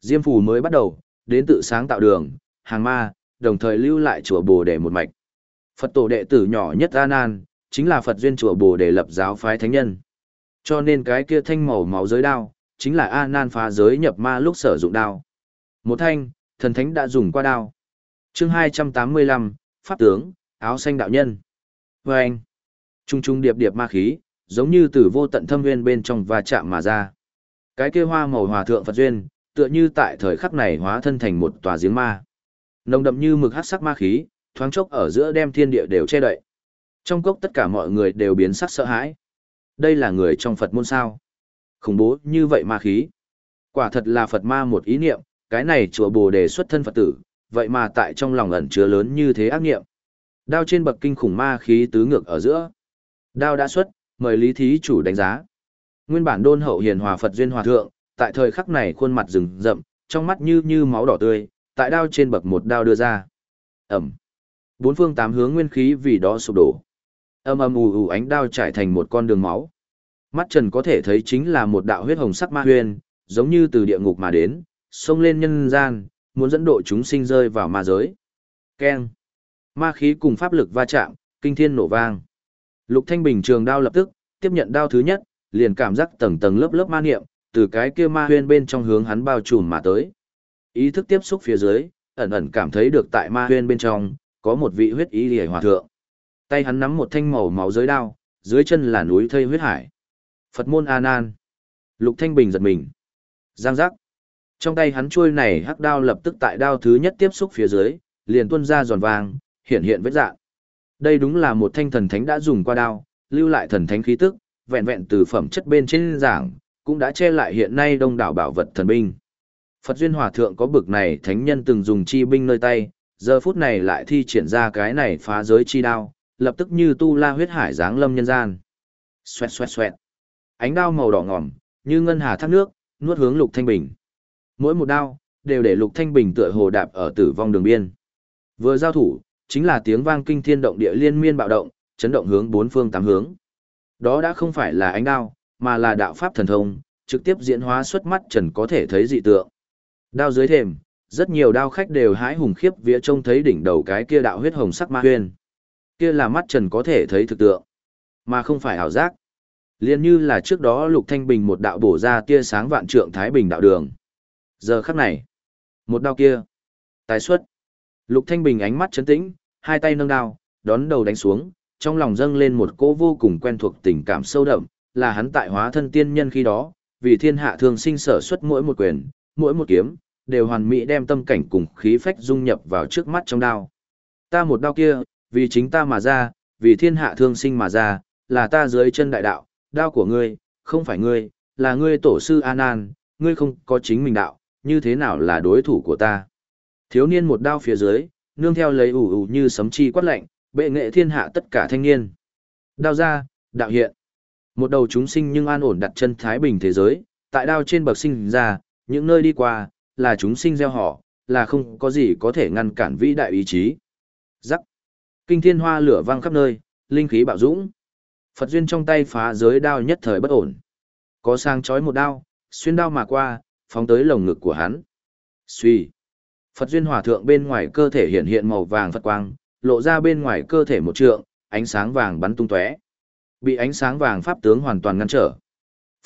Diêm phù mới bắt đầu, đến tự sáng tạo đường, hàng ma, đồng thời lưu lại chùa Bồ Đề một mạch. Phật tổ đệ tử nhỏ nhất A Nan, chính là Phật duyên chùa Bồ Đề lập giáo phái thánh nhân. Cho nên cái kia thanh màu máu giới đao, chính là A Nan phá giới nhập ma lúc sử dụng đao. Một thanh, thần thánh đã dùng qua đao. Chương 285, Pháp tướng, áo xanh đạo nhân. Và anh, trung trung điệp điệp ma khí, giống như từ vô tận thâm nguyên bên trong và chạm mà ra. Cái kia hoa màu hòa thượng Phật duyên, tựa như tại thời khắc này hóa thân thành một tòa giếng ma. Nồng đậm như mực hắc sắc ma khí, thoáng chốc ở giữa đem thiên địa đều che đậy. Trong cốc tất cả mọi người đều biến sắc sợ hãi. Đây là người trong Phật môn sao? Khủng bố như vậy ma khí. Quả thật là Phật ma một ý niệm, cái này chùa Bồ đề xuất thân Phật tử, vậy mà tại trong lòng ẩn chứa lớn như thế ác niệm. Đao trên bậc kinh khủng ma khí tứ ngược ở giữa. Đao đã xuất, mời Lý Thí chủ đánh giá. Nguyên bản đôn hậu hiền hòa Phật duyên hòa thượng, tại thời khắc này khuôn mặt rừng rậm, trong mắt như như máu đỏ tươi, tại đao trên bậc một đao đưa ra. Ẩm. Bốn phương tám hướng nguyên khí vì đó sụp đổ. Âm âm ù ù ánh đao trải thành một con đường máu. Mắt Trần có thể thấy chính là một đạo huyết hồng sắc ma huyền, giống như từ địa ngục mà đến, xông lên nhân gian, muốn dẫn độ chúng sinh rơi vào ma giới. Keng. Ma khí cùng pháp lực va chạm, kinh thiên nổ vang. Lục Thanh Bình trường đao lập tức, tiếp nhận đao thứ nhất, liền cảm giác tầng tầng lớp lớp ma niệm, từ cái kia ma huyên bên trong hướng hắn bao trùm mà tới. Ý thức tiếp xúc phía dưới, ẩn ẩn cảm thấy được tại ma huyên bên trong, có một vị huyết ý liễu hòa thượng. Tay hắn nắm một thanh màu máu giới đao, dưới chân là núi thây huyết hải. Phật môn A Nan. Lục Thanh Bình giật mình. Giang giác. Trong tay hắn chuôi này hắc đao lập tức tại đao thứ nhất tiếp xúc phía dưới, liền tuôn ra giòn vàng, hiện hiện vết dạng. Đây đúng là một thanh thần thánh đã dùng qua đao, lưu lại thần thánh khí tức, vẹn vẹn từ phẩm chất bên trên giảng, cũng đã che lại hiện nay đông đảo bảo vật thần binh. Phật duyên hòa thượng có bực này thánh nhân từng dùng chi binh nơi tay, giờ phút này lại thi triển ra cái này phá giới chi đao, lập tức như tu la huyết hải giáng lâm nhân gian. Xoẹt xoẹt xoẹt. Ánh đao màu đỏ ngòm, như ngân hà thác nước, nuốt hướng Lục Thanh Bình. Mỗi một đao đều để Lục Thanh Bình tựa hồ đạp ở tử vong đường biên. Vừa giao thủ, chính là tiếng vang kinh thiên động địa liên miên bạo động, chấn động hướng bốn phương tám hướng. Đó đã không phải là ánh đao, mà là đạo pháp thần thông, trực tiếp diễn hóa xuất mắt trần có thể thấy dị tượng. Đao dưới thềm, rất nhiều đao khách đều hái hùng khiếp vía trông thấy đỉnh đầu cái kia đạo huyết hồng sắc ma huyên. Kia là mắt trần có thể thấy thực tượng, mà không phải ảo giác. Liên như là trước đó Lục Thanh Bình một đạo bổ ra tia sáng vạn trượng Thái Bình đạo đường. Giờ khắc này, một đao kia, tái xuất. Lục Thanh Bình ánh mắt chấn tĩnh, hai tay nâng đao, đón đầu đánh xuống, trong lòng dâng lên một cỗ vô cùng quen thuộc tình cảm sâu đậm, là hắn tại hóa thân tiên nhân khi đó, vì thiên hạ thường sinh sở xuất mỗi một quyền, mỗi một kiếm, đều hoàn mỹ đem tâm cảnh cùng khí phách dung nhập vào trước mắt trong đao. Ta một đao kia, vì chính ta mà ra, vì thiên hạ thương sinh mà ra, là ta dưới chân đại đạo, đao của ngươi, không phải ngươi, là ngươi tổ sư an an, ngươi không có chính mình đạo, như thế nào là đối thủ của ta. Thiếu niên một đao phía dưới, nương theo lấy ủ ủ như sấm chi quát lạnh, bệ nghệ thiên hạ tất cả thanh niên. Đao ra, đạo hiện. Một đầu chúng sinh nhưng an ổn đặt chân thái bình thế giới, tại đao trên bậc sinh ra, những nơi đi qua, là chúng sinh gieo họ, là không có gì có thể ngăn cản vĩ đại ý chí. Giắc! Kinh thiên hoa lửa vang khắp nơi, linh khí bạo dũng. Phật duyên trong tay phá giới đao nhất thời bất ổn. Có sang chói một đao, xuyên đao mà qua, phóng tới lồng ngực của hắn. Suy. Phật duyên hòa thượng bên ngoài cơ thể hiện hiện màu vàng Phật quang, lộ ra bên ngoài cơ thể một trượng, ánh sáng vàng bắn tung tóe. Bị ánh sáng vàng pháp tướng hoàn toàn ngăn trở.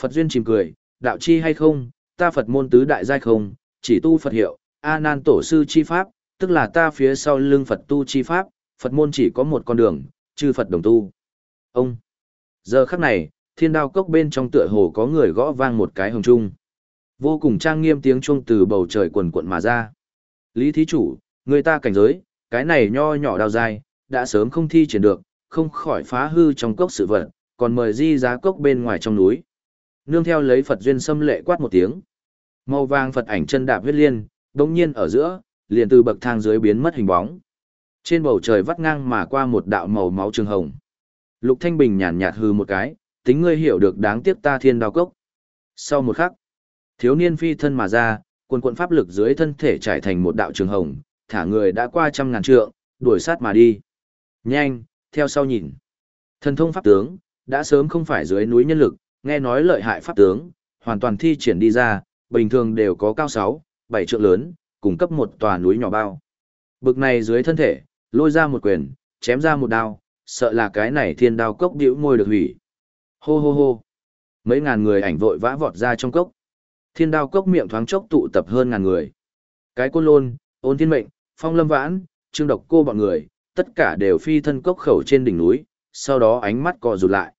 Phật duyên chìm cười, đạo chi hay không, ta Phật môn tứ đại giai không, chỉ tu Phật hiệu, A Nan tổ sư chi pháp, tức là ta phía sau lưng Phật tu chi pháp, Phật môn chỉ có một con đường, chư Phật đồng tu. Ông. Giờ khắc này, thiên đao cốc bên trong tựa hồ có người gõ vang một cái hồng trung. Vô cùng trang nghiêm tiếng chuông từ bầu trời quần quận mà ra. Lý thí chủ, người ta cảnh giới, cái này nho nhỏ đao dài, đã sớm không thi triển được, không khỏi phá hư trong cốc sự vật, còn mời di giá cốc bên ngoài trong núi. Nương theo lấy Phật duyên xâm lệ quát một tiếng. Màu vàng Phật ảnh chân đạp huyết liên, đống nhiên ở giữa, liền từ bậc thang dưới biến mất hình bóng. Trên bầu trời vắt ngang mà qua một đạo màu máu trường hồng. Lục Thanh Bình nhàn nhạt hư một cái, tính ngươi hiểu được đáng tiếc ta thiên đao cốc. Sau một khắc, thiếu niên phi thân mà ra, quần quận pháp lực dưới thân thể trải thành một đạo trường hồng, thả người đã qua trăm ngàn trượng, đuổi sát mà đi. Nhanh, theo sau nhìn. Thần thông pháp tướng, đã sớm không phải dưới núi nhân lực, nghe nói lợi hại pháp tướng, hoàn toàn thi triển đi ra, bình thường đều có cao 6, 7 trượng lớn, cung cấp một tòa núi nhỏ bao. Bực này dưới thân thể, lôi ra một quyền, chém ra một đao, sợ là cái này thiên đao cốc biểu môi được hủy. Hô hô hô. Mấy ngàn người ảnh vội vã vọt ra trong cốc. Thiên đao cốc miệng thoáng chốc tụ tập hơn ngàn người. Cái côn lôn, ôn thiên mệnh, phong lâm vãn, trương độc cô bọn người, tất cả đều phi thân cốc khẩu trên đỉnh núi, sau đó ánh mắt co rụt lại.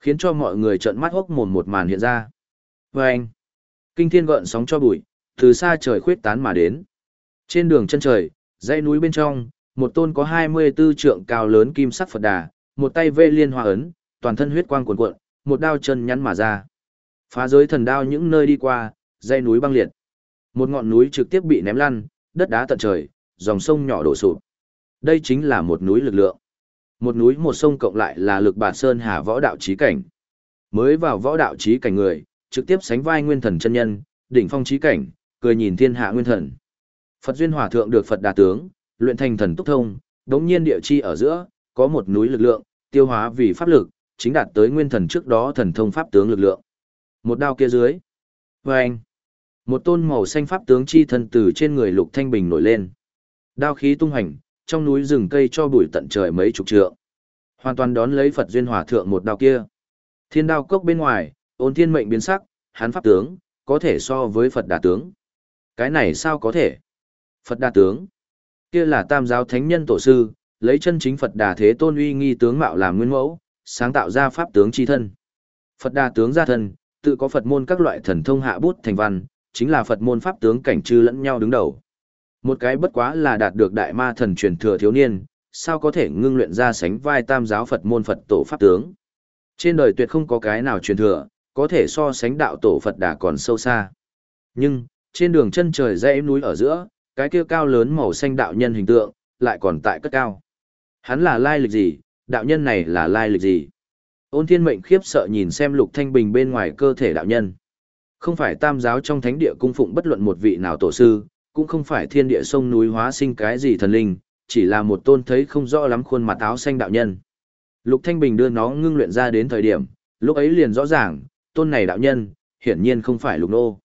Khiến cho mọi người trợn mắt hốc mồm một màn hiện ra. Và anh, kinh thiên gợn sóng cho bụi, từ xa trời khuyết tán mà đến. Trên đường chân trời, dãy núi bên trong, một tôn có 24 trượng cao lớn kim sắc Phật đà, một tay vê liên hoa ấn, toàn thân huyết quang cuồn cuộn, một đao chân nhắn mà ra. Phá giới thần đao những nơi đi qua, dãy núi băng liệt. Một ngọn núi trực tiếp bị ném lăn, đất đá tận trời, dòng sông nhỏ đổ sụp. Đây chính là một núi lực lượng. Một núi một sông cộng lại là lực bản sơn hà võ đạo trí cảnh. Mới vào võ đạo trí cảnh người, trực tiếp sánh vai nguyên thần chân nhân, đỉnh phong trí cảnh, cười nhìn thiên hạ nguyên thần. Phật duyên hòa thượng được Phật đà tướng, luyện thành thần túc thông, đống nhiên địa chi ở giữa, có một núi lực lượng, tiêu hóa vì pháp lực, chính đạt tới nguyên thần trước đó thần thông pháp tướng lực lượng. Một đao kia dưới. Và anh. Một tôn màu xanh pháp tướng chi thân từ trên người Lục Thanh Bình nổi lên. Đao khí tung hành, trong núi rừng cây cho bụi tận trời mấy chục trượng. Hoàn toàn đón lấy Phật duyên hòa thượng một đao kia. Thiên đao cốc bên ngoài, ôn thiên mệnh biến sắc, hắn pháp tướng, có thể so với Phật đà tướng. Cái này sao có thể? Phật đà tướng. Kia là tam giáo thánh nhân tổ sư, lấy chân chính Phật đà thế tôn uy nghi tướng mạo làm nguyên mẫu, sáng tạo ra pháp tướng chi thân. Phật đà tướng gia thân, tự có Phật môn các loại thần thông hạ bút thành văn, chính là Phật môn pháp tướng cảnh chư lẫn nhau đứng đầu. Một cái bất quá là đạt được đại ma thần truyền thừa thiếu niên, sao có thể ngưng luyện ra sánh vai tam giáo Phật môn Phật tổ pháp tướng. Trên đời tuyệt không có cái nào truyền thừa, có thể so sánh đạo tổ Phật đã còn sâu xa. Nhưng, trên đường chân trời dãy núi ở giữa, cái kia cao lớn màu xanh đạo nhân hình tượng, lại còn tại cất cao. Hắn là lai lịch gì, đạo nhân này là lai lịch gì? Ôn thiên mệnh khiếp sợ nhìn xem lục thanh bình bên ngoài cơ thể đạo nhân. Không phải tam giáo trong thánh địa cung phụng bất luận một vị nào tổ sư, cũng không phải thiên địa sông núi hóa sinh cái gì thần linh, chỉ là một tôn thấy không rõ lắm khuôn mặt áo xanh đạo nhân. Lục Thanh Bình đưa nó ngưng luyện ra đến thời điểm, lúc ấy liền rõ ràng, tôn này đạo nhân, hiển nhiên không phải lục nô.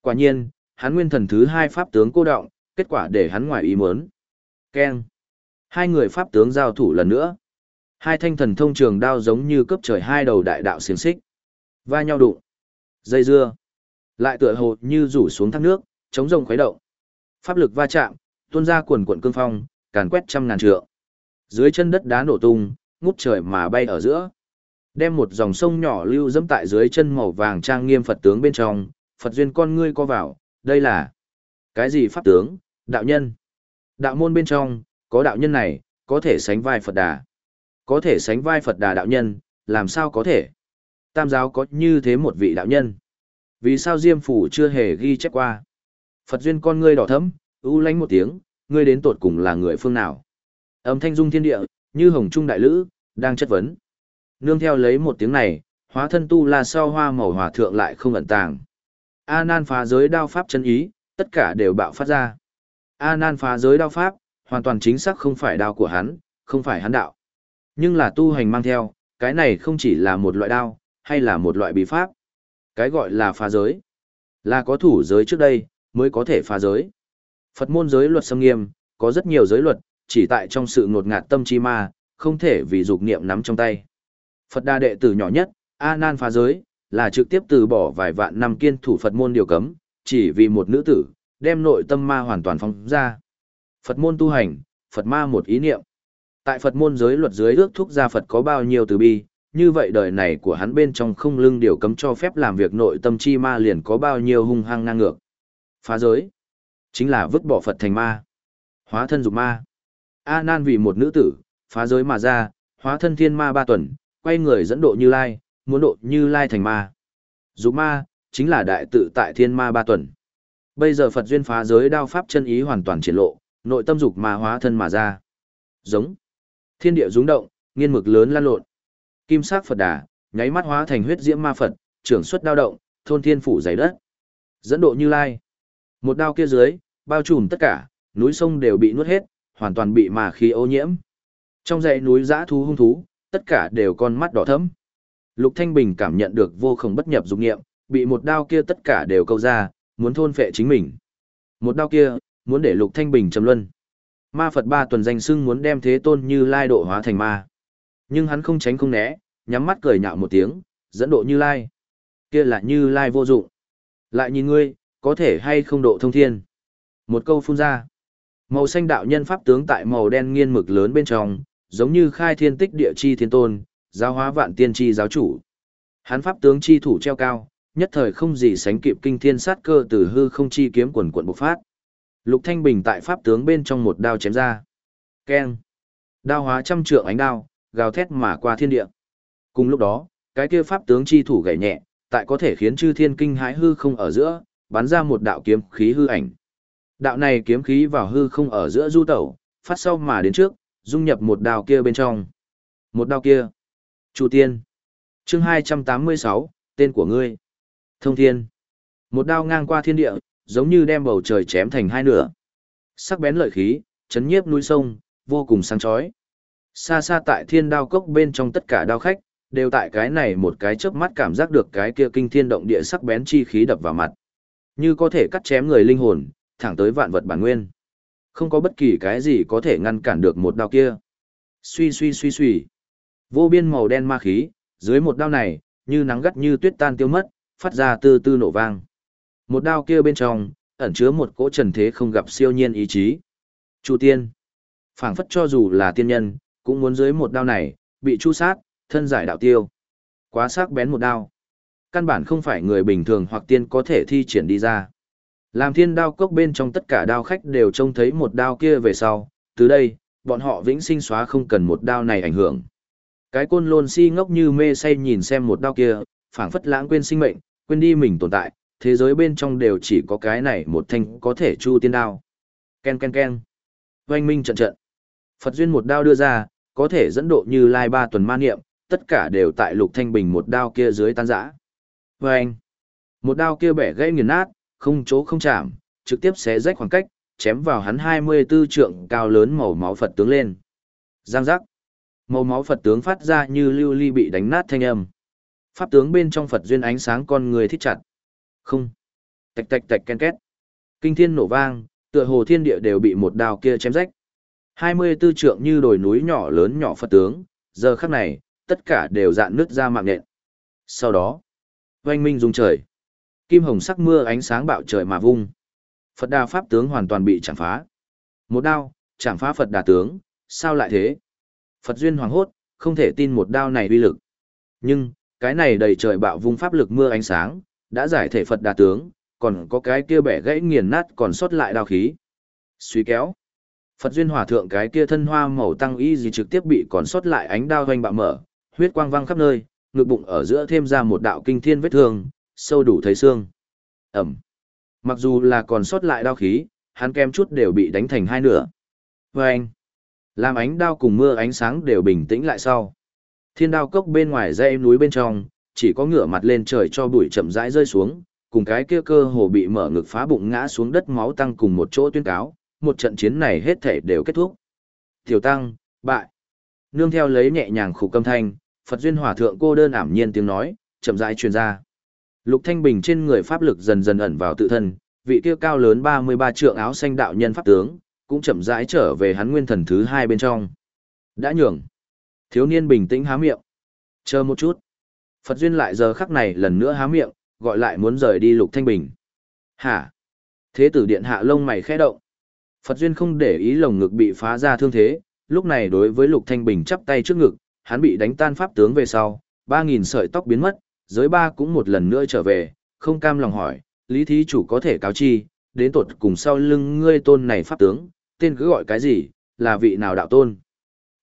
Quả nhiên, hắn nguyên thần thứ hai pháp tướng cô động, kết quả để hắn ngoài ý muốn. Keng. Hai người pháp tướng giao thủ lần nữa. Hai thanh thần thông trường đao giống như cấp trời hai đầu đại đạo xiềng xích. Va nhau đụng. Dây dưa. Lại tựa hồ như rủ xuống thác nước, chống rồng khuấy động. Pháp lực va chạm, tuôn ra quần quận cương phong, càn quét trăm ngàn trượng. Dưới chân đất đá nổ tung, ngút trời mà bay ở giữa. Đem một dòng sông nhỏ lưu dẫm tại dưới chân màu vàng trang nghiêm Phật tướng bên trong, Phật duyên con ngươi co vào, đây là cái gì pháp tướng, đạo nhân. Đạo môn bên trong, có đạo nhân này, có thể sánh vai Phật đà. Có thể sánh vai Phật đà đạo nhân, làm sao có thể? Tam giáo có như thế một vị đạo nhân. Vì sao Diêm Phủ chưa hề ghi chép qua? Phật duyên con ngươi đỏ thẫm, u lánh một tiếng, ngươi đến tột cùng là người phương nào? Âm thanh dung thiên địa, như hồng trung đại lữ, đang chất vấn. Nương theo lấy một tiếng này, hóa thân tu la sao hoa màu hòa thượng lại không ẩn tàng. A nan phá giới đao pháp chân ý, tất cả đều bạo phát ra. A nan phá giới đao pháp, hoàn toàn chính xác không phải đao của hắn, không phải hắn đạo. Nhưng là tu hành mang theo, cái này không chỉ là một loại đao, hay là một loại bí pháp. Cái gọi là phá giới, là có thủ giới trước đây, mới có thể phá giới. Phật môn giới luật xâm nghiêm, có rất nhiều giới luật, chỉ tại trong sự ngột ngạt tâm chi ma, không thể vì dục niệm nắm trong tay. Phật đa đệ tử nhỏ nhất, A Nan phá giới, là trực tiếp từ bỏ vài vạn năm kiên thủ Phật môn điều cấm, chỉ vì một nữ tử, đem nội tâm ma hoàn toàn phóng ra. Phật môn tu hành, Phật ma một ý niệm. Tại Phật môn giới luật dưới ước thúc ra Phật có bao nhiêu từ bi, như vậy đời này của hắn bên trong không lưng điều cấm cho phép làm việc nội tâm chi ma liền có bao nhiêu hung hăng ngang ngược. Phá giới, chính là vứt bỏ Phật thành ma, hóa thân dục ma. A Nan vì một nữ tử, phá giới mà ra, hóa thân thiên ma ba tuần, quay người dẫn độ Như Lai, muốn độ Như Lai thành ma. Dục ma, chính là đại tự tại thiên ma ba tuần. Bây giờ Phật duyên phá giới đao pháp chân ý hoàn toàn triển lộ, nội tâm dục ma hóa thân mà ra. Giống. Thiên địa rung động, nghiên mực lớn lan lộn. Kim sắc Phật đà, nháy mắt hóa thành huyết diễm ma Phật, trưởng xuất đao động, thôn thiên phủ dày đất. Dẫn độ Như Lai. Một đao kia dưới, bao trùm tất cả, núi sông đều bị nuốt hết, hoàn toàn bị ma khí ô nhiễm. Trong dãy núi dã thú hung thú, tất cả đều con mắt đỏ thẫm. Lục Thanh Bình cảm nhận được vô cùng bất nhập dục nghiệm, bị một đao kia tất cả đều câu ra, muốn thôn phệ chính mình. Một đao kia, muốn để Lục Thanh Bình trầm luân. Ma Phật ba tuần danh xưng muốn đem thế tôn như lai độ hóa thành ma. Nhưng hắn không tránh không né, nhắm mắt cười nhạo một tiếng, dẫn độ như lai. Kia là như lai vô dụng. Lại nhìn ngươi, có thể hay không độ thông thiên. Một câu phun ra. Màu xanh đạo nhân pháp tướng tại màu đen nghiên mực lớn bên trong, giống như khai thiên tích địa chi thiên tôn, giáo hóa vạn tiên chi giáo chủ. Hắn pháp tướng chi thủ treo cao, nhất thời không gì sánh kịp kinh thiên sát cơ từ hư không chi kiếm quần quần bộc phát. Lục Thanh Bình tại pháp tướng bên trong một đao chém ra. Keng. Đao hóa trăm trượng ánh đao, gào thét mà qua thiên địa. Cùng lúc đó, cái kia pháp tướng chi thủ gảy nhẹ, tại có thể khiến chư thiên kinh hãi hư không ở giữa, bắn ra một đạo kiếm khí hư ảnh. Đạo này kiếm khí vào hư không ở giữa du tẩu, phát sau mà đến trước, dung nhập một đao kia bên trong. Một đao kia. Chủ tiên. chương 286, tên của ngươi. Thông thiên. Một đao ngang qua thiên địa, giống như đem bầu trời chém thành hai nửa. Sắc bén lợi khí, chấn nhiếp núi sông, vô cùng sáng chói. Xa xa tại thiên đao cốc bên trong tất cả đao khách, đều tại cái này một cái chớp mắt cảm giác được cái kia kinh thiên động địa sắc bén chi khí đập vào mặt. Như có thể cắt chém người linh hồn, thẳng tới vạn vật bản nguyên. Không có bất kỳ cái gì có thể ngăn cản được một đao kia. Suy suy suy suy. Vô biên màu đen ma khí, dưới một đao này, như nắng gắt như tuyết tan tiêu mất, phát ra từ từ nổ vang. Một đao kia bên trong, ẩn chứa một cỗ trần thế không gặp siêu nhiên ý chí. Chu tiên. phảng phất cho dù là tiên nhân, cũng muốn dưới một đao này, bị chu sát, thân giải đạo tiêu. Quá sắc bén một đao. Căn bản không phải người bình thường hoặc tiên có thể thi triển đi ra. Làm thiên đao cốc bên trong tất cả đao khách đều trông thấy một đao kia về sau, từ đây, bọn họ vĩnh sinh xóa không cần một đao này ảnh hưởng. Cái côn lôn si ngốc như mê say nhìn xem một đao kia, phảng phất lãng quên sinh mệnh, quên đi mình tồn tại, thế giới bên trong đều chỉ có cái này một thanh có thể chu tiên đao. Ken ken ken. Oanh minh trận trận. Phật duyên một đao đưa ra, có thể dẫn độ như lai ba tuần ma niệm, tất cả đều tại lục thanh bình một đao kia dưới tan rã. Oanh. Một đao kia bẻ gãy nghiền nát, không chỗ không chạm, trực tiếp xé rách khoảng cách, chém vào hắn 24 trượng cao lớn màu máu Phật tướng lên. Giang giác. Màu máu Phật tướng phát ra như lưu ly bị đánh nát thanh âm. Pháp tướng bên trong Phật duyên ánh sáng con người thích chặt. Không. Tạch tạch tạch ken két. Kinh thiên nổ vang, tựa hồ thiên địa đều bị một đao kia chém rách. 24 trượng như đồi núi nhỏ lớn nhỏ Phật tướng, giờ khắc này, tất cả đều dạn nứt ra mạng nhện. Sau đó, oanh minh rung trời. Kim hồng sắc mưa ánh sáng bạo trời mà vung. Phật đà pháp tướng hoàn toàn bị chạm phá. Một đao, chạm phá Phật đà tướng, sao lại thế? Phật duyên hoàng hốt, không thể tin một đao này uy lực. Nhưng, cái này đầy trời bạo vung pháp lực mưa ánh sáng, đã giải thể Phật đà tướng, còn có cái kia bẻ gãy nghiền nát còn sót lại đao khí. Suy kéo. Phật duyên hòa thượng cái kia thân hoa màu tăng y gì trực tiếp bị còn sót lại ánh đao hoành bạo mở, huyết quang văng khắp nơi, ngực bụng ở giữa thêm ra một đạo kinh thiên vết thương, sâu đủ thấy xương. Ẩm. Mặc dù là còn sót lại đao khí, hắn kem chút đều bị đánh thành hai nửa. Và anh. Làm ánh đao cùng mưa ánh sáng đều bình tĩnh lại sau. Thiên đao cốc bên ngoài dãy núi bên trong, chỉ có ngựa mặt lên trời cho bụi chậm rãi rơi xuống, cùng cái kia cơ hồ bị mở ngực phá bụng ngã xuống đất máu tăng cùng một chỗ tuyên cáo, một trận chiến này hết thể đều kết thúc. Tiểu tăng, bại. Nương theo lấy nhẹ nhàng khủ câm thanh, Phật duyên hòa thượng cô đơn ảm nhiên tiếng nói, chậm rãi truyền ra. Lục Thanh Bình trên người pháp lực dần dần ẩn vào tự thân, vị kia cao lớn 33 trượng áo xanh đạo nhân pháp tướng, cũng chậm rãi trở về hắn nguyên thần thứ hai bên trong. Đã nhường. Thiếu niên bình tĩnh há miệng. Chờ một chút. Phật duyên lại giờ khắc này lần nữa há miệng, gọi lại muốn rời đi Lục Thanh Bình. Hả? Thế tử điện hạ lông mày khẽ động. Phật duyên không để ý lồng ngực bị phá ra thương thế, lúc này đối với Lục Thanh Bình chắp tay trước ngực, hắn bị đánh tan pháp tướng về sau, 3000 sợi tóc biến mất, giới ba cũng một lần nữa trở về, không cam lòng hỏi, Lý thí chủ có thể cáo chi, đến tột cùng sau lưng ngươi tôn này pháp tướng, tên cứ gọi cái gì, là vị nào đạo tôn?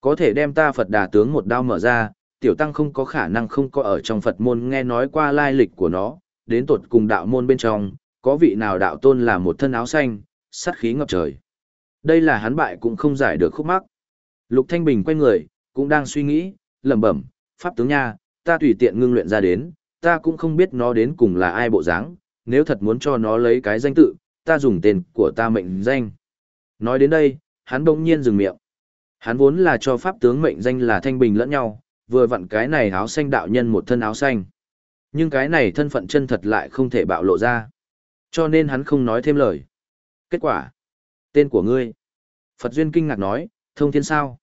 Có thể đem ta Phật đà tướng một đao mở ra, tiểu tăng không có khả năng không có ở trong Phật môn nghe nói qua lai lịch của nó, đến tột cùng đạo môn bên trong, có vị nào đạo tôn là một thân áo xanh, sát khí ngập trời. Đây là hắn bại cũng không giải được khúc mắc. Lục Thanh Bình quay người, cũng đang suy nghĩ, lẩm bẩm, pháp tướng nha, ta tùy tiện ngưng luyện ra đến, ta cũng không biết nó đến cùng là ai bộ dáng, nếu thật muốn cho nó lấy cái danh tự, ta dùng tên của ta mệnh danh. Nói đến đây, hắn bỗng nhiên dừng miệng. Hắn vốn là cho pháp tướng mệnh danh là thanh bình lẫn nhau, vừa vặn cái này áo xanh đạo nhân một thân áo xanh. Nhưng cái này thân phận chân thật lại không thể bạo lộ ra. Cho nên hắn không nói thêm lời. Kết quả. Tên của ngươi. Phật Duyên kinh ngạc nói, thông thiên sao?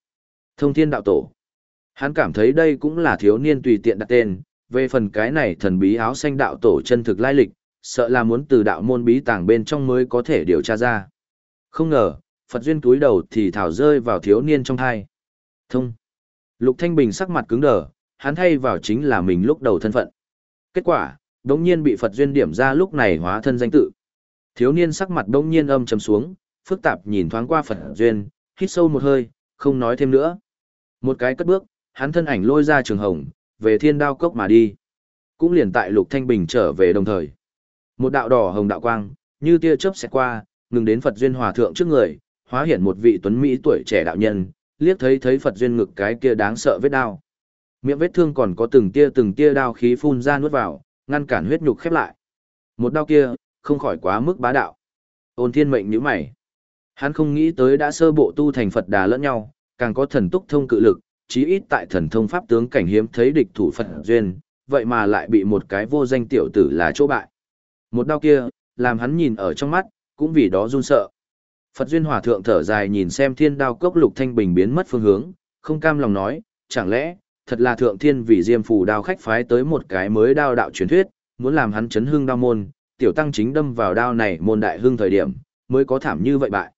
Thông thiên đạo tổ. Hắn cảm thấy đây cũng là thiếu niên tùy tiện đặt tên, về phần cái này thần bí áo xanh đạo tổ chân thực lai lịch, sợ là muốn từ đạo môn bí tàng bên trong mới có thể điều tra ra. Không ngờ, Phật duyên túi đầu thì thảo rơi vào thiếu niên trong thai. Thông. Lục Thanh Bình sắc mặt cứng đờ, hắn thay vào chính là mình lúc đầu thân phận. Kết quả, đống nhiên bị Phật duyên điểm ra lúc này hóa thân danh tự. Thiếu niên sắc mặt đống nhiên âm trầm xuống, phức tạp nhìn thoáng qua Phật duyên, hít sâu một hơi, không nói thêm nữa. Một cái cất bước, hắn thân ảnh lôi ra trường hồng, về thiên đao cốc mà đi. Cũng liền tại Lục Thanh Bình trở về đồng thời. Một đạo đỏ hồng đạo quang, như tia chớp xẹt qua, ngừng đến Phật duyên hòa thượng trước người, hóa hiện một vị tuấn mỹ tuổi trẻ đạo nhân, liếc thấy thấy Phật duyên ngực cái kia đáng sợ vết đao. Miệng vết thương còn có từng tia từng tia đao khí phun ra nuốt vào, ngăn cản huyết nhục khép lại. Một đao kia, không khỏi quá mức bá đạo. Ôn thiên mệnh nhíu mày. Hắn không nghĩ tới đã sơ bộ tu thành Phật đà lẫn nhau, càng có thần túc thông cự lực, chí ít tại thần thông pháp tướng cảnh hiếm thấy địch thủ Phật duyên, vậy mà lại bị một cái vô danh tiểu tử là chỗ bại. Một đao kia, làm hắn nhìn ở trong mắt, cũng vì đó run sợ. Phật duyên hòa thượng thở dài nhìn xem thiên đao cốc lục thanh bình biến mất phương hướng, không cam lòng nói, chẳng lẽ, thật là thượng thiên vì diêm phù đao khách phái tới một cái mới đao đạo truyền thuyết, muốn làm hắn chấn hương đao môn, tiểu tăng chính đâm vào đao này môn đại hương thời điểm, mới có thảm như vậy bại.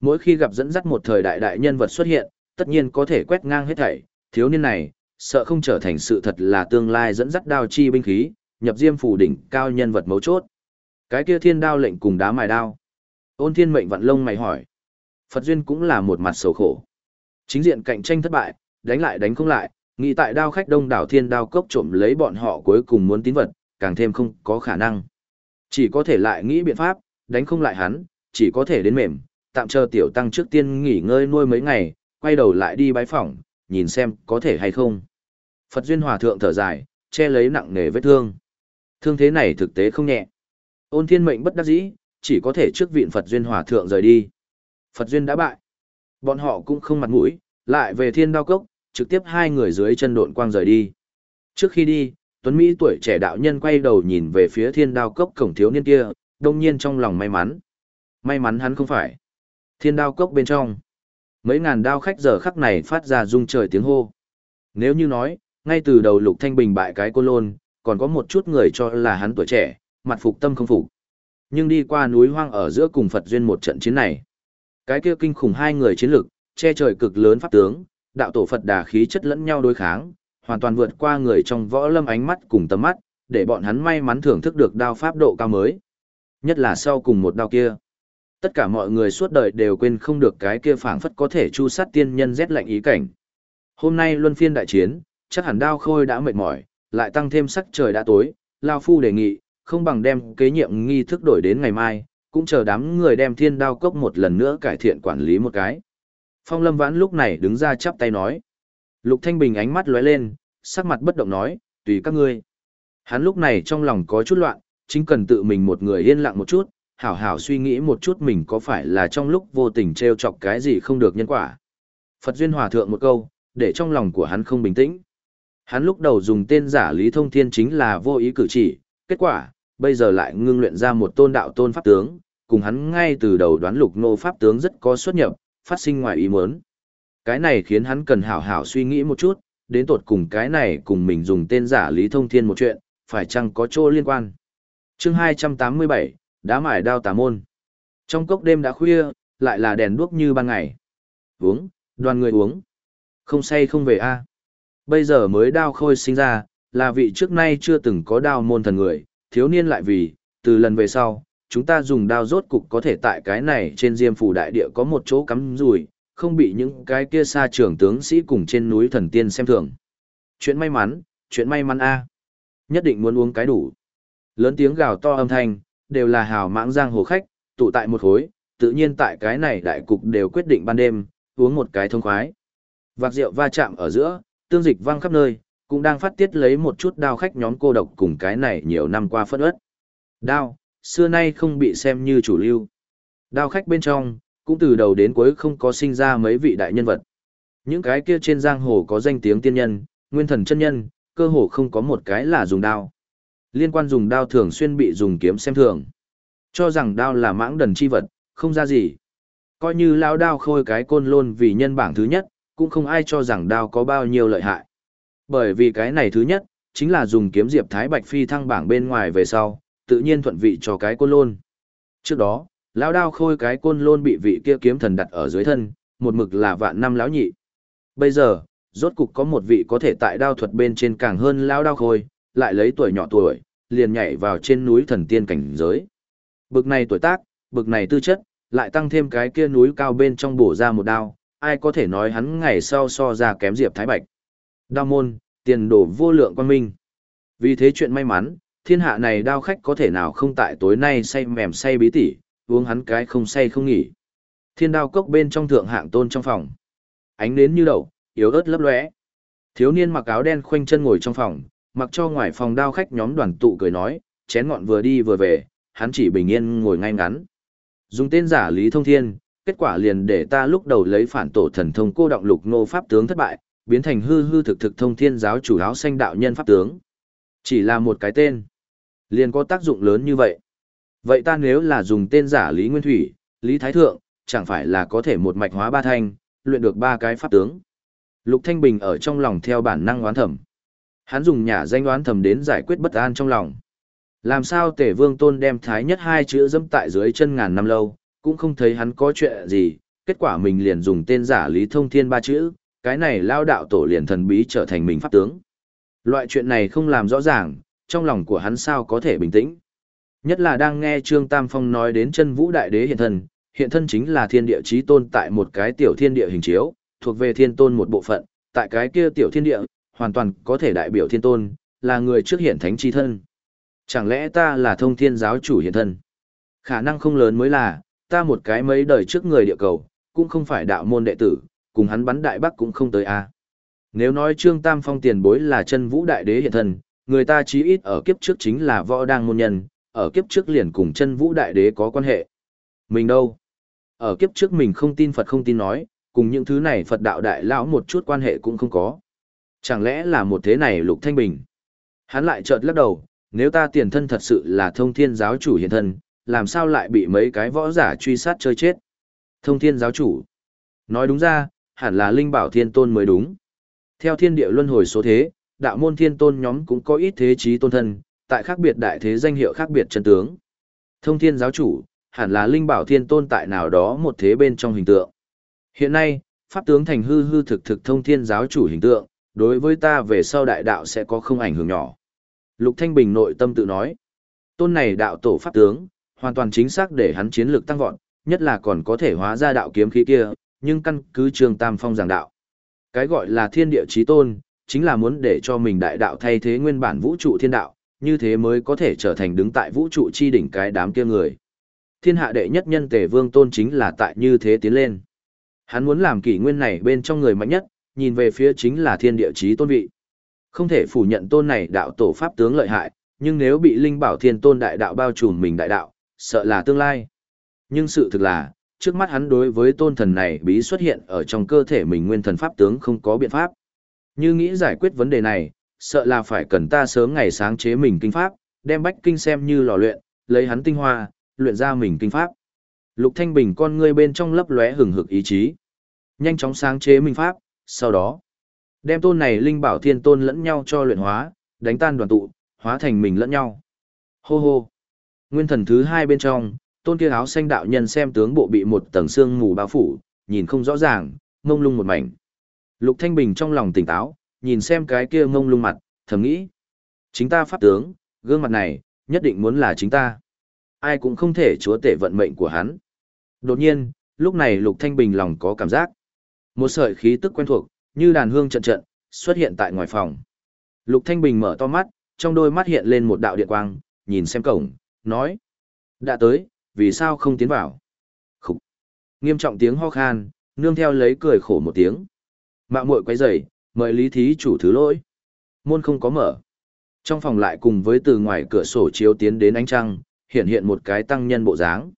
Mỗi khi gặp dẫn dắt một thời đại đại nhân vật xuất hiện, tất nhiên có thể quét ngang hết thảy, thiếu niên này, sợ không trở thành sự thật là tương lai dẫn dắt đao chi binh khí, nhập diêm phủ đỉnh cao nhân vật mấu chốt. Cái kia thiên đao lệnh cùng đá mài đao. Ôn thiên mệnh vạn lông mày hỏi. Phật duyên cũng là một mặt sầu khổ. Chính diện cạnh tranh thất bại, đánh lại đánh không lại, nghĩ tại đao khách đông đảo thiên đao cốc trộm lấy bọn họ cuối cùng muốn tín vật, càng thêm không có khả năng. Chỉ có thể lại nghĩ biện pháp, đánh không lại hắn, chỉ có thể đến mềm, tạm chờ tiểu tăng trước tiên nghỉ ngơi nuôi mấy ngày, quay đầu lại đi bái phỏng, nhìn xem có thể hay không. Phật duyên hòa thượng thở dài, che lấy nặng nề vết thương. Thương thế này thực tế không nhẹ. Ôn thiên mệnh bất đắc dĩ, chỉ có thể trước viện Phật duyên hòa thượng rời đi. Phật duyên đã bại. Bọn họ cũng không mặt mũi, lại về thiên đao cốc, trực tiếp hai người dưới chân độn quang rời đi. Trước khi đi, Tuấn Mỹ tuổi trẻ đạo nhân quay đầu nhìn về phía thiên đao cốc cổng thiếu niên kia, đông nhiên trong lòng may mắn. May mắn hắn không phải. Thiên đao cốc bên trong. Mấy ngàn đao khách giờ khắc này phát ra rung trời tiếng hô. Nếu như nói, ngay từ đầu Lục Thanh Bình bại cái cô lôn, còn có một chút người cho là hắn tuổi trẻ, mặt phục tâm không phục. Nhưng đi qua núi hoang ở giữa cùng Phật duyên một trận chiến này, cái kia kinh khủng hai người chiến lực, che trời cực lớn pháp tướng, đạo tổ Phật đà khí chất lẫn nhau đối kháng, hoàn toàn vượt qua người trong võ lâm ánh mắt cùng tầm mắt, để bọn hắn may mắn thưởng thức được đao pháp độ cao mới. Nhất là sau cùng một đao kia. Tất cả mọi người suốt đời đều quên không được cái kia phảng phất có thể chu sát tiên nhân rét lạnh ý cảnh. Hôm nay luân phiên đại chiến, chắc hẳn đao khôi đã mệt mỏi, lại tăng thêm sắc trời đã tối, Lao Phu đề nghị, không bằng đem kế nhiệm nghi thức đổi đến ngày mai, cũng chờ đám người đem thiên đao cốc một lần nữa cải thiện quản lý một cái. Phong Lâm Vãn lúc này đứng ra chắp tay nói. Lục Thanh Bình ánh mắt lóe lên, sắc mặt bất động nói, tùy các ngươi. Hắn lúc này trong lòng có chút loạn, chính cần tự mình một người yên lặng một chút, hảo hảo suy nghĩ một chút mình có phải là trong lúc vô tình treo chọc cái gì không được nhân quả. Phật Duyên Hòa Thượng một câu, để trong lòng của hắn không bình tĩnh. Hắn lúc đầu dùng tên giả Lý Thông Thiên chính là vô ý cử chỉ, kết quả, bây giờ lại ngưng luyện ra một tôn đạo tôn pháp tướng, cùng hắn ngay từ đầu đoán lục nô pháp tướng rất có xuất nhập, phát sinh ngoài ý muốn. Cái này khiến hắn cần hảo hảo suy nghĩ một chút, đến tột cùng cái này cùng mình dùng tên giả Lý Thông Thiên một chuyện, phải chăng có chỗ liên quan. chương 287, đá mài đao tà môn. Trong cốc đêm đã khuya, lại là đèn đuốc như ban ngày. Uống, đoàn người uống. Không say không về a Bây giờ mới đao khôi sinh ra, là vị trước nay chưa từng có đao môn thần người, thiếu niên lại vì, từ lần về sau, chúng ta dùng đao rốt cục có thể tại cái này trên diêm phủ đại địa có một chỗ cắm rùi, không bị những cái kia xa trường tướng sĩ cùng trên núi thần tiên xem thường. Chuyện may mắn, chuyện may mắn a Nhất định muốn uống cái đủ. Lớn tiếng gào to âm thanh, đều là hào mãng giang hồ khách, tụ tại một khối, tự nhiên tại cái này đại cục đều quyết định ban đêm, uống một cái thông khoái. Vạc rượu va chạm ở giữa, tương dịch vang khắp nơi, cũng đang phát tiết lấy một chút đao khách nhóm cô độc cùng cái này nhiều năm qua phân ớt. Đao, xưa nay không bị xem như chủ lưu. Đao khách bên trong, cũng từ đầu đến cuối không có sinh ra mấy vị đại nhân vật. Những cái kia trên giang hồ có danh tiếng tiên nhân, nguyên thần chân nhân, cơ hồ không có một cái là dùng đao. Liên quan dùng đao thường xuyên bị dùng kiếm xem thường. Cho rằng đao là mãng đần chi vật, không ra gì. Coi như lao đao khôi cái côn lôn vì nhân bảng thứ nhất, cũng không ai cho rằng đao có bao nhiêu lợi hại. Bởi vì cái này thứ nhất, chính là dùng kiếm diệp thái bạch phi thăng bảng bên ngoài về sau, tự nhiên thuận vị cho cái côn lôn. Trước đó, lão đao khôi cái côn lôn bị vị kia kiếm thần đặt ở dưới thân, một mực là vạn năm lão nhị. Bây giờ, rốt cục có một vị có thể tại đao thuật bên trên càng hơn lão đao khôi, lại lấy tuổi nhỏ tuổi, liền nhảy vào trên núi thần tiên cảnh giới. Bực này tuổi tác, bực này tư chất, lại tăng thêm cái kia núi cao bên trong bổ ra một đao, ai có thể nói hắn ngày sau so ra kém Diệp Thái Bạch. Đao môn, tiền đổ vô lượng quan minh. Vì thế chuyện may mắn, thiên hạ này đao khách có thể nào không tại tối nay say mềm say bí tỉ, uống hắn cái không say không nghỉ. Thiên đao cốc bên trong thượng hạng tôn trong phòng. Ánh nến như đầu yếu ớt lấp lóe. Thiếu niên mặc áo đen khoanh chân ngồi trong phòng, mặc cho ngoài phòng đao khách nhóm đoàn tụ cười nói, chén ngọn vừa đi vừa về, hắn chỉ bình yên ngồi ngay ngắn. Dùng tên giả Lý Thông Thiên, kết quả liền để ta lúc đầu lấy phản tổ thần thông cô động lục nô pháp tướng thất bại, biến thành hư hư thực thực thông thiên giáo chủ áo xanh đạo nhân pháp tướng. Chỉ là một cái tên, liền có tác dụng lớn như vậy. Vậy ta nếu là dùng tên giả Lý Nguyên Thủy, Lý Thái Thượng, chẳng phải là có thể một mạch hóa ba thanh, luyện được ba cái pháp tướng. Lục Thanh Bình ở trong lòng theo bản năng oán thầm. Hắn dùng nhà danh đoán thầm đến giải quyết bất an trong lòng. Làm sao tể vương tôn đem thái nhất hai chữ dâm tại dưới chân ngàn năm lâu, cũng không thấy hắn có chuyện gì, kết quả mình liền dùng tên giả Lý Thông Thiên ba chữ, cái này lao đạo tổ liền thần bí trở thành mình pháp tướng. Loại chuyện này không làm rõ ràng, trong lòng của hắn sao có thể bình tĩnh. Nhất là đang nghe Trương Tam Phong nói đến chân vũ đại đế hiện thân, hiện thân chính là thiên địa chí tôn tại một cái tiểu thiên địa hình chiếu, thuộc về thiên tôn một bộ phận, tại cái kia tiểu thiên địa, hoàn toàn có thể đại biểu thiên tôn, là người trước hiện thánh chi thân. Chẳng lẽ ta là thông thiên giáo chủ hiện thân? Khả năng không lớn mới là, ta một cái mấy đời trước người địa cầu, cũng không phải đạo môn đệ tử, cùng hắn bắn đại bắc cũng không tới a. Nếu nói Trương Tam Phong tiền bối là chân vũ đại đế hiện thân, người ta chí ít ở kiếp trước chính là võ đang môn nhân, ở kiếp trước liền cùng chân vũ đại đế có quan hệ. Mình đâu? Ở kiếp trước mình không tin Phật không tin nói, cùng những thứ này Phật đạo đại lão một chút quan hệ cũng không có. Chẳng lẽ là một thế này lục thanh bình? Hắn lại chợt lắc đầu, nếu ta tiền thân thật sự là thông thiên giáo chủ hiện thân, làm sao lại bị mấy cái võ giả truy sát chơi chết? Thông thiên giáo chủ. Nói đúng ra, hẳn là linh bảo thiên tôn mới đúng. Theo thiên địa luân hồi số thế, đạo môn thiên tôn nhóm cũng có ít thế trí tôn thân, tại khác biệt đại thế danh hiệu khác biệt chân tướng. Thông thiên giáo chủ, hẳn là linh bảo thiên tôn tại nào đó một thế bên trong hình tượng. Hiện nay, pháp tướng thành hư hư thực thực thông thiên giáo chủ hình tượng, đối với ta về sau đại đạo sẽ có không ảnh hưởng nhỏ. Lục Thanh Bình nội tâm tự nói, tôn này đạo tổ pháp tướng, hoàn toàn chính xác để hắn chiến lược tăng vọt, nhất là còn có thể hóa ra đạo kiếm khí kia, nhưng căn cứ trường tam phong giảng đạo. Cái gọi là thiên địa chí tôn, chính là muốn để cho mình đại đạo thay thế nguyên bản vũ trụ thiên đạo, như thế mới có thể trở thành đứng tại vũ trụ chi đỉnh cái đám kia người. Thiên hạ đệ nhất nhân tề vương tôn chính là tại như thế tiến lên. Hắn muốn làm kỷ nguyên này bên trong người mạnh nhất, nhìn về phía chính là thiên địa chí tôn vị. Không thể phủ nhận tôn này đạo tổ pháp tướng lợi hại, nhưng nếu bị linh bảo thiên tôn đại đạo bao trùm mình đại đạo, sợ là tương lai. Nhưng sự thực là, trước mắt hắn đối với tôn thần này bí xuất hiện ở trong cơ thể mình nguyên thần pháp tướng không có biện pháp. Như nghĩ giải quyết vấn đề này, sợ là phải cần ta sớm ngày sáng chế mình kinh pháp, đem bách kinh xem như lò luyện, lấy hắn tinh hoa, luyện ra mình kinh pháp. Lục Thanh Bình con ngươi bên trong lấp lóe hừng hực ý chí. Nhanh chóng sáng chế minh pháp, sau đó đem tôn này linh bảo thiên tôn lẫn nhau cho luyện hóa, đánh tan đoàn tụ, hóa thành mình lẫn nhau. Hô hô. Nguyên thần thứ hai bên trong, tôn kia áo xanh đạo nhân xem tướng bộ bị một tầng xương mù bao phủ, nhìn không rõ ràng, mông lung một mảnh. Lục Thanh Bình trong lòng tỉnh táo, nhìn xem cái kia mông lung mặt, thầm nghĩ. Chính ta pháp tướng, gương mặt này, nhất định muốn là chính ta. Ai cũng không thể chúa tể vận mệnh của hắn. Đột nhiên, lúc này Lục Thanh Bình lòng có cảm giác. Một sợi khí tức quen thuộc, như đàn hương trận trận, xuất hiện tại ngoài phòng. Lục Thanh Bình mở to mắt, trong đôi mắt hiện lên một đạo điện quang, nhìn xem cổng, nói. Đã tới, vì sao không tiến vào? Khúc. Nghiêm trọng tiếng ho khan, nương theo lấy cười khổ một tiếng. Mạ muội quay rầy, mời lý thí chủ thứ lỗi. Môn không có mở. Trong phòng lại cùng với từ ngoài cửa sổ chiếu tiến đến ánh trăng, hiện hiện một cái tăng nhân bộ dáng.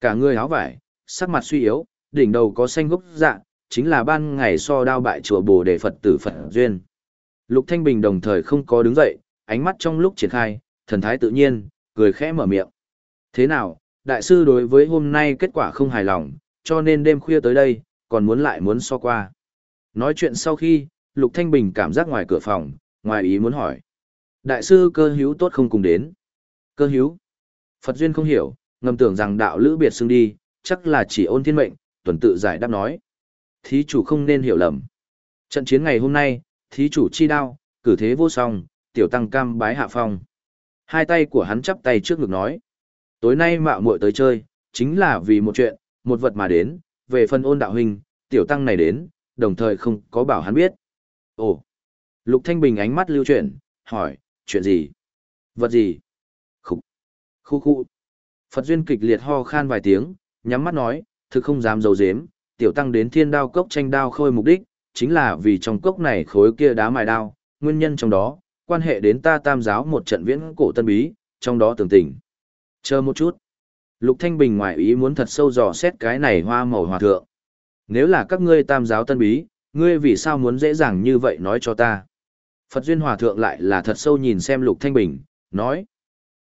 Cả người áo vải, sắc mặt suy yếu, đỉnh đầu có xanh gốc dạ, chính là ban ngày so đao bại chùa Bồ Đề Phật tử Phật duyên. Lục Thanh Bình đồng thời không có đứng dậy, ánh mắt trong lúc triển khai, thần thái tự nhiên, cười khẽ mở miệng. Thế nào, đại sư đối với hôm nay kết quả không hài lòng, cho nên đêm khuya tới đây, còn muốn lại muốn so qua. Nói chuyện sau khi, Lục Thanh Bình cảm giác ngoài cửa phòng, ngoài ý muốn hỏi. Đại sư cơ hữu tốt không cùng đến. Cơ hữu. Phật duyên không hiểu, ngầm tưởng rằng đạo lữ biệt xưng đi, chắc là chỉ ôn thiên mệnh, tuần tự giải đáp nói. Thí chủ không nên hiểu lầm. Trận chiến ngày hôm nay, thí chủ chi đao, cử thế vô song, tiểu tăng cam bái hạ phong. Hai tay của hắn chắp tay trước ngực nói. Tối nay mạo muội tới chơi, chính là vì một chuyện, một vật mà đến, về phần ôn đạo huynh, tiểu tăng này đến, đồng thời không có bảo hắn biết. Ồ! Lục Thanh Bình ánh mắt lưu chuyển, hỏi, chuyện gì? Vật gì? Khúc! Khu khu! Phật duyên kịch liệt ho khan vài tiếng, nhắm mắt nói, thực không dám dấu dếm, tiểu tăng đến thiên đao cốc tranh đao khôi mục đích, chính là vì trong cốc này khối kia đá mài đao, nguyên nhân trong đó, quan hệ đến ta tam giáo một trận viễn cổ tân bí, trong đó tưởng tình. Chờ một chút. Lục Thanh Bình ngoài ý muốn thật sâu dò xét cái này hoa màu hòa thượng. Nếu là các ngươi tam giáo tân bí, ngươi vì sao muốn dễ dàng như vậy nói cho ta? Phật Duyên Hòa Thượng lại là thật sâu nhìn xem Lục Thanh Bình, nói.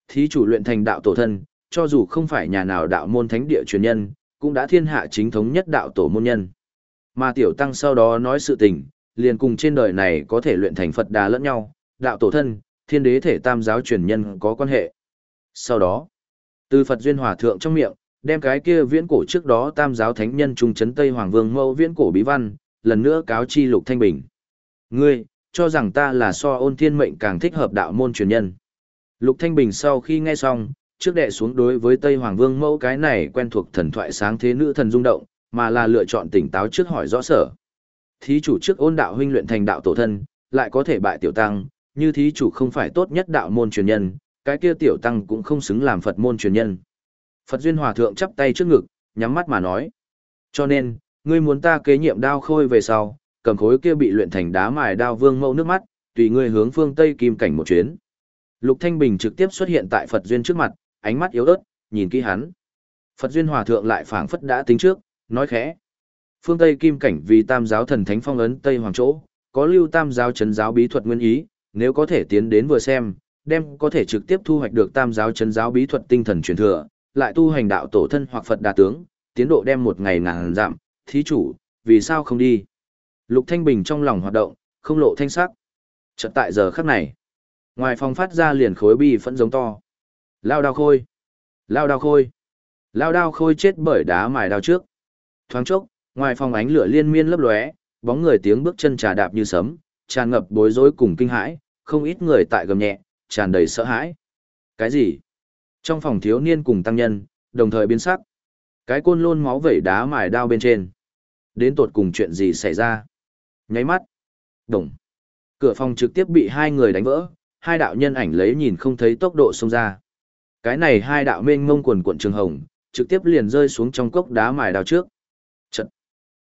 Thí chủ luyện thành đạo tổ thân, cho dù không phải nhà nào đạo môn thánh địa truyền nhân, cũng đã thiên hạ chính thống nhất đạo tổ môn nhân. Mà tiểu tăng sau đó nói sự tình, liền cùng trên đời này có thể luyện thành Phật đà lẫn nhau, đạo tổ thân, thiên đế thể tam giáo truyền nhân có quan hệ. Sau đó, từ Phật duyên hòa thượng trong miệng, đem cái kia viễn cổ trước đó tam giáo thánh nhân trung chấn Tây Hoàng Vương mẫu viễn cổ bí văn, lần nữa cáo chi Lục Thanh Bình. Ngươi, cho rằng ta là so ôn thiên mệnh càng thích hợp đạo môn truyền nhân. Lục Thanh Bình sau khi nghe xong, trước đệ xuống đối với Tây Hoàng Vương mẫu cái này quen thuộc thần thoại sáng thế nữ thần rung động, mà là lựa chọn tỉnh táo trước hỏi rõ sở. Thí chủ trước ôn đạo huynh luyện thành đạo tổ thân, lại có thể bại tiểu tăng, như thí chủ không phải tốt nhất đạo môn truyền nhân, cái kia tiểu tăng cũng không xứng làm Phật môn truyền nhân. Phật duyên hòa thượng chắp tay trước ngực, nhắm mắt mà nói. Cho nên, ngươi muốn ta kế nhiệm đao khôi về sau, cầm khối kia bị luyện thành đá mài đao vương mẫu nước mắt, tùy ngươi hướng phương Tây kim cảnh một chuyến. Lục Thanh Bình trực tiếp xuất hiện tại Phật duyên trước mặt, ánh mắt yếu ớt, nhìn kỹ hắn. Phật duyên hòa thượng lại phảng phất đã tính trước, nói khẽ. Phương Tây kim cảnh vì tam giáo thần thánh phong ấn Tây Hoàng chỗ, có lưu tam giáo trấn giáo bí thuật nguyên ý, nếu có thể tiến đến vừa xem, đem có thể trực tiếp thu hoạch được tam giáo trấn giáo bí thuật tinh thần truyền thừa, lại tu hành đạo tổ thân hoặc Phật đà tướng, tiến độ đem một ngày ngàn giảm, thí chủ, vì sao không đi? Lục Thanh Bình trong lòng hoạt động, không lộ thanh sắc. Chợt tại giờ khắc này, ngoài phòng phát ra liền khối bi phẫn giống to. Lao đao khôi! Lao đao khôi! Lao đao khôi chết bởi đá mài đao trước. Thoáng chốc, ngoài phòng ánh lửa liên miên lấp lóe, bóng người tiếng bước chân trà đạp như sấm, tràn ngập bối rối cùng kinh hãi, không ít người tại gầm nhẹ, tràn đầy sợ hãi. Cái gì? Trong phòng thiếu niên cùng tăng nhân, đồng thời biến sắc. Cái côn lôn máu vẩy đá mài đao bên trên. Đến tột cùng chuyện gì xảy ra? Nháy mắt. Đồng. Cửa phòng trực tiếp bị hai người đánh vỡ, hai đạo nhân ảnh lấy nhìn không thấy tốc độ xông ra. Cái này hai đạo mênh mông quần quận trường hồng, trực tiếp liền rơi xuống trong cốc đá mài đào trước. Trận.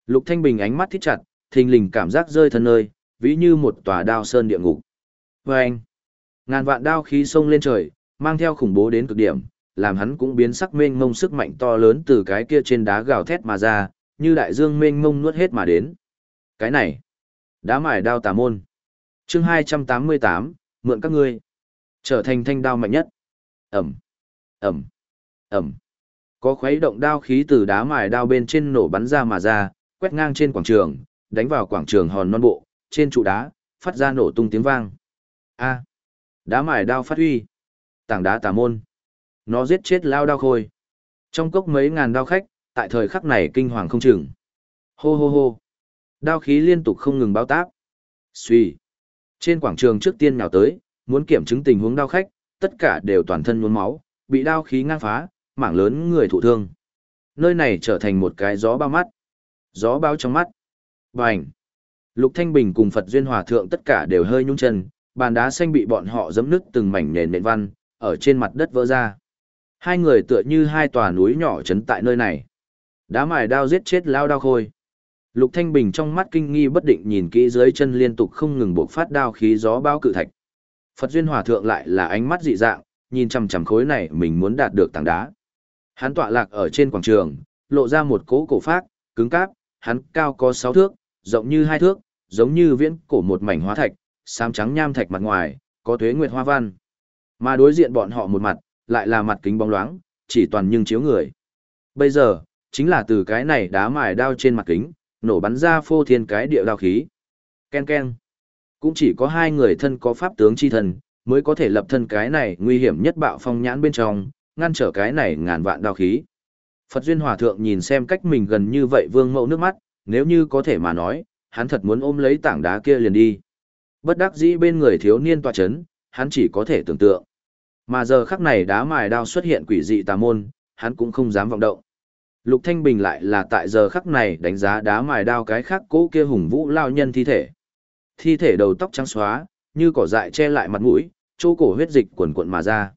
Lục Thanh Bình ánh mắt thít chặt, thình lình cảm giác rơi thân nơi, ví như một tòa đao sơn địa ngục. Vâng! Ngàn vạn đao khí sông lên trời, mang theo khủng bố đến cực điểm, làm hắn cũng biến sắc mênh mông sức mạnh to lớn từ cái kia trên đá gào thét mà ra, như đại dương mênh mông nuốt hết mà đến. Cái này, đá mài đao tà môn. Chương 288, mượn các ngươi trở thành thanh đao mạnh nhất. Ẩm, Ẩm, Ẩm. Có khuấy động đao khí từ đá mài đao bên trên nổ bắn ra mà ra, quét ngang trên quảng trường, đánh vào quảng trường hòn non bộ, trên trụ đá, phát ra nổ tung tiếng vang. A. Đá mài đao phát huy. Tảng đá tà môn. Nó giết chết lao đao khôi. Trong cốc mấy ngàn đao khách, tại thời khắc này kinh hoàng không chừng. Hô hô hô. Đao khí liên tục không ngừng báo táp. Xuy. Trên quảng trường trước tiên nào tới, muốn kiểm chứng tình huống đao khách, tất cả đều toàn thân nhuốm máu, bị đao khí ngang phá, mảng lớn người thụ thương. Nơi này trở thành một cái gió bao mắt. Gió bao trong mắt. Bành. Lục Thanh Bình cùng Phật Duyên Hòa Thượng tất cả đều hơi nhung chân, bàn đá xanh bị bọn họ giẫm nứt từng mảnh nền nền văn, ở trên mặt đất vỡ ra. Hai người tựa như hai tòa núi nhỏ chấn tại nơi này. Đá mài đao giết chết lao đao khôi. Lục Thanh Bình trong mắt kinh nghi bất định nhìn kỹ dưới chân liên tục không ngừng bộc phát đao khí gió bao cự thạch. Phật duyên hòa thượng lại là ánh mắt dị dạng, nhìn chằm chằm khối này mình muốn đạt được tảng đá. Hắn tọa lạc ở trên quảng trường, lộ ra một cỗ cổ phác, cứng cáp, hắn cao có sáu thước, rộng như hai thước, giống như viễn cổ một mảnh hóa thạch, xám trắng nham thạch mặt ngoài, có tuế nguyệt hoa văn. Mà đối diện bọn họ một mặt, lại là mặt kính bóng loáng, chỉ toàn nhưng chiếu người. Bây giờ, chính là từ cái này đá mài đao trên mặt kính, nổ bắn ra phô thiên cái địa đao khí. Ken ken. Cũng chỉ có hai người thân có pháp tướng chi thần, mới có thể lập thân cái này nguy hiểm nhất bạo phong nhãn bên trong, ngăn trở cái này ngàn vạn đao khí. Phật Duyên Hòa Thượng nhìn xem cách mình gần như vậy vương mẫu nước mắt, nếu như có thể mà nói, hắn thật muốn ôm lấy tảng đá kia liền đi. Bất đắc dĩ bên người thiếu niên tòa chấn, hắn chỉ có thể tưởng tượng. Mà giờ khắc này đá mài đao xuất hiện quỷ dị tà môn, hắn cũng không dám vọng động. Lục Thanh Bình lại là tại giờ khắc này đánh giá đá mài đao cái khác cố kia hùng vũ lao nhân thi thể. Thi thể đầu tóc trắng xóa, như cỏ dại che lại mặt mũi, chỗ cổ huyết dịch quần cuộn mà ra.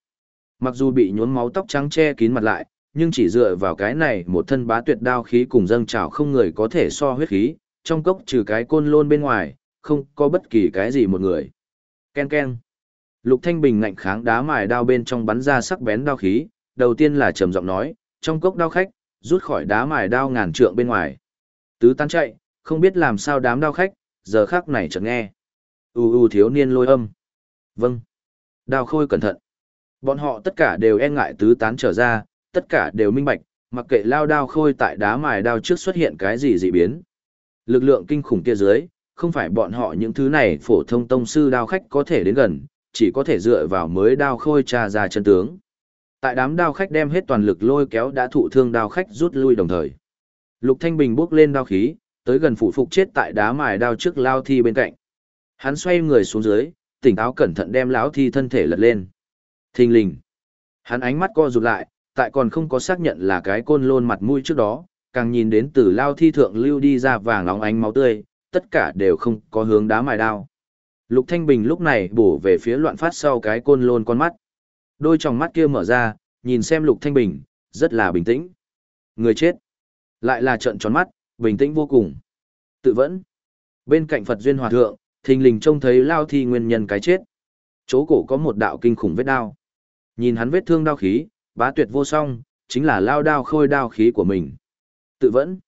Mặc dù bị nhuốm máu tóc trắng che kín mặt lại, nhưng chỉ dựa vào cái này một thân bá tuyệt đao khí cùng dâng trào không người có thể so huyết khí, trong cốc trừ cái côn lôn bên ngoài, không có bất kỳ cái gì một người. Ken ken. Lục Thanh Bình ngạnh kháng đá mài đao bên trong bắn ra sắc bén đao khí, đầu tiên là trầm giọng nói, trong cốc đao khách, rút khỏi đá mài đao ngàn trượng bên ngoài. Tứ tán chạy, không biết làm sao đám đao khách, giờ khắc này chợt nghe. U u thiếu niên lôi âm. Vâng. Đao khôi cẩn thận. Bọn họ tất cả đều e ngại tứ tán trở ra, tất cả đều minh bạch, mặc kệ lao đao khôi tại đá mài đao trước xuất hiện cái gì dị biến. Lực lượng kinh khủng kia dưới, không phải bọn họ những thứ này phổ thông tông sư đao khách có thể đến gần, chỉ có thể dựa vào mới đao khôi trà ra chân tướng. Tại đám đao khách đem hết toàn lực lôi kéo đã thụ thương đao khách rút lui đồng thời. Lục Thanh Bình bước lên đao khí, tới gần phủ phục chết tại đá mài đao trước lao thi bên cạnh. Hắn xoay người xuống dưới, tỉnh táo cẩn thận đem lão thi thân thể lật lên. Thình lình. Hắn ánh mắt co rụt lại, tại còn không có xác nhận là cái côn lôn mặt mũi trước đó, càng nhìn đến từ lao thi thượng lưu đi ra vàng óng ánh máu tươi, tất cả đều không có hướng đá mài đao. Lục Thanh Bình lúc này bổ về phía loạn phát sau cái côn lôn con mắt. Đôi tròng mắt kia mở ra, nhìn xem Lục Thanh Bình, rất là bình tĩnh. Người chết. Lại là trận tròn mắt, bình tĩnh vô cùng. Tự vẫn. Bên cạnh Phật Duyên Hòa Thượng, thình lình trông thấy lao thi nguyên nhân cái chết. Chỗ cổ có một đạo kinh khủng vết đao. Nhìn hắn vết thương đao khí, bá tuyệt vô song, chính là lao đao khôi đao khí của mình. Tự vẫn.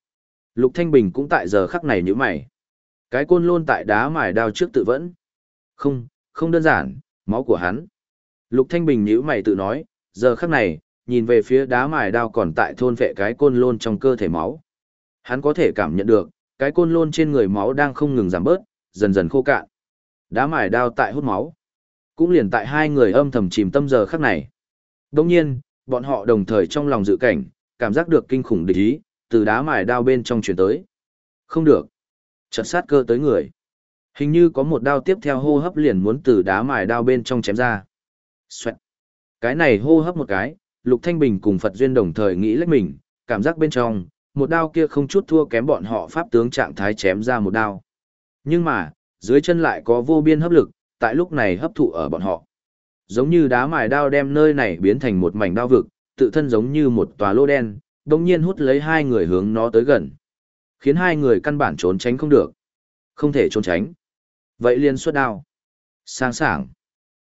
Lục Thanh Bình cũng tại giờ khắc này nhíu mày. Cái côn lôn tại đá mài đao trước tự vẫn. Không, không đơn giản, máu của hắn. Lục Thanh Bình nhíu mày tự nói, giờ khắc này, nhìn về phía đá mài đao còn tại thôn vệ cái côn lôn trong cơ thể máu. Hắn có thể cảm nhận được, cái côn lôn trên người máu đang không ngừng giảm bớt, dần dần khô cạn. Đá mài đao tại hút máu. Cũng liền tại hai người âm thầm chìm tâm giờ khắc này. Đồng nhiên, bọn họ đồng thời trong lòng dự cảnh, cảm giác được kinh khủng địch ý, từ đá mài đao bên trong chuyển tới. Không được. Chợt sát cơ tới người. Hình như có một đao tiếp theo hô hấp liền muốn từ đá mài đao bên trong chém ra. Xoẹt. Cái này hô hấp một cái, Lục Thanh Bình cùng Phật Duyên đồng thời nghĩ lách mình, cảm giác bên trong, một đao kia không chút thua kém bọn họ pháp tướng trạng thái chém ra một đao. Nhưng mà, dưới chân lại có vô biên hấp lực, tại lúc này hấp thụ ở bọn họ. Giống như đá mài đao đem nơi này biến thành một mảnh đao vực, tự thân giống như một tòa lô đen, đồng nhiên hút lấy hai người hướng nó tới gần. Khiến hai người căn bản trốn tránh không được. Không thể trốn tránh. Vậy liền xuất đao. sáng sảng.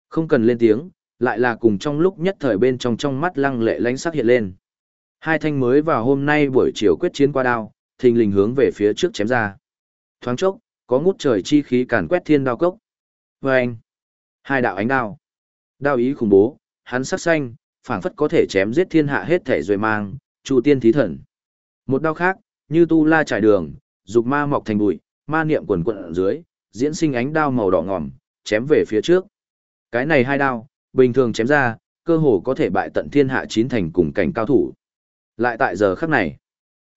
Không cần lên tiếng, lại là cùng trong lúc nhất thời bên trong trong mắt lăng lệ lánh sắc hiện lên. Hai thanh mới vào hôm nay buổi chiều quyết chiến qua đao, thình lình hướng về phía trước chém ra. Thoáng chốc, có ngút trời chi khí càn quét thiên đao cốc. Và anh, hai đạo ánh đao. Đao ý khủng bố, hắn sắc xanh, phảng phất có thể chém giết thiên hạ hết thể rồi mang, chu tiên thí thần. Một đao khác, như tu la trải đường, dục ma mọc thành bụi, ma niệm quần quận ở dưới, diễn sinh ánh đao màu đỏ ngòm, chém về phía trước. Cái này hai đao, bình thường chém ra, cơ hồ có thể bại tận thiên hạ chín thành cùng cảnh cao thủ. Lại tại giờ khắc này,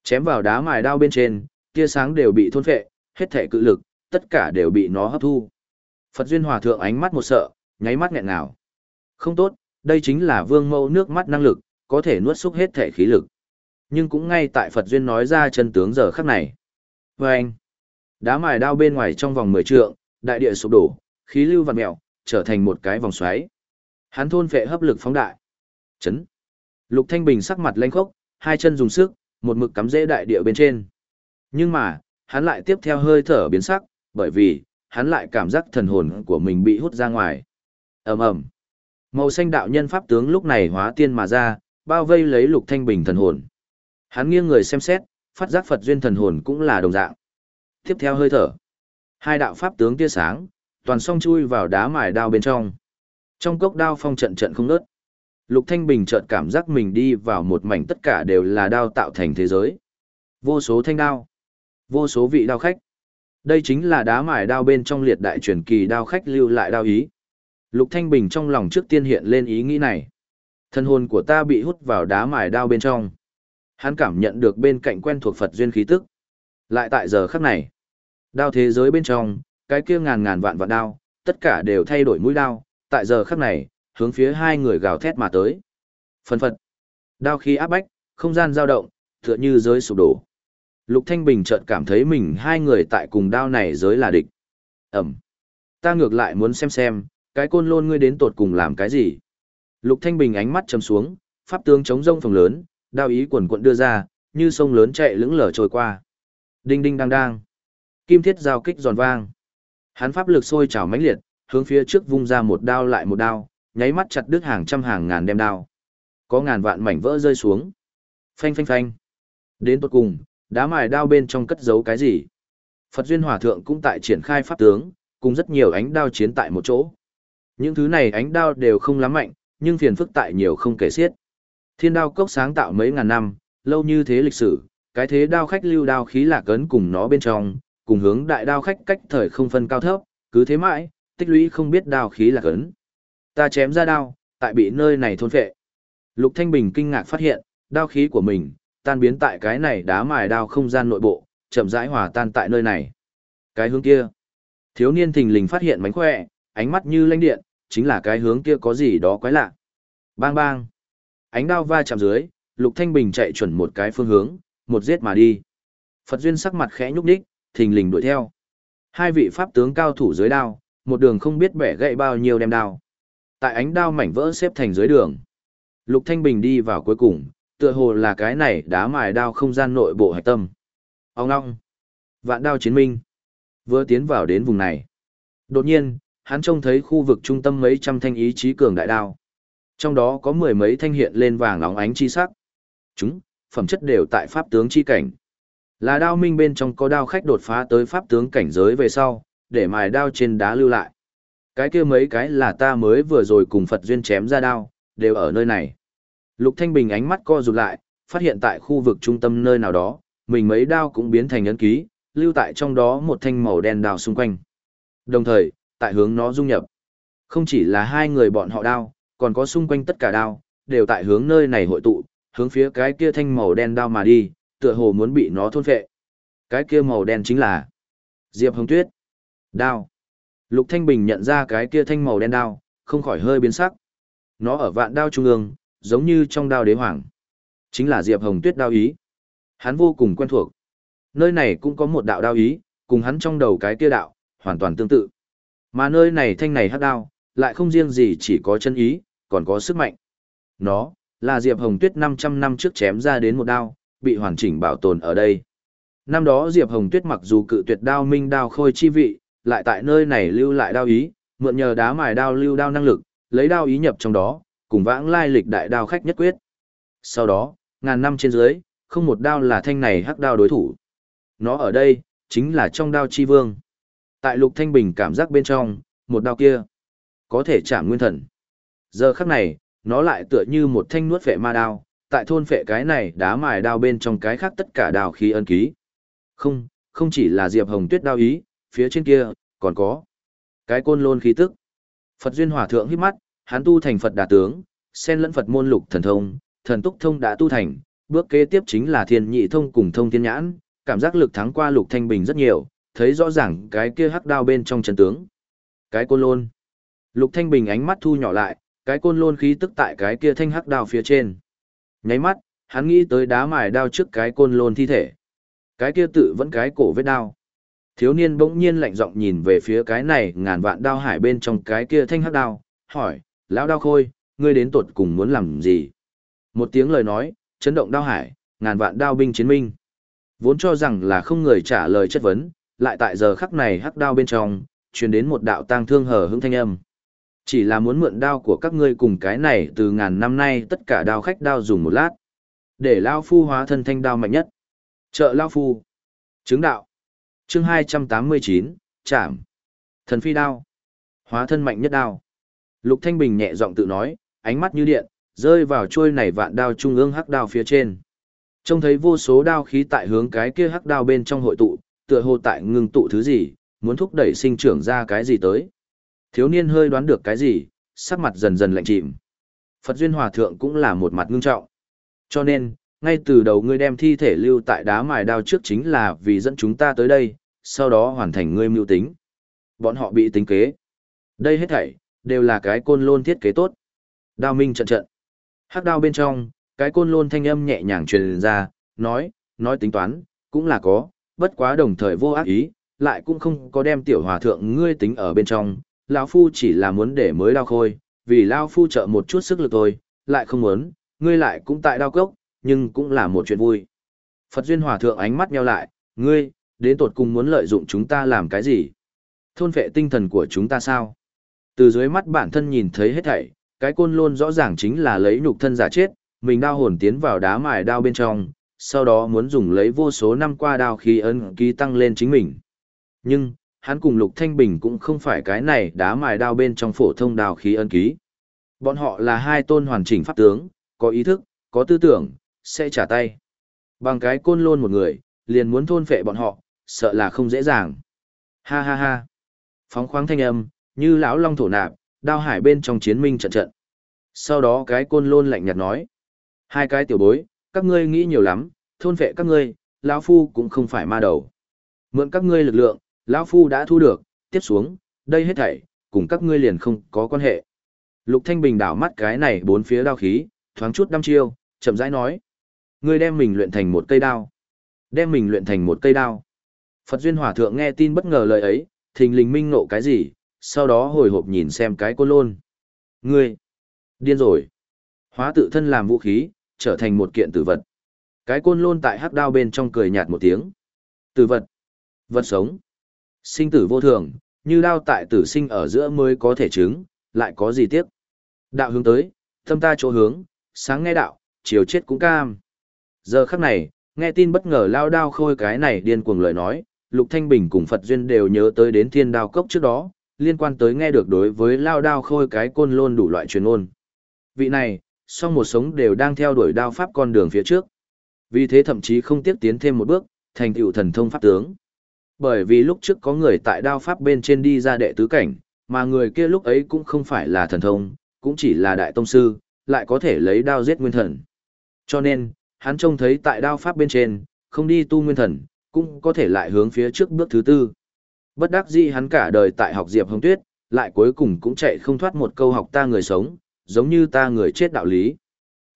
chém vào đá mài đao bên trên, tia sáng đều bị thôn phệ, hết thể cự lực, tất cả đều bị nó hấp thu. Phật duyên hòa thượng ánh mắt một sợ, nháy mắt nghẹn nào. Không tốt, đây chính là vương mâu nước mắt năng lực, có thể nuốt xúc hết thể khí lực. Nhưng cũng ngay tại Phật duyên nói ra chân tướng giờ khắc này. Và anh, đá mài đao bên ngoài trong vòng 10 trượng, đại địa sụp đổ, khí lưu vặn mèo, trở thành một cái vòng xoáy. Hắn thôn phệ hấp lực phóng đại. Chấn. Lục Thanh Bình sắc mặt lênh khốc, hai chân dùng sức, một mực cắm rễ đại địa bên trên. Nhưng mà, hắn lại tiếp theo hơi thở biến sắc, bởi vì, hắn lại cảm giác thần hồn của mình bị hút ra ngoài. ầm ầm Màu xanh đạo nhân pháp tướng lúc này hóa tiên mà ra, bao vây lấy lục thanh bình thần hồn. Hắn nghiêng người xem xét, phát giác Phật duyên thần hồn cũng là đồng dạng. Tiếp theo hơi thở. Hai đạo pháp tướng tia sáng, toàn song chui vào đá mài đao bên trong. Trong cốc đao phong trận trận không nớt. Lục Thanh Bình chợt cảm giác mình đi vào một mảnh tất cả đều là đao tạo thành thế giới. Vô số thanh đao, vô số vị đao khách. Đây chính là đá mài đao bên trong liệt đại truyền kỳ đao khách lưu lại đao ý. Lục Thanh Bình trong lòng trước tiên hiện lên ý nghĩ này. Thân hồn của ta bị hút vào đá mài đao bên trong. Hắn cảm nhận được bên cạnh quen thuộc Phật duyên khí tức. Lại tại giờ khắc này, đao thế giới bên trong, cái kia ngàn ngàn vạn vạn đao, tất cả đều thay đổi mũi đao, tại giờ khắc này, hướng phía hai người gào thét mà tới. Phân phật, đao khí áp bách, không gian dao động, tựa như giới sụp đổ. Lục Thanh Bình chợt cảm thấy mình hai người tại cùng đao này giới là địch. Ẩm. Ta ngược lại muốn xem xem, cái côn lôn ngươi đến tột cùng làm cái gì. Lục Thanh Bình ánh mắt trầm xuống, pháp tướng chống rông phòng lớn, đao ý quần quận đưa ra, như sông lớn chạy lững lờ trôi qua. Đinh đinh đang đang. Kim thiết giao kích giòn vang. Hắn pháp lực sôi trào mãnh liệt, hướng phía trước vung ra một đao lại một đao, nháy mắt chặt đứt hàng trăm hàng ngàn đem đao. Có ngàn vạn mảnh vỡ rơi xuống. Phanh phanh phanh. Đến tột cùng, đá mài đao bên trong cất giấu cái gì? Phật duyên hòa thượng cũng tại triển khai pháp tướng, cùng rất nhiều ánh đao chiến tại một chỗ. Những thứ này ánh đao đều không lắm mạnh, nhưng phiền phức tại nhiều không kể xiết. Thiên đao cốc sáng tạo mấy ngàn năm, lâu như thế lịch sử, cái thế đao khách lưu đao khí lạc ấn cùng nó bên trong, cùng hướng đại đao khách cách thời không phân cao thấp, cứ thế mãi, tích lũy không biết đao khí lạc ấn. Ta chém ra đao, tại bị nơi này thôn phệ. Lục Thanh Bình kinh ngạc phát hiện, đao khí của mình, tan biến tại cái này đá mài đao không gian nội bộ, chậm rãi hòa tan tại nơi này. Cái hướng kia. Thiếu niên thình lình phát hiện mánh khỏe, ánh mắt như lanh điện, chính là cái hướng kia có gì đó quái lạ. Bang bang. Ánh đao va chạm dưới, Lục Thanh Bình chạy chuẩn một cái phương hướng, một giết mà đi. Phật duyên sắc mặt khẽ nhúc nhích, thình lình đuổi theo. Hai vị pháp tướng cao thủ dưới đao, một đường không biết bẻ gãy bao nhiêu đem đao. Tại ánh đao mảnh vỡ xếp thành dưới đường. Lục Thanh Bình đi vào cuối cùng, tựa hồ là cái này đá mài đao không gian nội bộ hạch tâm. Ông ngong. Vạn đao chiến minh. Vừa tiến vào đến vùng này. Đột nhiên, hắn trông thấy khu vực trung tâm mấy trăm thanh ý chí cường đại đao. Trong đó có mười mấy thanh hiện lên vàng óng ánh chi sắc. Chúng, phẩm chất đều tại pháp tướng chi cảnh. Là đao minh bên trong có đao khách đột phá tới pháp tướng cảnh giới về sau, để mài đao trên đá lưu lại. Cái kia mấy cái là ta mới vừa rồi cùng Phật duyên chém ra đao, đều ở nơi này. Lục Thanh Bình ánh mắt co rụt lại, phát hiện tại khu vực trung tâm nơi nào đó, mình mấy đao cũng biến thành ấn ký, lưu tại trong đó một thanh màu đen đào xung quanh. Đồng thời, tại hướng nó dung nhập. Không chỉ là hai người bọn họ đao, còn có xung quanh tất cả đao, đều tại hướng nơi này hội tụ, hướng phía cái kia thanh màu đen đao mà đi, tựa hồ muốn bị nó thôn phệ. Cái kia màu đen chính là Diệp Hồng Tuyết. Đao. Lục Thanh Bình nhận ra cái kia thanh màu đen đao, không khỏi hơi biến sắc. Nó ở vạn đao trung ương, giống như trong đao đế hoàng. Chính là Diệp Hồng Tuyết đao ý. Hắn vô cùng quen thuộc. Nơi này cũng có một đạo đao ý, cùng hắn trong đầu cái kia đạo, hoàn toàn tương tự. Mà nơi này thanh này hắc đao, lại không riêng gì chỉ có chân ý, còn có sức mạnh. Nó, là Diệp Hồng Tuyết 500 năm trước chém ra đến một đao, bị hoàn chỉnh bảo tồn ở đây. Năm đó Diệp Hồng Tuyết mặc dù cự tuyệt đao minh đao khôi chi vị, lại tại nơi này lưu lại đao ý, mượn nhờ đá mài đao lưu đao năng lực, lấy đao ý nhập trong đó, cùng vãng lai lịch đại đao khách nhất quyết. Sau đó, ngàn năm trên dưới, không một đao là thanh này hắc đao đối thủ. Nó ở đây, chính là trong đao chi vương. Tại lục thanh bình cảm giác bên trong, một đao kia, có thể chạm nguyên thần. Giờ khắc này, nó lại tựa như một thanh nuốt phệ ma đao, tại thôn phệ cái này đá mài đao bên trong cái khác tất cả đao khí ân ký. Không, không chỉ là Diệp Hồng Tuyết đao ý, phía trên kia, còn có cái côn lôn khí tức. Phật duyên hòa thượng hít mắt, hắn tu thành Phật đà tướng, xen lẫn Phật môn lục thần thông, thần túc thông đã tu thành, bước kế tiếp chính là thiên nhị thông cùng thông thiên nhãn, cảm giác lực thắng qua lục thanh bình rất nhiều, thấy rõ ràng cái kia hắc đao bên trong chân tướng. Cái côn lôn. Lục thanh bình ánh mắt thu nhỏ lại, cái côn lôn khí tức tại cái kia thanh hắc đao phía trên. Nháy mắt, hắn nghĩ tới đá mài đao trước cái côn lôn thi thể. Cái kia tự vẫn cái cổ vết đao. Thiếu niên bỗng nhiên lạnh giọng nhìn về phía cái này ngàn vạn đao hải bên trong cái kia thanh hắc đao, hỏi, lão đao khôi, ngươi đến tột cùng muốn làm gì? Một tiếng lời nói, chấn động đao hải, ngàn vạn đao binh chiến minh. Vốn cho rằng là không người trả lời chất vấn, lại tại giờ khắc này hắc đao bên trong, truyền đến một đạo tang thương hở hững thanh âm. Chỉ là muốn mượn đao của các ngươi cùng cái này từ ngàn năm nay tất cả đao khách đao dùng một lát. Để Lao Phu hóa thân thanh đao mạnh nhất. Trợ Lao Phu. Chứng đạo. chương 289, chạm. Thần phi đao. Hóa thân mạnh nhất đao. Lục Thanh Bình nhẹ giọng tự nói, ánh mắt như điện, rơi vào chuôi này vạn đao trung ương hắc đao phía trên. Trông thấy vô số đao khí tại hướng cái kia hắc đao bên trong hội tụ, tựa hồ tại ngừng tụ thứ gì, muốn thúc đẩy sinh trưởng ra cái gì tới. Thiếu niên hơi đoán được cái gì, sắc mặt dần dần lạnh chìm. Phật Duyên Hòa Thượng cũng là một mặt ngưng trọng. Cho nên, ngay từ đầu ngươi đem thi thể lưu tại đá mài đao trước chính là vì dẫn chúng ta tới đây, sau đó hoàn thành ngươi mưu tính. Bọn họ bị tính kế. Đây hết thảy, đều là cái côn lôn thiết kế tốt. Đao minh trận trận. Hắc đao bên trong, cái côn lôn thanh âm nhẹ nhàng truyền ra, nói, nói tính toán, cũng là có, bất quá đồng thời vô ác ý, lại cũng không có đem tiểu hòa thượng ngươi tính ở bên trong, lão phu chỉ là muốn để mới đao khôi, vì lão Phu trợ một chút sức lực thôi, lại không muốn, ngươi lại cũng tại đao cốc, nhưng cũng là một chuyện vui. Phật Duyên Hòa Thượng ánh mắt nheo lại, ngươi, đến tột cùng muốn lợi dụng chúng ta làm cái gì? Thôn vệ tinh thần của chúng ta sao? Từ dưới mắt bản thân nhìn thấy hết thảy, cái côn lôn rõ ràng chính là lấy nhục thân giả chết, mình đao hồn tiến vào đá mài đao bên trong, sau đó muốn dùng lấy vô số năm qua đao khí ấn ký tăng lên chính mình. Nhưng, hắn cùng Lục Thanh Bình cũng không phải cái này đá mài đao bên trong phổ thông đao khí ấn ký. Bọn họ là hai tôn hoàn chỉnh pháp tướng, có ý thức, có tư tưởng, sẽ trả tay. Bằng cái côn lôn một người, liền muốn thôn phệ bọn họ, sợ là không dễ dàng. Ha ha ha. Phóng khoáng thanh âm, như lão long thổ nạp, đao hải bên trong chiến minh trận trận. Sau đó cái côn lôn lạnh nhạt nói. Hai cái tiểu bối, các ngươi nghĩ nhiều lắm, thôn vệ các ngươi, lão phu cũng không phải ma đầu. Mượn các ngươi lực lượng, lão phu đã thu được, tiếp xuống, đây hết thảy, cùng các ngươi liền không có quan hệ. Lục Thanh Bình đảo mắt cái này bốn phía đao khí, thoáng chút đăm chiêu, chậm rãi nói. Ngươi đem mình luyện thành một cây đao. Đem mình luyện thành một cây đao. Phật Duyên Hòa Thượng nghe tin bất ngờ lời ấy, thình lình minh nộ cái gì, sau đó hồi hộp nhìn xem cái côn lôn. Ngươi, điên rồi. Hóa tự thân làm vũ khí, trở thành một kiện tử vật. Cái côn lôn tại hắc đao bên trong cười nhạt một tiếng. Tử vật, vật sống, sinh tử vô thường, như đao tại tử sinh ở giữa mới có thể chứng, lại có gì tiếc. Đạo hướng tới, tâm ta chỗ hướng, sáng nghe đạo, chiều chết cũng cam. Giờ khắc này, nghe tin bất ngờ lao đao khôi cái này điên cuồng lời nói, Lục Thanh Bình cùng Phật Duyên đều nhớ tới đến thiên đao cốc trước đó, liên quan tới nghe được đối với lao đao khôi cái côn lôn đủ loại truyền ôn. Vị này, song một sống đều đang theo đuổi đao pháp con đường phía trước. Vì thế thậm chí không tiếp tiến thêm một bước, thành tựu thần thông pháp tướng. Bởi vì lúc trước có người tại đao pháp bên trên đi ra đệ tứ cảnh, mà người kia lúc ấy cũng không phải là thần thông, cũng chỉ là đại tông sư, lại có thể lấy đao giết nguyên thần. Cho nên, hắn trông thấy tại đao pháp bên trên, không đi tu nguyên thần, cũng có thể lại hướng phía trước bước thứ tư. Bất đắc dĩ hắn cả đời tại học Diệp Hồng Tuyết, lại cuối cùng cũng chạy không thoát một câu học ta người sống, giống như ta người chết đạo lý.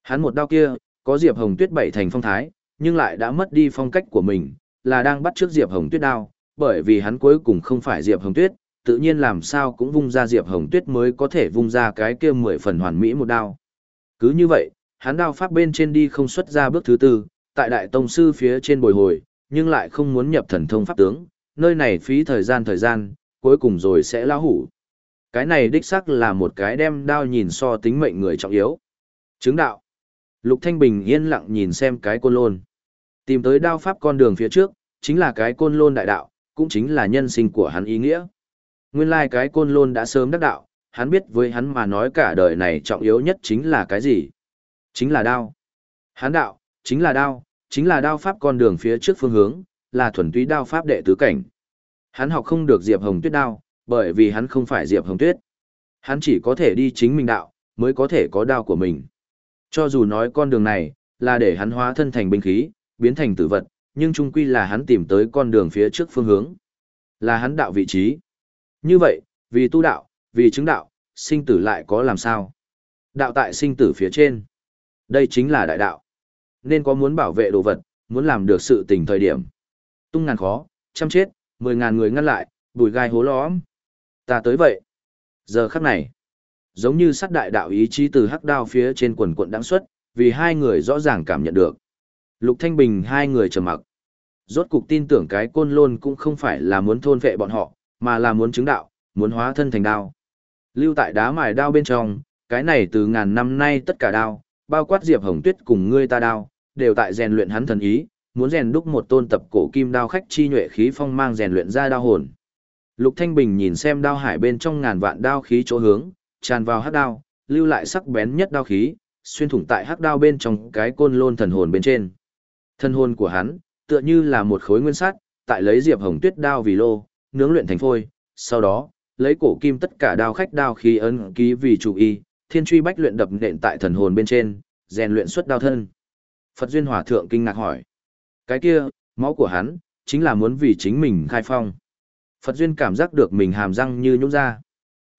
Hắn một đao kia, có Diệp Hồng Tuyết bảy thành phong thái, nhưng lại đã mất đi phong cách của mình, là đang bắt trước Diệp Hồng Tuyết đao, bởi vì hắn cuối cùng không phải Diệp Hồng Tuyết, tự nhiên làm sao cũng vung ra Diệp Hồng Tuyết mới có thể vung ra cái kia mười phần hoàn mỹ một đao. Cứ như vậy, hắn đao pháp bên trên đi không xuất ra bước thứ tư, tại đại tông sư phía trên bồi hồi, nhưng lại không muốn nhập thần thông pháp tướng, nơi này phí thời gian thời gian, cuối cùng rồi sẽ lao hủ. Cái này đích xác là một cái đem đao nhìn so tính mệnh người trọng yếu. Chứng đạo. Lục Thanh Bình yên lặng nhìn xem cái côn lôn. Tìm tới đao pháp con đường phía trước, chính là cái côn lôn đại đạo, cũng chính là nhân sinh của hắn ý nghĩa. Nguyên lai like cái côn lôn đã sớm đắc đạo, hắn biết với hắn mà nói cả đời này trọng yếu nhất chính là cái gì? Chính là đao. Hắn đạo, chính là đao, chính là đao pháp con đường phía trước phương hướng, là thuần túy đao pháp đệ tứ cảnh. Hắn học không được Diệp Hồng Tuyết đao, bởi vì hắn không phải Diệp Hồng Tuyết. Hắn chỉ có thể đi chính mình đạo, mới có thể có đao của mình. Cho dù nói con đường này, là để hắn hóa thân thành binh khí, biến thành tử vật, nhưng chung quy là hắn tìm tới con đường phía trước phương hướng. Là hắn đạo vị trí. Như vậy, vì tu đạo, vì chứng đạo, sinh tử lại có làm sao? Đạo tại sinh tử phía trên. Đây chính là đại đạo. Nên có muốn bảo vệ đồ vật, muốn làm được sự tình thời điểm. Tung ngàn khó, trăm chết, mười ngàn người ngăn lại, bùi gai hố lõm. Ta tới vậy. Giờ khắc này, giống như sát đại đạo ý chí từ hắc đao phía trên quần quận đáng xuất, vì hai người rõ ràng cảm nhận được. Lục Thanh Bình hai người trầm mặc. Rốt cục tin tưởng cái côn lôn cũng không phải là muốn thôn vệ bọn họ, mà là muốn chứng đạo, muốn hóa thân thành đao. Lưu tại đá mài đao bên trong, cái này từ ngàn năm nay tất cả đao, bao quát Diệp Hồng Tuyết cùng ngươi ta đao, đều tại rèn luyện hắn thần ý, muốn rèn đúc một tôn tập cổ kim đao khách chi nhuệ khí phong mang rèn luyện ra đao hồn. Lục Thanh Bình nhìn xem đao hải bên trong ngàn vạn đao khí chỗ hướng, tràn vào hắc đao, lưu lại sắc bén nhất đao khí, xuyên thủng tại hắc đao bên trong cái côn lôn thần hồn bên trên. Thần hồn của hắn, tựa như là một khối nguyên sắt, tại lấy Diệp Hồng Tuyết đao vì lô, nướng luyện thành phôi, sau đó, lấy cổ kim tất cả đao khách đao khí ấn ký vì chủ y, thiên truy bách luyện đập nện tại thần hồn bên trên, rèn luyện xuất đao thân. Phật duyên hòa thượng kinh ngạc hỏi: "Cái kia, máu của hắn chính là muốn vì chính mình khai phong?" Phật duyên cảm giác được mình hàm răng như nhũn ra.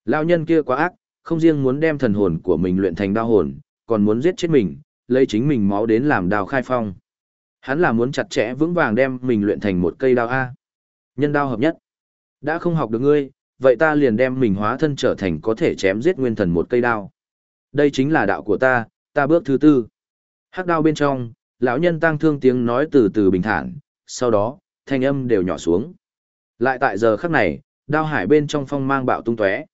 Lão nhân kia quá ác, không riêng muốn đem thần hồn của mình luyện thành đao hồn, còn muốn giết chết mình, lấy chính mình máu đến làm đao khai phong. Hắn là muốn chặt chẽ vững vàng đem mình luyện thành một cây đao A. Nhân đao hợp nhất. Đã không học được ngươi, vậy ta liền đem mình hóa thân trở thành có thể chém giết nguyên thần một cây đao. Đây chính là đạo của ta, ta bước thứ tư. Hắc đao bên trong, lão nhân tăng thương tiếng nói từ từ bình thản, sau đó, thanh âm đều nhỏ xuống. Lại tại giờ khắc này, đao hải bên trong phong mang bạo tung tóe.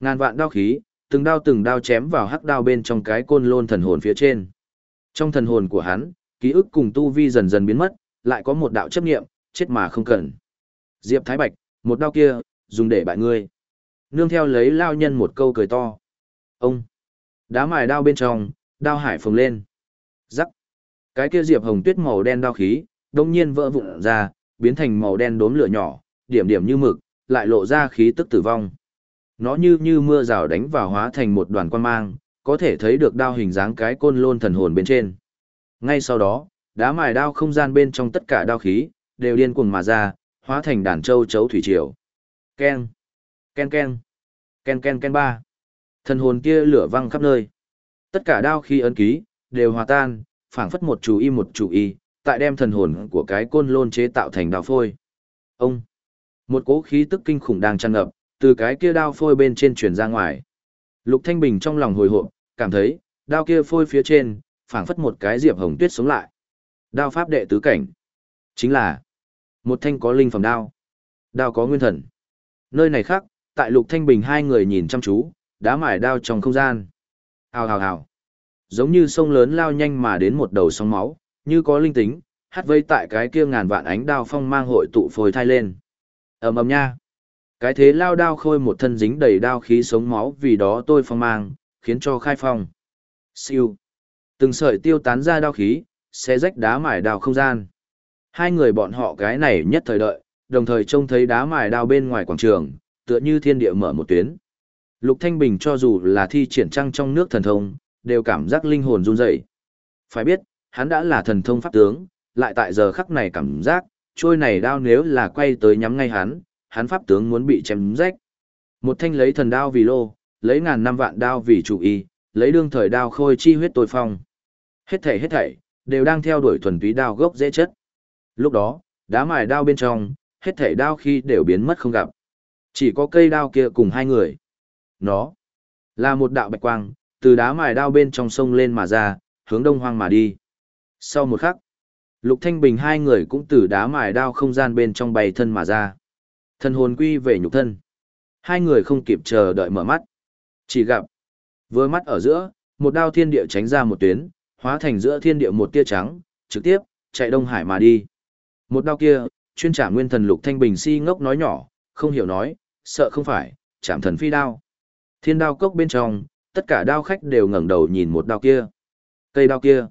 Ngàn vạn đao khí, từng đao từng đao chém vào hắc đao bên trong cái côn lôn thần hồn phía trên. Trong thần hồn của hắn, ký ức cùng tu vi dần dần biến mất, lại có một đạo chấp niệm, chết mà không cần. Diệp Thái Bạch, một đao kia, dùng để bại ngươi. Nương theo lấy lao nhân một câu cười to. Ông, đá mài đao bên trong, đao hải phồng lên. Rắc. Cái kia Diệp Hồng Tuyết màu đen đao khí, đông nhiên vỡ vụn ra, biến thành màu đen đốm lửa nhỏ, điểm điểm như mực, lại lộ ra khí tức tử vong. Nó như như mưa rào đánh vào hóa thành một đoàn quan mang, có thể thấy được đao hình dáng cái côn lôn thần hồn bên trên. Ngay sau đó, đá mài đao không gian bên trong tất cả đao khí, đều điên cuồng mà ra, hóa thành đàn châu chấu thủy triều. Ken, ken ken, ken ken ken ba. Thần hồn kia lửa văng khắp nơi. Tất cả đao khí ấn ký, đều hòa tan, phảng phất một chủ y một chủ y, tại đem thần hồn của cái côn lôn chế tạo thành đao phôi. Ông, một cỗ khí tức kinh khủng đang tràn ngập, từ cái kia đao phôi bên trên truyền ra ngoài. Lục Thanh Bình trong lòng hồi hộp, cảm thấy, đao kia phôi phía trên, phảng phất một cái diệp hồng tuyết sống lại. Đao pháp đệ tứ cảnh. Chính là một thanh có linh phẩm đao. Đao có nguyên thần. Nơi này khác, tại Lục Thanh Bình hai người nhìn chăm chú, đá mải đao trong không gian. Hào hào hào. Giống như sông lớn lao nhanh mà đến một đầu sóng máu, như có linh tính, hát vây tại cái kia ngàn vạn ánh đao phong mang hội tụ phôi thai lên. ầm ầm nha. Cái thế lao đao khôi một thân dính đầy đao khí sống máu vì đó tôi phong mang, khiến cho khai phong. Siêu. Từng sợi tiêu tán ra đao khí, sẽ rách đá mài đao không gian. Hai người bọn họ cái này nhất thời đợi, đồng thời trông thấy đá mài đao bên ngoài quảng trường, tựa như thiên địa mở một tuyến. Lục Thanh Bình cho dù là thi triển trăng trong nước thần thông, đều cảm giác linh hồn run rẩy. Phải biết, hắn đã là thần thông pháp tướng, lại tại giờ khắc này cảm giác, trôi này đao nếu là quay tới nhắm ngay hắn, hắn pháp tướng muốn bị chém rách. Một thanh lấy thần đao vì lô, lấy ngàn năm vạn đao vì chủ y, lấy đương thời đao khôi chi huyết tôi phong. Hết thảy hết thảy, đều đang theo đuổi thuần túy đao gốc dễ chất. Lúc đó, đá mài đao bên trong, hết thảy đao khi đều biến mất không gặp. Chỉ có cây đao kia cùng hai người. Nó là một đạo bạch quang, từ đá mài đao bên trong sông lên mà ra, hướng đông hoang mà đi. Sau một khắc, Lục Thanh Bình hai người cũng từ đá mài đao không gian bên trong bay thân mà ra. Thân hồn quy về nhục thân. Hai người không kịp chờ đợi mở mắt. Chỉ gặp, vừa mắt ở giữa, một đao thiên địa tránh ra một tuyến, hóa thành giữa thiên địa một tia trắng, trực tiếp, chạy Đông Hải mà đi. Một đao kia, chuyên trả nguyên thần Lục Thanh Bình si ngốc nói nhỏ, không hiểu nói, sợ không phải, chạm thần phi đao. Thiên đao cốc bên trong, tất cả đao khách đều ngẩng đầu nhìn một đao kia. Cây đao kia,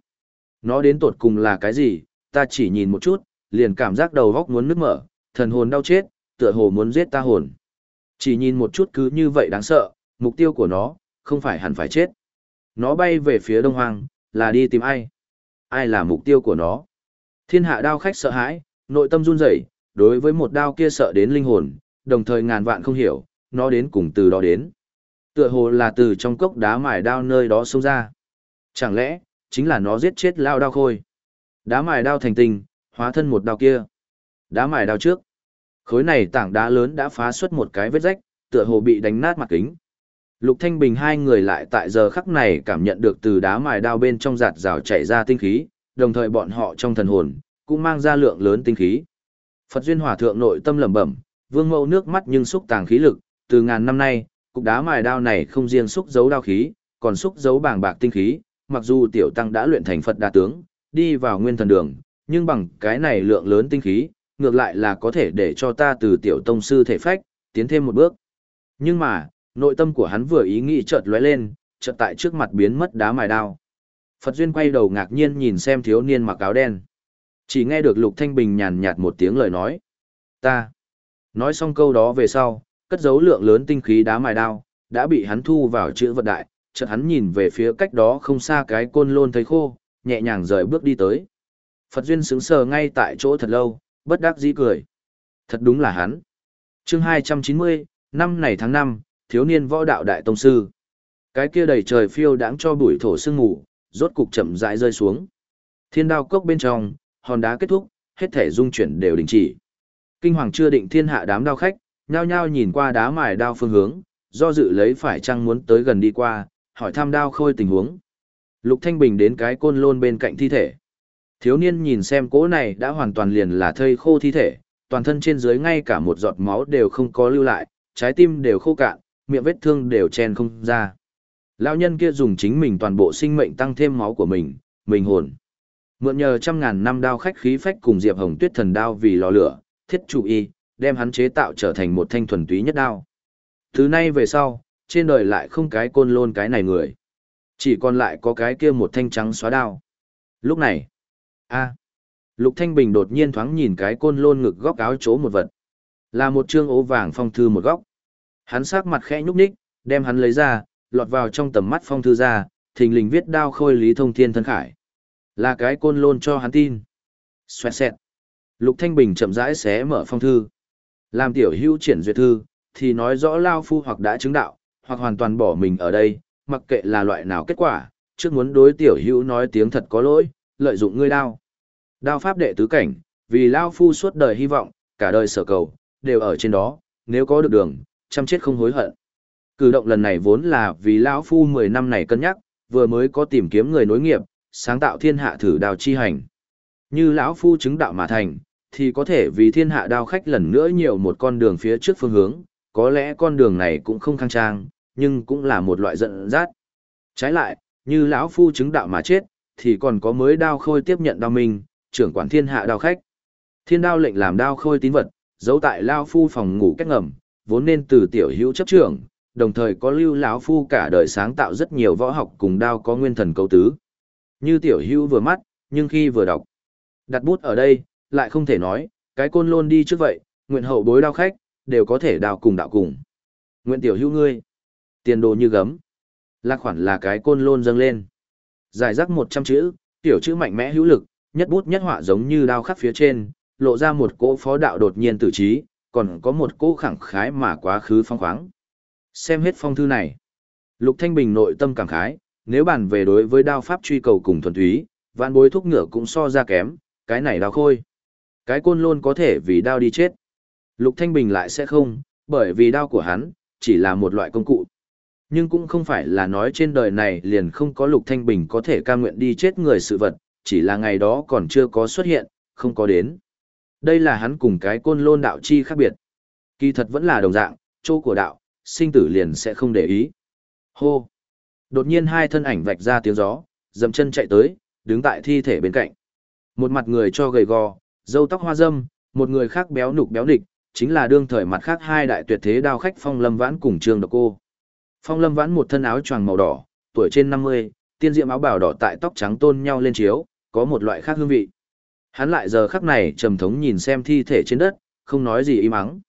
nó đến tột cùng là cái gì, ta chỉ nhìn một chút, liền cảm giác đầu góc muốn nứt mở, thần hồn đau chết, tựa hồ muốn giết ta hồn. Chỉ nhìn một chút cứ như vậy đáng sợ, mục tiêu của nó, không phải hẳn phải chết. Nó bay về phía đông hoang, là đi tìm ai? Ai là mục tiêu của nó? Thiên hạ đao khách sợ hãi, nội tâm run rẩy, đối với một đao kia sợ đến linh hồn, đồng thời ngàn vạn không hiểu, nó đến cùng từ đó đến. Tựa hồ là từ trong cốc đá mài đao nơi đó xông ra. Chẳng lẽ, chính là nó giết chết lao đao khôi. Đá mài đao thành tình, hóa thân một đao kia. Đá mài đao trước. Khối này tảng đá lớn đã phá xuất một cái vết rách, tựa hồ bị đánh nát mặt kính. Lục Thanh Bình hai người lại tại giờ khắc này cảm nhận được từ đá mài đao bên trong giạt rào chảy ra tinh khí, đồng thời bọn họ trong thần hồn cũng mang ra lượng lớn tinh khí. Phật duyên hòa thượng nội tâm lẩm bẩm, vương mẫu nước mắt nhưng xúc tàng khí lực, từ ngàn năm nay, cục đá mài đao này không riêng xúc giấu đao khí, còn xúc giấu bàng bạc tinh khí, mặc dù tiểu tăng đã luyện thành Phật đa tướng, đi vào nguyên thần đường, nhưng bằng cái này lượng lớn tinh khí, ngược lại là có thể để cho ta từ tiểu tông sư thể phách, tiến thêm một bước. Nhưng mà, nội tâm của hắn vừa ý nghĩ chợt lóe lên, chợt tại trước mặt biến mất đá mài đao. Phật Duyên quay đầu ngạc nhiên nhìn xem thiếu niên mặc áo đen. Chỉ nghe được Lục Thanh Bình nhàn nhạt một tiếng lời nói. Ta. Nói xong câu đó về sau, cất dấu lượng lớn tinh khí đá mài đao, đã bị hắn thu vào chữ vật đại, chợt hắn nhìn về phía cách đó không xa cái côn lôn thấy khô, nhẹ nhàng rời bước đi tới. Phật Duyên sững sờ ngay tại chỗ thật lâu, bất đắc dĩ cười. Thật đúng là hắn. chương 290, năm này tháng 5, thiếu niên võ đạo đại tông sư. Cái kia đầy trời phiêu đáng cho bụi thổ sương ngủ, rốt cục chậm rãi rơi xuống. Thiên đao cốc bên trong, hòn đá kết thúc, hết thể dung chuyển đều đình chỉ. Kinh hoàng chưa định thiên hạ đám đao khách, nhao nhao nhìn qua đá mài đao phương hướng, do dự lấy phải chăng muốn tới gần đi qua, hỏi thăm đao khôi tình huống. Lục Thanh Bình đến cái côn lôn bên cạnh thi thể. Thiếu niên nhìn xem cỗ này đã hoàn toàn liền là thây khô thi thể, toàn thân trên dưới ngay cả một giọt máu đều không có lưu lại, trái tim đều khô cạn, miệng vết thương đều chen không ra. Lão nhân kia dùng chính mình toàn bộ sinh mệnh tăng thêm máu của mình, mình hồn. Mượn nhờ trăm ngàn năm đao khách khí phách cùng Diệp Hồng Tuyết thần đao vì lò lửa, thiết chủ y, đem hắn chế tạo trở thành một thanh thuần túy nhất đao. Thứ nay về sau, trên đời lại không cái côn lôn cái này người. Chỉ còn lại có cái kia một thanh trắng xóa đao. Lúc này, a Lục Thanh Bình đột nhiên thoáng nhìn cái côn lôn ngực góc áo chỗ một vật. Là một trương ố vàng phong thư một góc. Hắn sắc mặt khẽ nhúc nhích, đem hắn lấy ra, lọt vào trong tầm mắt phong thư ra, thình lình viết đao khôi lý thông thiên thân khải. Là cái côn lôn cho hắn tin. Xoẹt xẹt. Lục Thanh Bình chậm rãi xé mở phong thư. Làm tiểu hữu triển duyệt thư, thì nói rõ Lao Phu hoặc đã chứng đạo, hoặc hoàn toàn bỏ mình ở đây, mặc kệ là loại nào kết quả, trước muốn đối tiểu hữu nói tiếng thật có lỗi, lợi dụng ngươi đao. Đao pháp đệ tứ cảnh, vì Lao Phu suốt đời hy vọng, cả đời sở cầu, đều ở trên đó, nếu có được đường, chăm chết không hối hận. Cử động lần này vốn là vì lão Phu 10 năm này cân nhắc, vừa mới có tìm kiếm người nối nghiệp, sáng tạo thiên hạ thử đào chi hành. Như lão Phu chứng đạo mà thành, thì có thể vì thiên hạ đao khách lần nữa nhiều một con đường phía trước phương hướng, có lẽ con đường này cũng không khang trang, nhưng cũng là một loại giận dắt. Trái lại, như lão Phu chứng đạo mà chết, thì còn có mới đao khôi tiếp nhận đao minh, trưởng quản thiên hạ đao khách. Thiên đao lệnh làm đao khôi tín vật, giấu tại lão phu phòng ngủ cách ngầm, vốn nên từ tiểu hữu chấp trưởng, đồng thời có lưu lão phu cả đời sáng tạo rất nhiều võ học cùng đao có nguyên thần cấu tứ. Như tiểu hữu vừa mắt, nhưng khi vừa đọc, đặt bút ở đây, lại không thể nói, cái côn lôn đi trước vậy, nguyện hậu bối đao khách, đều có thể đao cùng đạo cùng. Nguyện tiểu hữu ngươi, tiền đồ như gấm. Lạc khoản là cái côn lôn dâng lên. Giải rắc 100 chữ, tiểu chữ mạnh mẽ hữu lực, nhất bút nhất họa giống như đao khắc phía trên, lộ ra một cỗ phó đạo đột nhiên tử trí, còn có một cỗ khẳng khái mà quá khứ phong khoáng. Xem hết phong thư này. Lục Thanh Bình nội tâm cảm khái, nếu bàn về đối với đao pháp truy cầu cùng thuần túy, vạn bối thúc ngựa cũng so ra kém, cái này đao khôi. Cái côn luôn có thể vì đao đi chết. Lục Thanh Bình lại sẽ không, bởi vì đao của hắn, chỉ là một loại công cụ. Nhưng cũng không phải là nói trên đời này liền không có Lục Thanh Bình có thể ca nguyện đi chết người sự vật, chỉ là ngày đó còn chưa có xuất hiện, không có đến. Đây là hắn cùng cái côn lôn đạo chi khác biệt. Kỳ thật vẫn là đồng dạng, chỗ của đạo, sinh tử liền sẽ không để ý. Hô! Đột nhiên hai thân ảnh vạch ra tiếng gió, dầm chân chạy tới, đứng tại thi thể bên cạnh. Một mặt người cho gầy gò, dâu tóc hoa dâm một người khác béo nục béo địch chính là đương thời mặt khác hai đại tuyệt thế đao khách Phong Lâm Vãn cùng Trương Độc Cô. Phong Lâm Vãn một thân áo choàng màu đỏ, tuổi trên 50, tiên diệm áo bào đỏ tại tóc trắng tôn nhau lên chiếu, có một loại khác hương vị. Hắn lại giờ khắc này trầm thống nhìn xem thi thể trên đất, không nói gì im mắng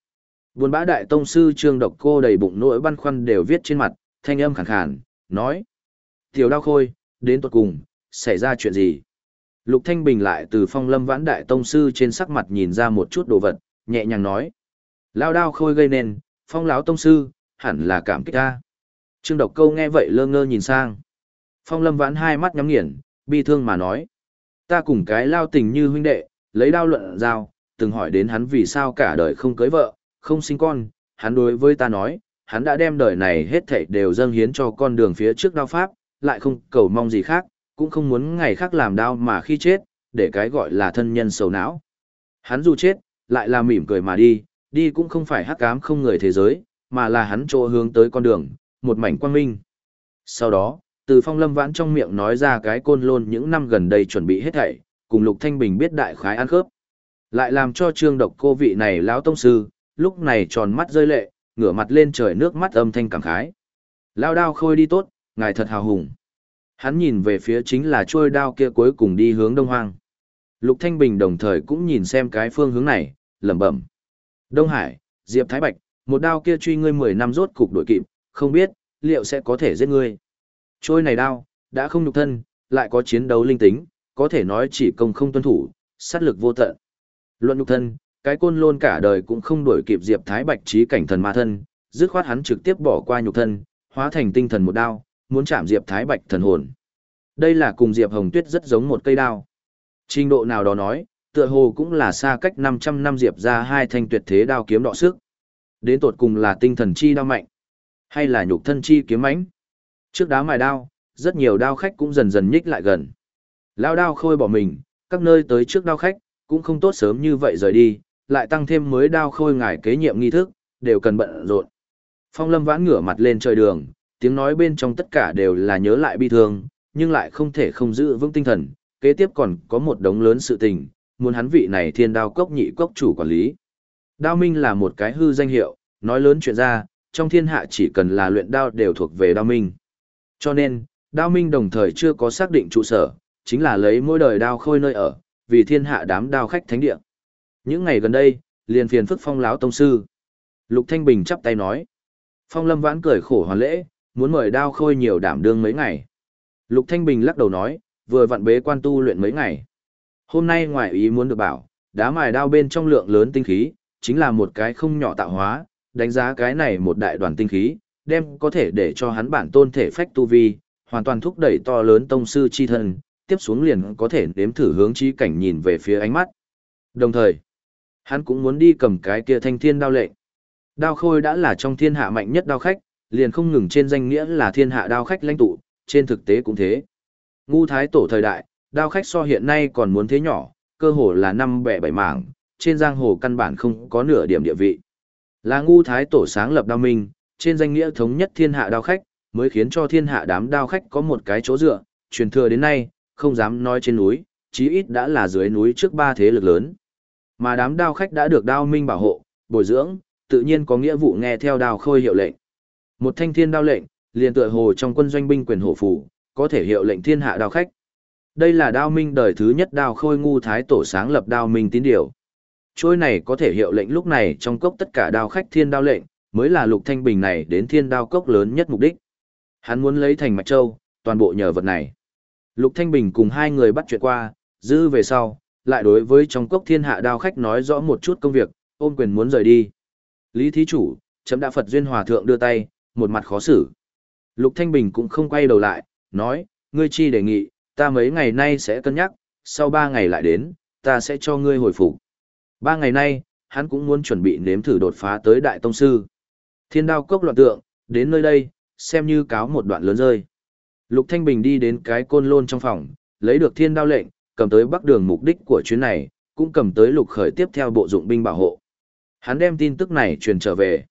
Buồn bã đại tông sư trương độc cô đầy bụng nỗi băn khoăn đều viết trên mặt, thanh âm khàn khàn, nói. Tiểu đao khôi, đến tuột cùng, xảy ra chuyện gì? Lục Thanh Bình lại từ phong lâm vãn đại tông sư trên sắc mặt nhìn ra một chút đồ vật, nhẹ nhàng nói. Lao đao khôi gây nên, phong lão tông sư, hẳn là cảm kích ta. Trương độc câu nghe vậy lơ ngơ nhìn sang. Phong lâm vãn hai mắt nhắm nghiền, bi thương mà nói. Ta cùng cái lao tình như huynh đệ, lấy đao luận giao, từng hỏi đến hắn vì sao cả đời không cưới vợ, không sinh con, hắn đối với ta nói, hắn đã đem đời này hết thảy đều dâng hiến cho con đường phía trước đao pháp, lại không cầu mong gì khác, cũng không muốn ngày khác làm đau mà khi chết, để cái gọi là thân nhân sầu não. Hắn dù chết, lại là mỉm cười mà đi, đi cũng không phải hắc ám không người thế giới, mà là hắn chỗ hướng tới con đường, một mảnh quang minh. Sau đó, từ phong lâm vãn trong miệng nói ra cái côn lôn những năm gần đây chuẩn bị hết thảy, cùng Lục Thanh Bình biết đại khái ăn khớp. Lại làm cho trương độc cô vị này lão tông sư, lúc này tròn mắt rơi lệ, ngửa mặt lên trời nước mắt âm thanh cảm khái. Lao đao khôi đi tốt, ngài thật hào hùng. Hắn nhìn về phía chính là trôi đao kia cuối cùng đi hướng Đông Hoang. Lục Thanh Bình đồng thời cũng nhìn xem cái phương hướng này, lẩm bẩm. Đông Hải, Diệp Thái Bạch, một đao kia truy ngươi 10 năm rốt cục đuổi kịp, không biết, liệu sẽ có thể giết ngươi. Trôi này đao, đã không nhục thân, lại có chiến đấu linh tính, có thể nói chỉ công không tuân thủ, sát lực vô tận. Luận nhục thân, cái côn lôn cả đời cũng không đuổi kịp Diệp Thái Bạch trí cảnh thần ma thân, dứt khoát hắn trực tiếp bỏ qua nhục thân, hóa thành tinh thần một đao, muốn chạm Diệp Thái Bạch thần hồn. Đây là cùng Diệp Hồng Tuyết rất giống một cây đao. Trình độ nào đó nói, tựa hồ cũng là xa cách 500 năm Diệp ra hai thanh tuyệt thế đao kiếm đọ sức. Đến tột cùng là tinh thần chi đao mạnh, hay là nhục thân chi kiếm mãnh. Trước đá mài đao, rất nhiều đao khách cũng dần dần nhích lại gần. Lao đao khôi bỏ mình, các nơi tới trước đao khách, cũng không tốt sớm như vậy rời đi, lại tăng thêm mới đao khôi ngải kế nhiệm nghi thức, đều cần bận rộn. Phong lâm vãn ngửa mặt lên trời đường, tiếng nói bên trong tất cả đều là nhớ lại bi thương, nhưng lại không thể không giữ vững tinh thần, kế tiếp còn có một đống lớn sự tình, muốn hắn vị này thiên đao cốc nhị cốc chủ quản lý. Đao Minh là một cái hư danh hiệu, nói lớn chuyện ra, trong thiên hạ chỉ cần là luyện đao đều thuộc về Đao Minh. Cho nên, Đao Minh đồng thời chưa có xác định trụ sở, chính là lấy mỗi đời đao khôi nơi ở, vì thiên hạ đám đao khách thánh địa. Những ngày gần đây, liền phiền phức phong láo tông sư. Lục Thanh Bình chắp tay nói. Phong Lâm Vãn cười khổ hoàn lễ, muốn mời đao khôi nhiều đảm đương mấy ngày. Lục Thanh Bình lắc đầu nói, vừa vặn bế quan tu luyện mấy ngày. Hôm nay ngoài ý muốn được bảo, đá mài đao bên trong lượng lớn tinh khí, chính là một cái không nhỏ tạo hóa, đánh giá cái này một đại đoàn tinh khí, đem có thể để cho hắn bản tôn thể phách tu vi, hoàn toàn thúc đẩy to lớn tông sư chi thân, tiếp xuống liền có thể nếm thử hướng chi cảnh nhìn về phía ánh mắt. Đồng thời, hắn cũng muốn đi cầm cái kia thanh thiên đao lệnh. Đao khôi đã là trong thiên hạ mạnh nhất đao khách, liền không ngừng trên danh nghĩa là thiên hạ đao khách lãnh tụ, trên thực tế cũng thế. Ngu thái tổ thời đại, đao khách so hiện nay còn muốn thế nhỏ, cơ hồ là năm bẻ bảy mảng, trên giang hồ căn bản không có nửa điểm địa vị. Là ngu thái tổ sáng lập đao minh, trên danh nghĩa thống nhất thiên hạ đao khách, mới khiến cho thiên hạ đám đao khách có một cái chỗ dựa, truyền thừa đến nay, không dám nói trên núi, chí ít đã là dưới núi trước ba thế lực lớn. Mà đám đao khách đã được đao minh bảo hộ, bồi dưỡng, tự nhiên có nghĩa vụ nghe theo đao khôi hiệu lệnh. Một thanh thiên đao lệnh, liền tựa hồ trong quân doanh binh quyền hổ phủ, có thể hiệu lệnh thiên hạ đao khách. Đây là đao minh đời thứ nhất đao khôi ngu thái tổ sáng lập đao minh tín điều. Trôi này có thể hiệu lệnh lúc này trong cốc tất cả đao khách thiên đao lệnh, mới là lục thanh bình này đến thiên đao cốc lớn nhất mục đích. Hắn muốn lấy thành mạch châu, toàn bộ nhờ vật này. Lục Thanh Bình cùng hai người bắt chuyện qua, dư về sau, lại đối với trong cốc thiên hạ đao khách nói rõ một chút công việc, ôm quyền muốn rời đi. Lý Thí Chủ, chấm đã Phật Duyên Hòa Thượng đưa tay, một mặt khó xử. Lục Thanh Bình cũng không quay đầu lại, nói, ngươi chi đề nghị, ta mấy ngày nay sẽ cân nhắc, sau ba ngày lại đến, ta sẽ cho ngươi hồi phục. Ba ngày nay, hắn cũng muốn chuẩn bị nếm thử đột phá tới Đại Tông Sư. Thiên đao cốc loạn tượng, đến nơi đây, xem như cáo một đoạn lớn rơi. Lục Thanh Bình đi đến cái côn lôn trong phòng, lấy được thiên đao lệnh, cầm tới bắc đường mục đích của chuyến này, cũng cầm tới lục khởi tiếp theo bộ dụng binh bảo hộ. Hắn đem tin tức này truyền trở về.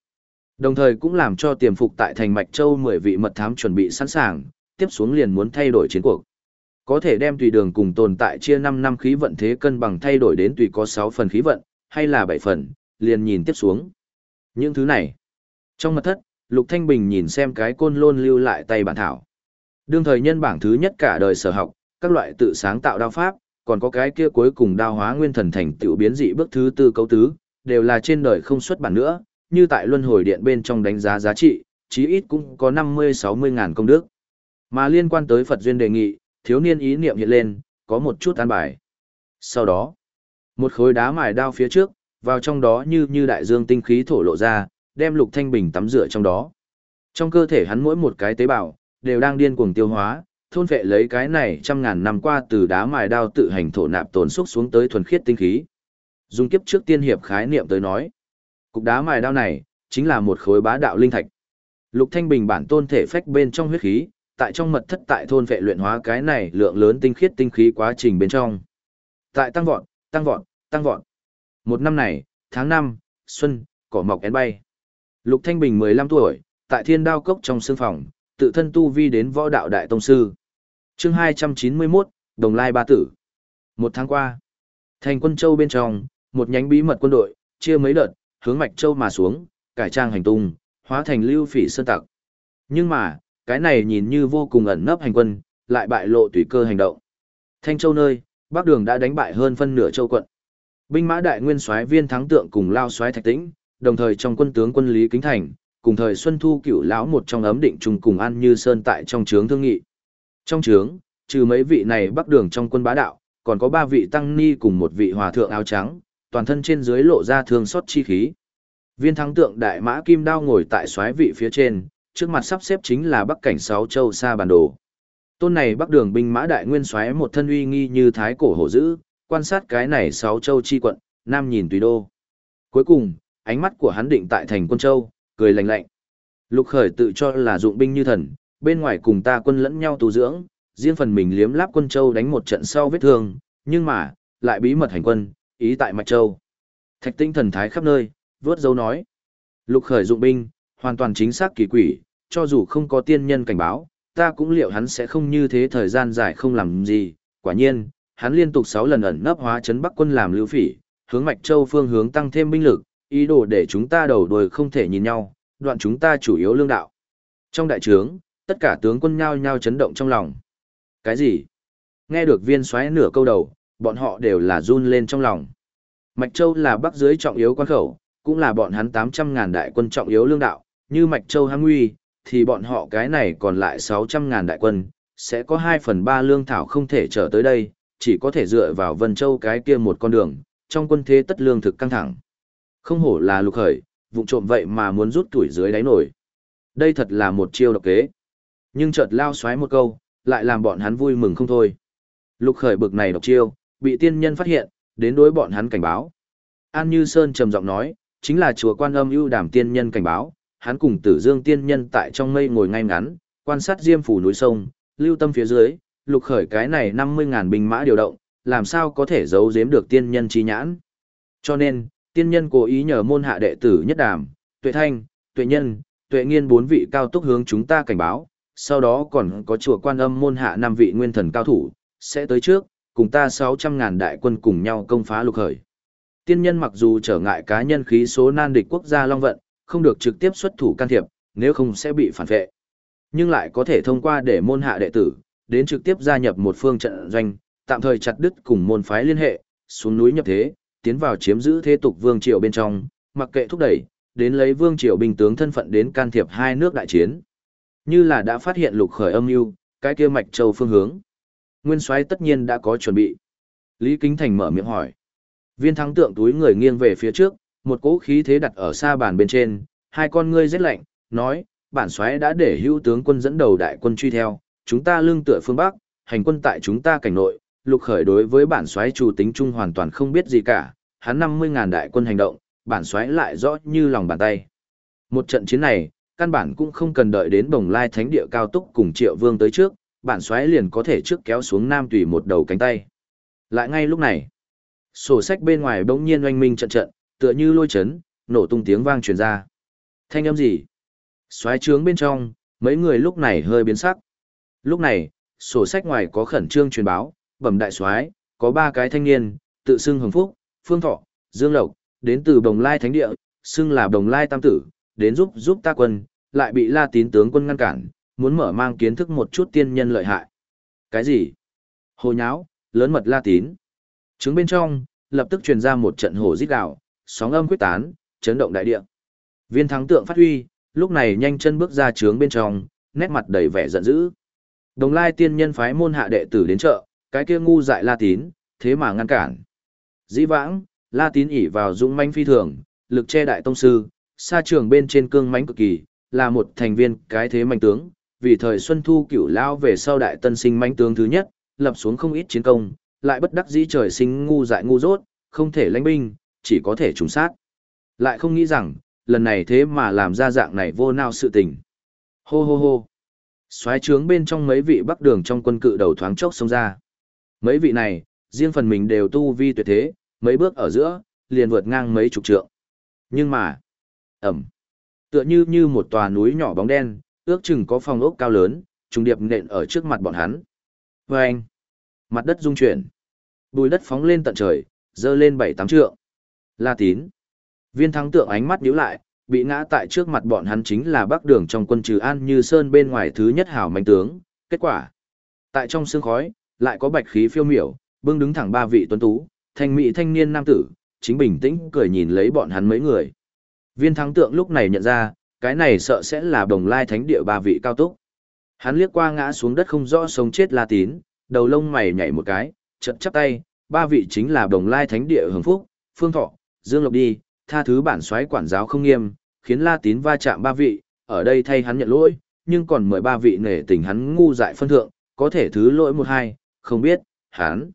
Đồng thời cũng làm cho tiềm phục tại thành Mạch Châu 10 vị mật thám chuẩn bị sẵn sàng, tiếp xuống liền muốn thay đổi chiến cuộc. Có thể đem tùy đường cùng tồn tại chia 5 năm khí vận thế cân bằng thay đổi đến tùy có 6 phần khí vận, hay là 7 phần, liền nhìn tiếp xuống. Những thứ này. Trong mật thất, Lục Thanh Bình nhìn xem cái côn lôn lưu lại tay bản thảo. Đương thời nhân bảng thứ nhất cả đời sở học, các loại tự sáng tạo đao pháp, còn có cái kia cuối cùng đao hóa nguyên thần thành tựu biến dị bước thứ tư cấu tứ, đều là trên đời không xuất bản nữa, như tại luân hồi điện bên trong đánh giá giá trị, chí ít cũng có 50-60 ngàn công đức. Mà liên quan tới Phật duyên đề nghị, thiếu niên ý niệm hiện lên, có một chút an bài. Sau đó, một khối đá mài đao phía trước, vào trong đó như như đại dương tinh khí thổ lộ ra, đem lục thanh bình tắm rửa trong đó. Trong cơ thể hắn mỗi một cái tế bào, đều đang điên cuồng tiêu hóa, thôn vệ lấy cái này trăm ngàn năm qua từ đá mài đao tự hành thổ nạp tồn xúc xuống tới thuần khiết tinh khí. Dùng kiếp trước tiên hiệp khái niệm tới nói, cục đá mài đao này chính là một khối bá đạo linh thạch. Lục Thanh Bình bản tôn thể phách bên trong huyết khí, tại trong mật thất tại thôn vệ luyện hóa cái này lượng lớn tinh khiết tinh khí quá trình bên trong. Tại tăng vọt, tăng vọt, tăng vọt. Một năm này, tháng năm, xuân, cỏ mọc én bay. Lục Thanh Bình 15 tuổi, tại Thiên Đao Cốc trong sương phòng, tự thân tu vi đến võ đạo đại tông sư. Chương 291, Đồng Lai Ba Tử. Một tháng qua, thành quân châu bên trong, một nhánh bí mật quân đội, chia mấy đợt, hướng mạch châu mà xuống, cải trang hành tung, hóa thành lưu phỉ sơn tặc. Nhưng mà, cái này nhìn như vô cùng ẩn nấp hành quân, lại bại lộ tùy cơ hành động. Thanh châu nơi, Bắc Đường đã đánh bại hơn phân nửa châu quận. Binh mã đại nguyên soái viên thắng tượng cùng lao soái thạch tĩnh, đồng thời trong quân tướng quân Lý Kính Thành, cùng thời Xuân Thu cựu lão một trong ấm định trùng cùng An Như Sơn tại trong trướng thương nghị. Trong trướng, trừ mấy vị này bắc đường trong quân bá đạo, còn có ba vị tăng ni cùng một vị hòa thượng áo trắng, toàn thân trên dưới lộ ra thương xót chi khí. Viên thắng tượng đại mã kim đao ngồi tại xoáy vị phía trên, trước mặt sắp xếp chính là bắc cảnh sáu châu xa bản đồ. Tôn này bắc đường binh mã đại nguyên xoáy một thân uy nghi như thái cổ hổ dữ, quan sát cái này sáu châu chi quận, nam nhìn tùy đô. Cuối cùng, ánh mắt của hắn định tại thành quân châu, cười lạnh lạnh. Lục khởi tự cho là dụng binh như thần, bên ngoài cùng ta quân lẫn nhau tu dưỡng, riêng phần mình liếm láp quân châu đánh một trận sau vết thương, nhưng mà, lại bí mật hành quân, ý tại Mạch Châu. Thạch tinh thần thái khắp nơi, vớt dấu nói. Lục khởi dụng binh, hoàn toàn chính xác kỳ quỷ, cho dù không có tiên nhân cảnh báo, ta cũng liệu hắn sẽ không như thế thời gian dài không làm gì. Quả nhiên, hắn liên tục 6 lần ẩn nấp hóa chấn Bắc quân làm lưu phỉ, hướng Mạch Châu phương hướng tăng thêm binh lực, ý đồ để chúng ta đầu đuôi không thể nhìn nhau, đoạn chúng ta chủ yếu lương đạo. Trong đại trướng, tất cả tướng quân nhao nhao chấn động trong lòng. Cái gì? Nghe được viên xoáy nửa câu đầu, bọn họ đều là run lên trong lòng. Mạch Châu là bắc dưới trọng yếu quan khẩu, cũng là bọn hắn 800 ngàn đại quân trọng yếu lương đạo, như Mạch Châu hăng nguy, thì bọn họ cái này còn lại 600 ngàn đại quân, sẽ có 2 phần 3 lương thảo không thể trở tới đây, chỉ có thể dựa vào Vân Châu cái kia một con đường, trong quân thế tất lương thực căng thẳng. Không hổ là lục khởi, vụ trộm vậy mà muốn rút tuổi dưới đáy nổi. Đây thật là một chiêu độc kế. Nhưng chợt lao xoáy một câu, lại làm bọn hắn vui mừng không thôi. Lục khởi bực này độc chiêu, bị tiên nhân phát hiện, đến đối bọn hắn cảnh báo. An Như Sơn trầm giọng nói, chính là chùa quan âm ưu đàm tiên nhân cảnh báo, hắn cùng tử dương tiên nhân tại trong mây ngồi ngay ngắn, quan sát diêm phủ núi sông, lưu tâm phía dưới, lục khởi cái này 50.000 binh mã điều động, làm sao có thể giấu giếm được tiên nhân chi nhãn. Cho nên, tiên nhân cố ý nhờ môn hạ đệ tử nhất đàm, tuệ thanh, tuệ nhân, tuệ nghiên bốn vị cao túc hướng chúng ta cảnh báo, sau đó còn có chùa quan âm môn hạ năm vị nguyên thần cao thủ, sẽ tới trước, cùng ta 600.000 đại quân cùng nhau công phá lục khởi. Tiên nhân mặc dù trở ngại cá nhân khí số nan địch quốc gia Long Vận, không được trực tiếp xuất thủ can thiệp, nếu không sẽ bị phản vệ. Nhưng lại có thể thông qua để môn hạ đệ tử, đến trực tiếp gia nhập một phương trận doanh, tạm thời chặt đứt cùng môn phái liên hệ, xuống núi nhập thế, tiến vào chiếm giữ thế tục vương triều bên trong, mặc kệ thúc đẩy, đến lấy vương triều binh tướng thân phận đến can thiệp hai nước đại chiến. Như là đã phát hiện lục khởi âm mưu, cái kia mạch châu phương hướng. Nguyên soái tất nhiên đã có chuẩn bị. Lý Kính Thành mở miệng hỏi. Viên thắng tượng túi người nghiêng về phía trước, một cỗ khí thế đặt ở xa bàn bên trên, hai con ngươi rét lạnh, nói, bản soái đã để hữu tướng quân dẫn đầu đại quân truy theo, chúng ta lương tựa phương Bắc, hành quân tại chúng ta cảnh nội, lục khởi đối với bản soái chủ tính trung hoàn toàn không biết gì cả, hắn 50.000 đại quân hành động, bản soái lại rõ như lòng bàn tay. Một trận chiến này, căn bản cũng không cần đợi đến bồng lai thánh địa cao túc cùng triệu vương tới trước, bản xoáy liền có thể trước kéo xuống nam tùy một đầu cánh tay. Lại ngay lúc này, sổ sách bên ngoài bỗng nhiên oanh minh trận trận, tựa như lôi chấn, nổ tung tiếng vang truyền ra. Thanh âm gì? Xoáy trướng bên trong, mấy người lúc này hơi biến sắc. Lúc này, sổ sách ngoài có khẩn trương truyền báo, bẩm đại soái, có ba cái thanh niên, tự xưng Hồng Phúc, Phương Thọ, Dương Lộc, đến từ Bồng Lai Thánh Địa, xưng là Bồng Lai Tam Tử, đến giúp giúp ta quân, lại bị La Tín tướng quân ngăn cản, muốn mở mang kiến thức một chút tiên nhân lợi hại. Cái gì? Hồ nháo, lớn mật La Tín. Trứng bên trong, lập tức truyền ra một trận hồ rít gào, sóng âm quyết tán, chấn động đại địa. Viên thắng tượng phát huy, lúc này nhanh chân bước ra trướng bên trong, nét mặt đầy vẻ giận dữ. Đồng lai tiên nhân phái môn hạ đệ tử đến chợ, cái kia ngu dại La Tín, thế mà ngăn cản. Dĩ vãng, La Tín ỉ vào dũng manh phi thường, lực che đại tông sư, xa trường bên trên cương mãnh cực kỳ, là một thành viên cái thế mạnh tướng, vì thời Xuân Thu cửu lao về sau đại tân sinh mãnh tướng thứ nhất, lập xuống không ít chiến công, lại bất đắc dĩ trời sinh ngu dại ngu dốt, không thể lãnh binh, chỉ có thể trùng sát. Lại không nghĩ rằng, lần này thế mà làm ra dạng này vô nao sự tình. Hô hô hô. Xoáy trướng bên trong mấy vị bắc đường trong quân cự đầu thoáng chốc xông ra. Mấy vị này, riêng phần mình đều tu vi tuyệt thế, mấy bước ở giữa, liền vượt ngang mấy chục trượng. Nhưng mà, ẩm, tựa như như một tòa núi nhỏ bóng đen, ước chừng có phòng ốc cao lớn, trùng điệp nện ở trước mặt bọn hắn. Và anh, mặt đất rung chuyển, bùi đất phóng lên tận trời, dơ lên bảy tám trượng. La tín, viên thắng tượng ánh mắt nhíu lại, bị ngã tại trước mặt bọn hắn chính là bắc đường trong quân trừ an như sơn bên ngoài thứ nhất hảo mạnh tướng. Kết quả, tại trong sương khói, lại có bạch khí phiêu miểu, bưng đứng thẳng ba vị tuấn tú, thanh mỹ thanh niên nam tử, chính bình tĩnh cười nhìn lấy bọn hắn mấy người. Viên thắng tượng lúc này nhận ra, cái này sợ sẽ là đồng lai thánh địa ba vị cao túc. Hắn liếc qua ngã xuống đất không rõ sống chết la tín, đầu lông mày nhảy một cái, chật chắp tay, ba vị chính là đồng lai thánh địa hưởng phúc, phương thọ, dương lộc đi, tha thứ bản xoáy quản giáo không nghiêm, khiến la tín va chạm ba vị, ở đây thay hắn nhận lỗi, nhưng còn mời ba vị nể tình hắn ngu dại phân thượng, có thể thứ lỗi một hai, không biết, hắn.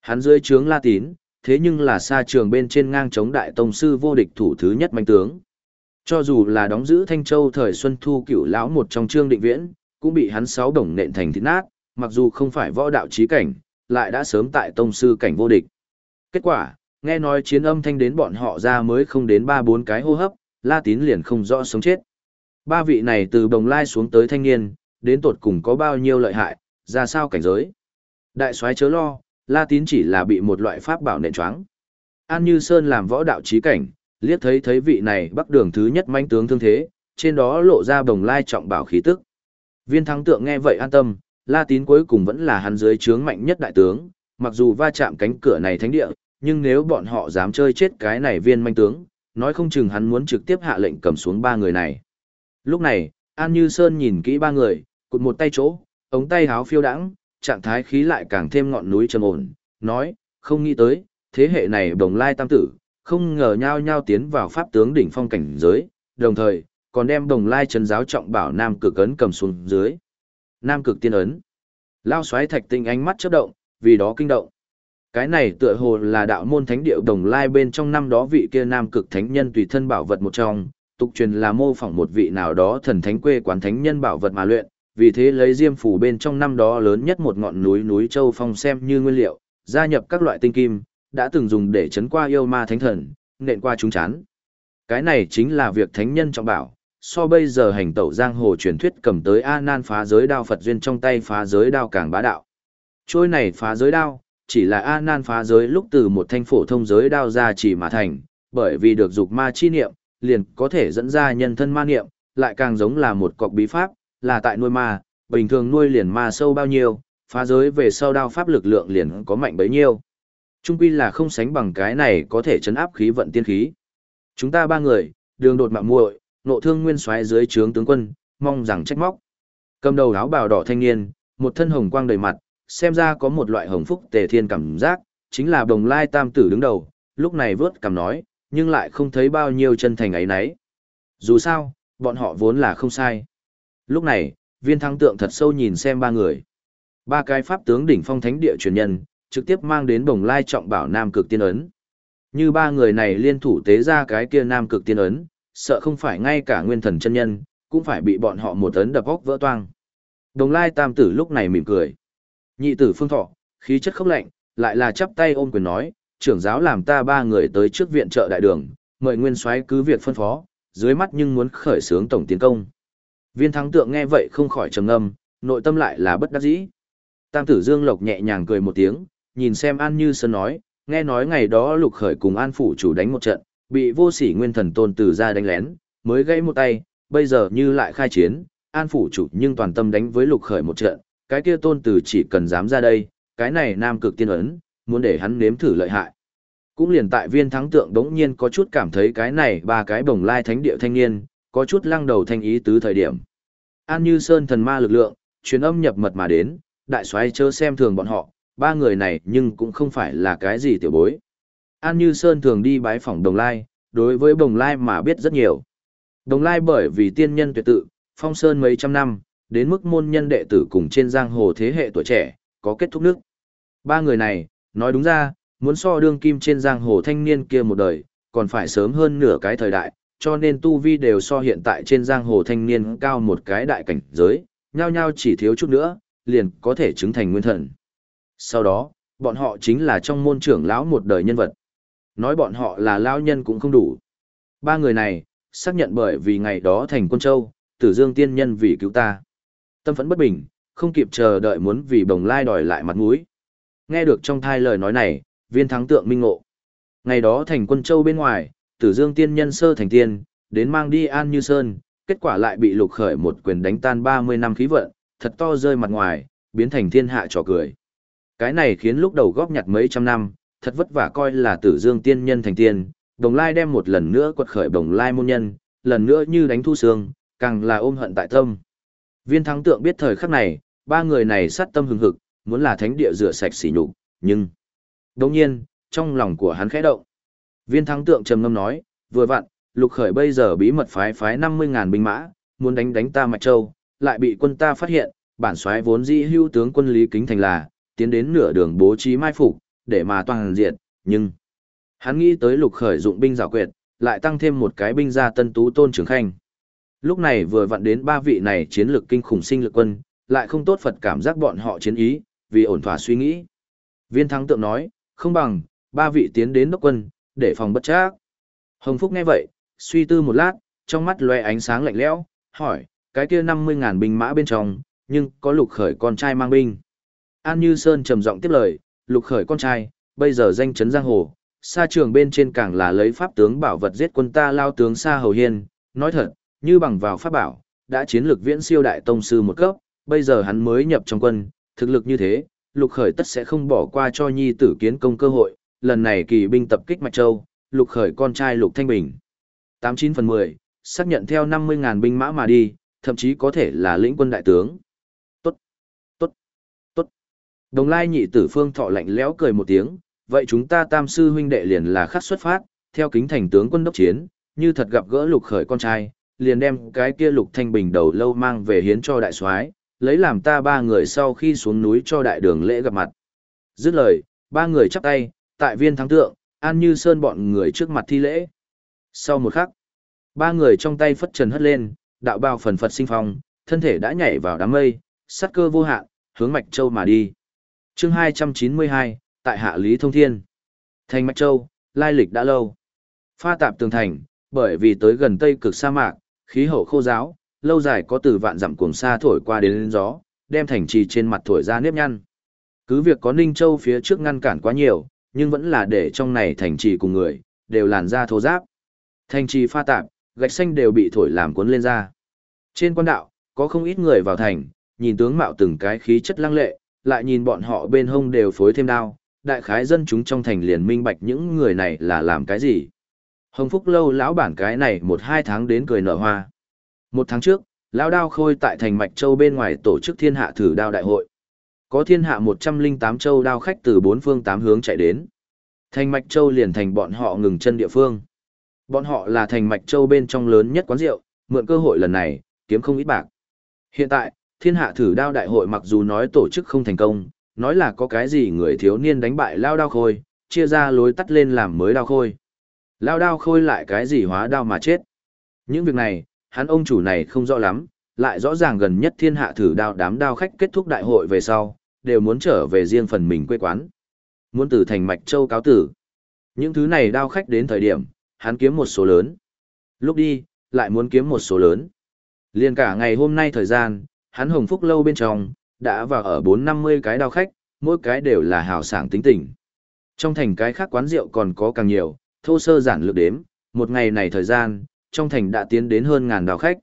Hắn dưới trướng la tín, thế nhưng là xa trường bên trên ngang chống đại tông sư vô địch thủ thứ nhất manh tướng. Cho dù là đóng giữ Thanh Châu thời Xuân Thu cửu lão một trong trương định viễn, cũng bị hắn sáu đồng nện thành thịt nát, mặc dù không phải võ đạo trí cảnh, lại đã sớm tại tông sư cảnh vô địch. Kết quả, nghe nói chiến âm thanh đến bọn họ ra mới không đến ba bốn cái hô hấp, La Tín liền không rõ sống chết. Ba vị này từ đồng lai xuống tới thanh niên, đến tột cùng có bao nhiêu lợi hại, ra sao cảnh giới. Đại soái chớ lo, La Tín chỉ là bị một loại pháp bảo nện choáng. An Như Sơn làm võ đạo trí cảnh, liếc thấy thấy vị này bắc đường thứ nhất manh tướng thương thế, trên đó lộ ra bồng lai trọng bảo khí tức. Viên thắng tượng nghe vậy an tâm, La Tín cuối cùng vẫn là hắn dưới trướng mạnh nhất đại tướng, mặc dù va chạm cánh cửa này thánh địa, nhưng nếu bọn họ dám chơi chết cái này viên manh tướng, nói không chừng hắn muốn trực tiếp hạ lệnh cầm xuống ba người này. Lúc này, An Như Sơn nhìn kỹ ba người, cụt một tay chỗ, ống tay háo phiêu đãng, trạng thái khí lại càng thêm ngọn núi trầm ổn, nói, không nghĩ tới, thế hệ này đồng lai tam tử, không ngờ nhau nhau tiến vào pháp tướng đỉnh phong cảnh giới, đồng thời, còn đem đồng lai trấn giáo trọng bảo Nam cực ấn cầm xuống dưới. Nam cực tiên ấn. Lao xoáy thạch tinh ánh mắt chớp động, vì đó kinh động. Cái này tựa hồ là đạo môn thánh địa đồng lai bên trong năm đó vị kia nam cực thánh nhân tùy thân bảo vật một trong, tục truyền là mô phỏng một vị nào đó thần thánh quê quán thánh nhân bảo vật mà luyện, vì thế lấy diêm phủ bên trong năm đó lớn nhất một ngọn núi núi châu phong xem như nguyên liệu, gia nhập các loại tinh kim, đã từng dùng để chấn qua yêu ma thánh thần, nện qua chúng chán. Cái này chính là việc thánh nhân trọng bảo, so bây giờ hành tẩu giang hồ truyền thuyết cầm tới A Nan phá giới đao Phật duyên trong tay phá giới đao càng bá đạo. Trôi này phá giới đao, chỉ là A Nan phá giới lúc từ một thanh phổ thông giới đao ra chỉ mà thành, bởi vì được dục ma chi niệm, liền có thể dẫn ra nhân thân ma niệm, lại càng giống là một cọc bí pháp, là tại nuôi ma, bình thường nuôi liền ma sâu bao nhiêu, phá giới về sau đao pháp lực lượng liền có mạnh bấy nhiêu. Trung quy là không sánh bằng cái này có thể chấn áp khí vận tiên khí. Chúng ta ba người, đường đột mạo muội, nộ thương nguyên soái dưới trướng tướng quân, mong rằng trách móc. Cầm đầu áo bào đỏ thanh niên, một thân hồng quang đầy mặt, xem ra có một loại hồng phúc tề thiên cảm giác, chính là đồng lai tam tử đứng đầu, lúc này vớt cầm nói, nhưng lại không thấy bao nhiêu chân thành ấy nấy. Dù sao, bọn họ vốn là không sai. Lúc này, viên thắng tượng thật sâu nhìn xem ba người. Ba cái pháp tướng đỉnh phong thánh địa truyền nhân, trực tiếp mang đến đồng lai trọng bảo nam cực tiên ấn. Như ba người này liên thủ tế ra cái kia nam cực tiên ấn, sợ không phải ngay cả nguyên thần chân nhân, cũng phải bị bọn họ một ấn đập óc vỡ toang. Đồng lai tam tử lúc này mỉm cười. Nhị tử phương thọ, khí chất khốc lạnh, lại là chắp tay ôm quyền nói, trưởng giáo làm ta ba người tới trước viện trợ đại đường, mời nguyên soái cứ việc phân phó, dưới mắt nhưng muốn khởi xướng tổng tiến công. Viên thắng tượng nghe vậy không khỏi trầm ngâm, nội tâm lại là bất đắc dĩ. Tam tử Dương Lộc nhẹ nhàng cười một tiếng, nhìn xem An Như Sơn nói, nghe nói ngày đó lục khởi cùng An Phủ chủ đánh một trận, bị vô sỉ nguyên thần tôn tử ra đánh lén, mới gãy một tay, bây giờ như lại khai chiến, An Phủ chủ nhưng toàn tâm đánh với lục khởi một trận, cái kia tôn tử chỉ cần dám ra đây, cái này nam cực tiên ấn, muốn để hắn nếm thử lợi hại. Cũng liền tại viên thắng tượng đống nhiên có chút cảm thấy cái này ba cái bồng lai thánh địa thanh niên, có chút lăng đầu thanh ý tứ thời điểm. An như sơn thần ma lực lượng, truyền âm nhập mật mà đến, đại soái chớ xem thường bọn họ, ba người này nhưng cũng không phải là cái gì tiểu bối. An như sơn thường đi bái phỏng đồng lai, đối với đồng lai mà biết rất nhiều. Đồng lai bởi vì tiên nhân tuyệt tự, phong sơn mấy trăm năm, đến mức môn nhân đệ tử cùng trên giang hồ thế hệ tuổi trẻ, có kết thúc nước. Ba người này, nói đúng ra, muốn so đương kim trên giang hồ thanh niên kia một đời, còn phải sớm hơn nửa cái thời đại, cho nên tu vi đều so hiện tại trên giang hồ thanh niên cao một cái đại cảnh giới, nhau nhau chỉ thiếu chút nữa, liền có thể chứng thành nguyên thần. Sau đó, bọn họ chính là trong môn trưởng lão một đời nhân vật. Nói bọn họ là lão nhân cũng không đủ. Ba người này, xác nhận bởi vì ngày đó thành quân châu, tử dương tiên nhân vì cứu ta. Tâm phẫn bất bình, không kịp chờ đợi muốn vì bồng lai đòi lại mặt mũi. Nghe được trong thai lời nói này, viên thắng tượng minh ngộ. Ngày đó thành quân châu bên ngoài, tử dương tiên nhân sơ thành tiên, đến mang đi an như sơn, kết quả lại bị lục khởi một quyền đánh tan 30 năm khí vận, thật to rơi mặt ngoài, biến thành thiên hạ trò cười. Cái này khiến lúc đầu góp nhặt mấy trăm năm, thật vất vả coi là tử dương tiên nhân thành tiên, đồng lai đem một lần nữa quật khởi đồng lai môn nhân, lần nữa như đánh thu xương, càng là ôm hận tại tâm. Viên thắng tượng biết thời khắc này, ba người này sát tâm hừng hực, muốn là thánh địa rửa sạch sỉ nhục, nhưng... Đồng nhiên, trong lòng của hắn khẽ động. Viên thắng tượng trầm ngâm nói, vừa vặn, lục khởi bây giờ bí mật phái phái 50.000 binh mã, muốn đánh đánh ta Mạch Châu, lại bị quân ta phát hiện, bản soái vốn dĩ hưu tướng quân Lý Kính Thành là, tiến đến nửa đường bố trí mai phục, để mà toàn diệt, nhưng hắn nghĩ tới lục khởi dụng binh giả quyệt, lại tăng thêm một cái binh gia tân tú tôn trường khanh. Lúc này vừa vặn đến ba vị này chiến lược kinh khủng sinh lực quân, lại không tốt Phật cảm giác bọn họ chiến ý, vì ổn thỏa suy nghĩ. Viên thắng tượng nói, không bằng, ba vị tiến đến đốc quân, để phòng bất trắc Hồng Phúc nghe vậy, suy tư một lát, trong mắt loe ánh sáng lạnh lẽo, hỏi, cái kia 50.000 binh mã bên trong, nhưng có lục khởi con trai mang binh. An Như Sơn trầm giọng tiếp lời, lục khởi con trai, bây giờ danh chấn giang hồ, xa trường bên trên càng là lấy pháp tướng bảo vật giết quân ta lao tướng xa hầu hiên, nói thật, như bằng vào pháp bảo, đã chiến lược viễn siêu đại tông sư một cấp, bây giờ hắn mới nhập trong quân, thực lực như thế, lục khởi tất sẽ không bỏ qua cho nhi tử kiến công cơ hội, lần này kỳ binh tập kích Mạch Châu, lục khởi con trai lục thanh bình. 89 phần 10, xác nhận theo 50.000 binh mã mà đi, thậm chí có thể là lĩnh quân đại tướng. Đồng lai nhị tử phương thọ lạnh lẽo cười một tiếng, vậy chúng ta tam sư huynh đệ liền là khắc xuất phát, theo kính thành tướng quân đốc chiến, như thật gặp gỡ lục khởi con trai, liền đem cái kia lục thanh bình đầu lâu mang về hiến cho đại soái, lấy làm ta ba người sau khi xuống núi cho đại đường lễ gặp mặt. Dứt lời, ba người chắp tay, tại viên thắng tượng, an như sơn bọn người trước mặt thi lễ. Sau một khắc, ba người trong tay phất trần hất lên, đạo bào phần phật sinh phong, thân thể đã nhảy vào đám mây, sát cơ vô hạn, hướng Mạch Châu mà đi chương 292, tại Hạ Lý Thông Thiên. Thành Mạch Châu, lai lịch đã lâu. Pha tạp tường thành, bởi vì tới gần Tây cực sa mạc, khí hậu khô giáo, lâu dài có từ vạn dặm cuồng xa thổi qua đến lên gió, đem thành trì trên mặt thổi ra nếp nhăn. Cứ việc có Ninh Châu phía trước ngăn cản quá nhiều, nhưng vẫn là để trong này thành trì cùng người, đều làn da thô giáp. Thành trì pha tạp, gạch xanh đều bị thổi làm cuốn lên ra. Trên quan đạo, có không ít người vào thành, nhìn tướng mạo từng cái khí chất lăng lệ, lại nhìn bọn họ bên hông đều phối thêm đao, đại khái dân chúng trong thành liền minh bạch những người này là làm cái gì. Hồng Phúc lâu lão bản cái này một hai tháng đến cười nở hoa. Một tháng trước, lão đao khôi tại thành Mạch Châu bên ngoài tổ chức thiên hạ thử đao đại hội. Có thiên hạ 108 châu đao khách từ bốn phương tám hướng chạy đến. Thành Mạch Châu liền thành bọn họ ngừng chân địa phương. Bọn họ là thành Mạch Châu bên trong lớn nhất quán rượu, mượn cơ hội lần này, kiếm không ít bạc. Hiện tại, thiên hạ thử đao đại hội mặc dù nói tổ chức không thành công, nói là có cái gì người thiếu niên đánh bại lao đao khôi, chia ra lối tắt lên làm mới đao khôi. Lao đao khôi lại cái gì hóa đao mà chết. Những việc này, hắn ông chủ này không rõ lắm, lại rõ ràng gần nhất thiên hạ thử đao đám đao khách kết thúc đại hội về sau, đều muốn trở về riêng phần mình quê quán. Muốn từ thành Mạch Châu cáo tử. Những thứ này đao khách đến thời điểm, hắn kiếm một số lớn. Lúc đi, lại muốn kiếm một số lớn. Liên cả ngày hôm nay thời gian, hắn hồng phúc lâu bên trong, đã vào ở 450 cái đao khách, mỗi cái đều là hào sảng tính tình. Trong thành cái khác quán rượu còn có càng nhiều, thô sơ giản lược đếm, một ngày này thời gian, trong thành đã tiến đến hơn ngàn đao khách.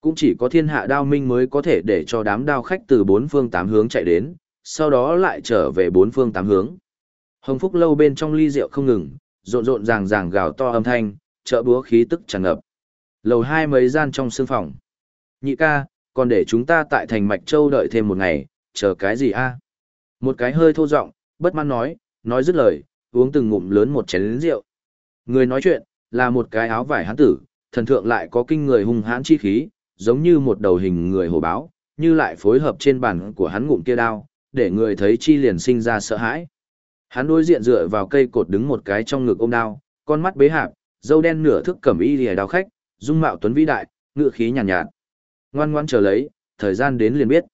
Cũng chỉ có thiên hạ đao minh mới có thể để cho đám đao khách từ bốn phương tám hướng chạy đến, sau đó lại trở về bốn phương tám hướng. Hồng Phúc lâu bên trong ly rượu không ngừng, rộn rộn ràng ràng gào to âm thanh, chợ búa khí tức tràn ngập. Lầu hai mấy gian trong sương phòng. Nhị ca, còn để chúng ta tại thành Mạch Châu đợi thêm một ngày, chờ cái gì a? Một cái hơi thô giọng, bất mãn nói, nói dứt lời, uống từng ngụm lớn một chén rượu. Người nói chuyện, là một cái áo vải hán tử, thần thượng lại có kinh người hung hãn chi khí, giống như một đầu hình người hổ báo, như lại phối hợp trên bàn của hắn ngụm kia đao, để người thấy chi liền sinh ra sợ hãi. Hắn đối diện dựa vào cây cột đứng một cái trong ngực ôm đao, con mắt bế hạp, dâu đen nửa thức cẩm y lìa đao khách, dung mạo tuấn vĩ đại, ngựa khí nhàn nhạt, nhạt. Ngoan ngoan chờ lấy, thời gian đến liền biết.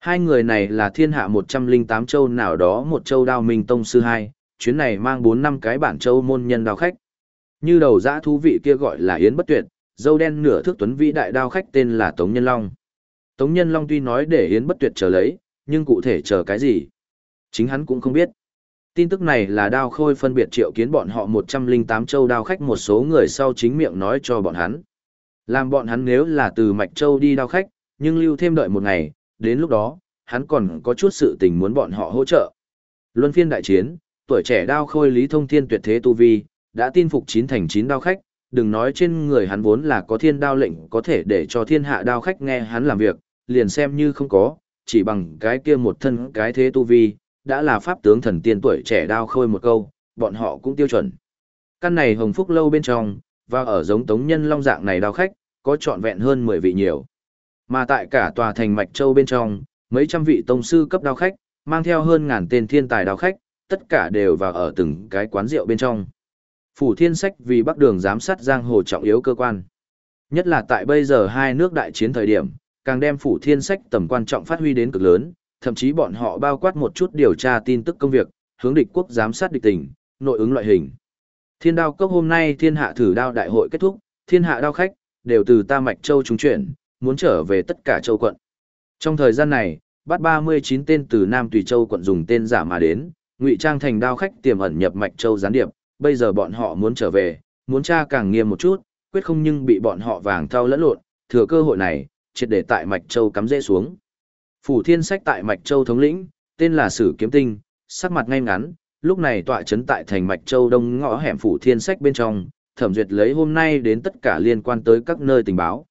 Hai người này là thiên hạ 108 châu nào đó một châu đao minh tông sư hai, chuyến này mang 4 năm cái bản châu môn nhân đao khách. Như đầu dã thú vị kia gọi là Yến Bất Tuyệt, dâu đen nửa thước tuấn vĩ đại đao khách tên là Tống Nhân Long. Tống Nhân Long tuy nói để Yến Bất Tuyệt chờ lấy, nhưng cụ thể chờ cái gì? Chính hắn cũng không biết. Tin tức này là đao khôi phân biệt triệu kiến bọn họ 108 châu đao khách một số người sau chính miệng nói cho bọn hắn. Làm bọn hắn nếu là từ Mạch Châu đi đao khách, nhưng lưu thêm đợi một ngày, đến lúc đó, hắn còn có chút sự tình muốn bọn họ hỗ trợ. Luân phiên đại chiến, tuổi trẻ đao khôi Lý Thông Thiên tuyệt thế tu vi, đã tin phục chín thành chín đao khách, đừng nói trên người hắn vốn là có thiên đao lệnh có thể để cho thiên hạ đao khách nghe hắn làm việc, liền xem như không có, chỉ bằng cái kia một thân cái thế tu vi, đã là pháp tướng thần tiên tuổi trẻ đao khôi một câu, bọn họ cũng tiêu chuẩn. Căn này hồng phúc lâu bên trong, và ở giống tống nhân long dạng này đao khách, có trọn vẹn hơn 10 vị nhiều. Mà tại cả tòa thành Mạch Châu bên trong, mấy trăm vị tông sư cấp đao khách, mang theo hơn ngàn tên thiên tài đao khách, tất cả đều vào ở từng cái quán rượu bên trong. Phủ Thiên Sách vì Bắc Đường giám sát giang hồ trọng yếu cơ quan. Nhất là tại bây giờ hai nước đại chiến thời điểm, càng đem Phủ Thiên Sách tầm quan trọng phát huy đến cực lớn, thậm chí bọn họ bao quát một chút điều tra tin tức công việc, hướng địch quốc giám sát địch tình, nội ứng loại hình. Thiên đao cốc hôm nay thiên hạ thử đao đại hội kết thúc, thiên hạ đao khách, đều từ ta mạch châu trúng chuyển, muốn trở về tất cả châu quận. Trong thời gian này, bắt 39 tên từ Nam Tùy Châu quận dùng tên giả mà đến, ngụy trang thành đao khách tiềm ẩn nhập mạch châu gián điệp, bây giờ bọn họ muốn trở về, muốn tra càng nghiêm một chút, quyết không nhưng bị bọn họ vàng thao lẫn lộn, thừa cơ hội này, triệt để tại mạch châu cắm rễ xuống. Phủ Thiên Sách tại mạch châu thống lĩnh, tên là Sử Kiếm Tinh, sắc mặt ngay ngắn, lúc này tọa chấn tại thành mạch châu đông ngõ hẻm phủ Thiên Sách bên trong, thẩm duyệt lấy hôm nay đến tất cả liên quan tới các nơi tình báo.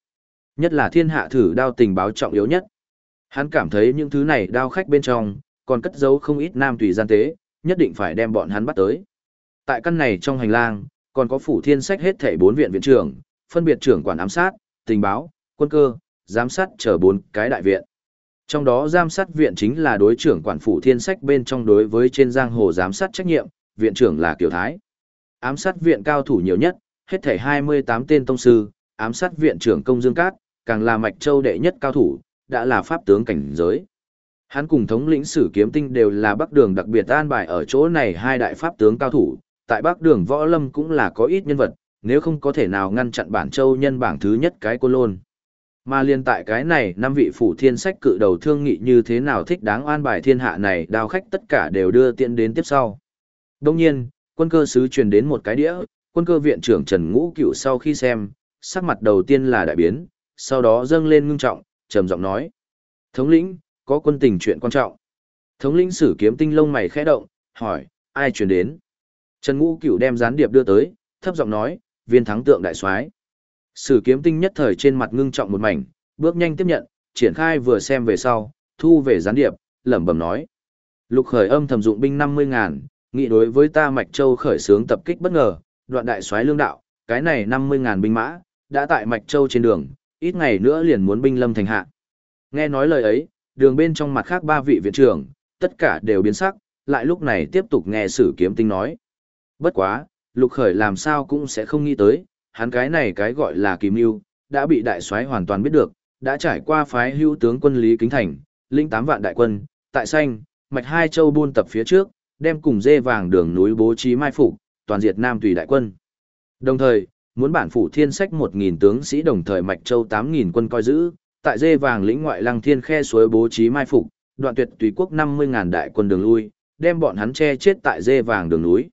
Nhất là thiên hạ thử đao tình báo trọng yếu nhất. Hắn cảm thấy những thứ này đao khách bên trong, còn cất giấu không ít nam tùy gian tế, nhất định phải đem bọn hắn bắt tới. Tại căn này trong hành lang, còn có phủ thiên sách hết thảy bốn viện viện trưởng, phân biệt trưởng quản ám sát, tình báo, quân cơ, giám sát chờ bốn cái đại viện. Trong đó giám sát viện chính là đối trưởng quản phủ thiên sách bên trong đối với trên giang hồ giám sát trách nhiệm, viện trưởng là Kiều Thái. Ám sát viện cao thủ nhiều nhất, hết thảy 28 tên tông sư, ám sát viện trưởng công dương cát, càng là mạch châu đệ nhất cao thủ, đã là pháp tướng cảnh giới. Hắn cùng thống lĩnh sử kiếm tinh đều là bắc đường đặc biệt an bài ở chỗ này hai đại pháp tướng cao thủ, tại bắc đường võ lâm cũng là có ít nhân vật, nếu không có thể nào ngăn chặn bản châu nhân bảng thứ nhất cái cô lôn. Mà liên tại cái này, năm vị phủ thiên sách cự đầu thương nghị như thế nào thích đáng an bài thiên hạ này đao khách tất cả đều đưa tiện đến tiếp sau. Đông nhiên, quân cơ sứ truyền đến một cái đĩa, quân cơ viện trưởng Trần Ngũ Cựu sau khi xem, sắc mặt đầu tiên là đại biến, sau đó dâng lên ngưng trọng, trầm giọng nói. Thống lĩnh, có quân tình chuyện quan trọng. Thống lĩnh sử kiếm tinh lông mày khẽ động, hỏi, ai truyền đến? Trần Ngũ Cửu đem gián điệp đưa tới, thấp giọng nói, viên thắng tượng đại soái. Sử kiếm tinh nhất thời trên mặt ngưng trọng một mảnh, bước nhanh tiếp nhận, triển khai vừa xem về sau, thu về gián điệp, lẩm bẩm nói. Lục khởi âm thầm dụng binh 50 ngàn, nghị đối với ta Mạch Châu khởi xướng tập kích bất ngờ, đoạn đại soái lương đạo, cái này 50 ngàn binh mã, đã tại Mạch Châu trên đường, ít ngày nữa liền muốn binh lâm thành hạ. Nghe nói lời ấy, đường bên trong mặt khác ba vị viện trưởng, tất cả đều biến sắc, lại lúc này tiếp tục nghe sử kiếm tinh nói. Bất quá, lục khởi làm sao cũng sẽ không nghĩ tới, hắn cái này cái gọi là kỳ mưu, đã bị đại soái hoàn toàn biết được, đã trải qua phái hữu tướng quân Lý Kính Thành, linh tám vạn đại quân, tại xanh, mạch hai châu buôn tập phía trước, đem cùng dê vàng đường núi bố trí mai phục, toàn diệt Nam tùy đại quân. Đồng thời, muốn bản phủ thiên sách 1.000 tướng sĩ đồng thời mạch châu 8.000 quân coi giữ, tại dê vàng lĩnh ngoại lăng thiên khe suối bố trí mai phục, đoạn tuyệt tùy quốc 50.000 đại quân đường lui, đem bọn hắn che chết tại dê vàng đường núi.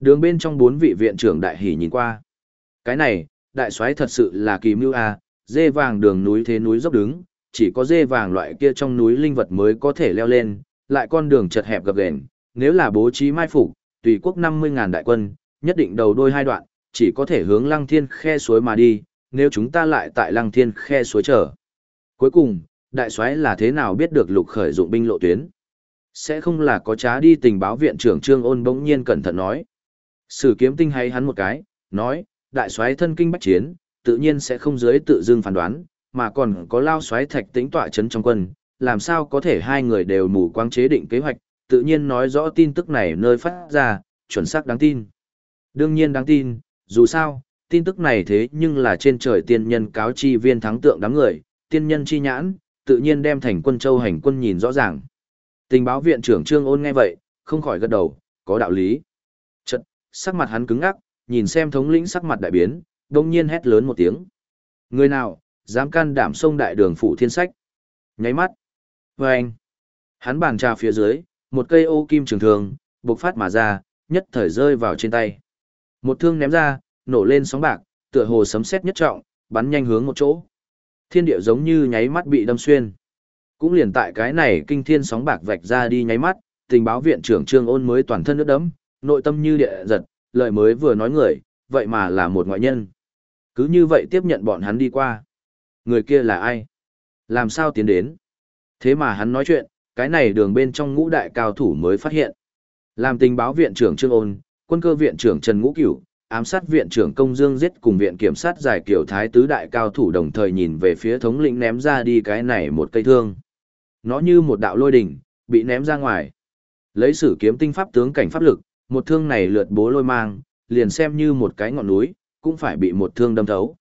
Đường bên trong bốn vị viện trưởng đại hỉ nhìn qua. Cái này, đại soái thật sự là kỳ mưu a, dê vàng đường núi thế núi dốc đứng, chỉ có dê vàng loại kia trong núi linh vật mới có thể leo lên, lại con đường chật hẹp gập ghềnh, nếu là bố trí mai phục, tùy quốc 50.000 đại quân, nhất định đầu đôi hai đoạn, chỉ có thể hướng lăng thiên khe suối mà đi, nếu chúng ta lại tại lăng thiên khe suối chờ. Cuối cùng, đại soái là thế nào biết được lục khởi dụng binh lộ tuyến? Sẽ không là có trá đi tình báo viện trưởng Trương Ôn bỗng nhiên cẩn thận nói. Sử kiếm tinh hay hắn một cái, nói, đại soái thân kinh bách chiến, tự nhiên sẽ không dưới tự dưng phán đoán, mà còn có lao soái thạch tĩnh tọa chấn trong quân, làm sao có thể hai người đều mù quang chế định kế hoạch, tự nhiên nói rõ tin tức này nơi phát ra, chuẩn xác đáng tin. Đương nhiên đáng tin, dù sao, tin tức này thế nhưng là trên trời tiên nhân cáo chi viên thắng tượng đám người, tiên nhân chi nhãn, tự nhiên đem thành quân châu hành quân nhìn rõ ràng. Tình báo viện trưởng Trương Ôn nghe vậy, không khỏi gật đầu, có đạo lý. Chật, sắc mặt hắn cứng ngắc, nhìn xem thống lĩnh sắc mặt đại biến, đông nhiên hét lớn một tiếng. Người nào, dám can đảm sông đại đường phủ thiên sách. Nháy mắt. Và anh. Hắn bàn trà phía dưới, một cây ô kim trường thường, bộc phát mà ra, nhất thời rơi vào trên tay. Một thương ném ra, nổ lên sóng bạc, tựa hồ sấm sét nhất trọng, bắn nhanh hướng một chỗ. Thiên địa giống như nháy mắt bị đâm xuyên. Cũng liền tại cái này kinh thiên sóng bạc vạch ra đi nháy mắt, tình báo viện trưởng Trương Ôn mới toàn thân nước đấm, nội tâm như địa giật, lời mới vừa nói người, vậy mà là một ngoại nhân. Cứ như vậy tiếp nhận bọn hắn đi qua. Người kia là ai? Làm sao tiến đến? Thế mà hắn nói chuyện, cái này đường bên trong ngũ đại cao thủ mới phát hiện. Làm tình báo viện trưởng Trương Ôn, quân cơ viện trưởng Trần Ngũ Cửu, ám sát viện trưởng công dương giết cùng viện kiểm sát giải kiểu thái tứ đại cao thủ đồng thời nhìn về phía thống lĩnh ném ra đi cái này một cây thương. Nó như một đạo lôi đỉnh, bị ném ra ngoài. Lấy sử kiếm tinh pháp tướng cảnh pháp lực, một thương này lượt bố lôi mang, liền xem như một cái ngọn núi, cũng phải bị một thương đâm thấu.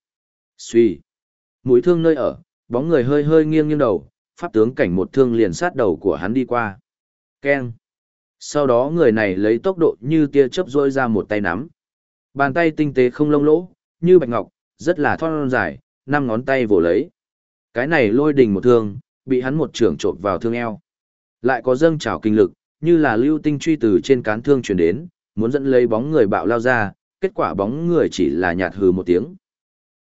Suy. Mũi thương nơi ở, bóng người hơi hơi nghiêng nghiêng đầu, pháp tướng cảnh một thương liền sát đầu của hắn đi qua. Keng. Sau đó người này lấy tốc độ như tia chớp rôi ra một tay nắm. Bàn tay tinh tế không lông lỗ, như bạch ngọc, rất là thon dài, năm ngón tay vồ lấy. Cái này lôi đình một thương, bị hắn một trưởng trộn vào thương eo. Lại có dâng trào kinh lực, như là lưu tinh truy từ trên cán thương truyền đến, muốn dẫn lấy bóng người bạo lao ra, kết quả bóng người chỉ là nhạt hừ một tiếng.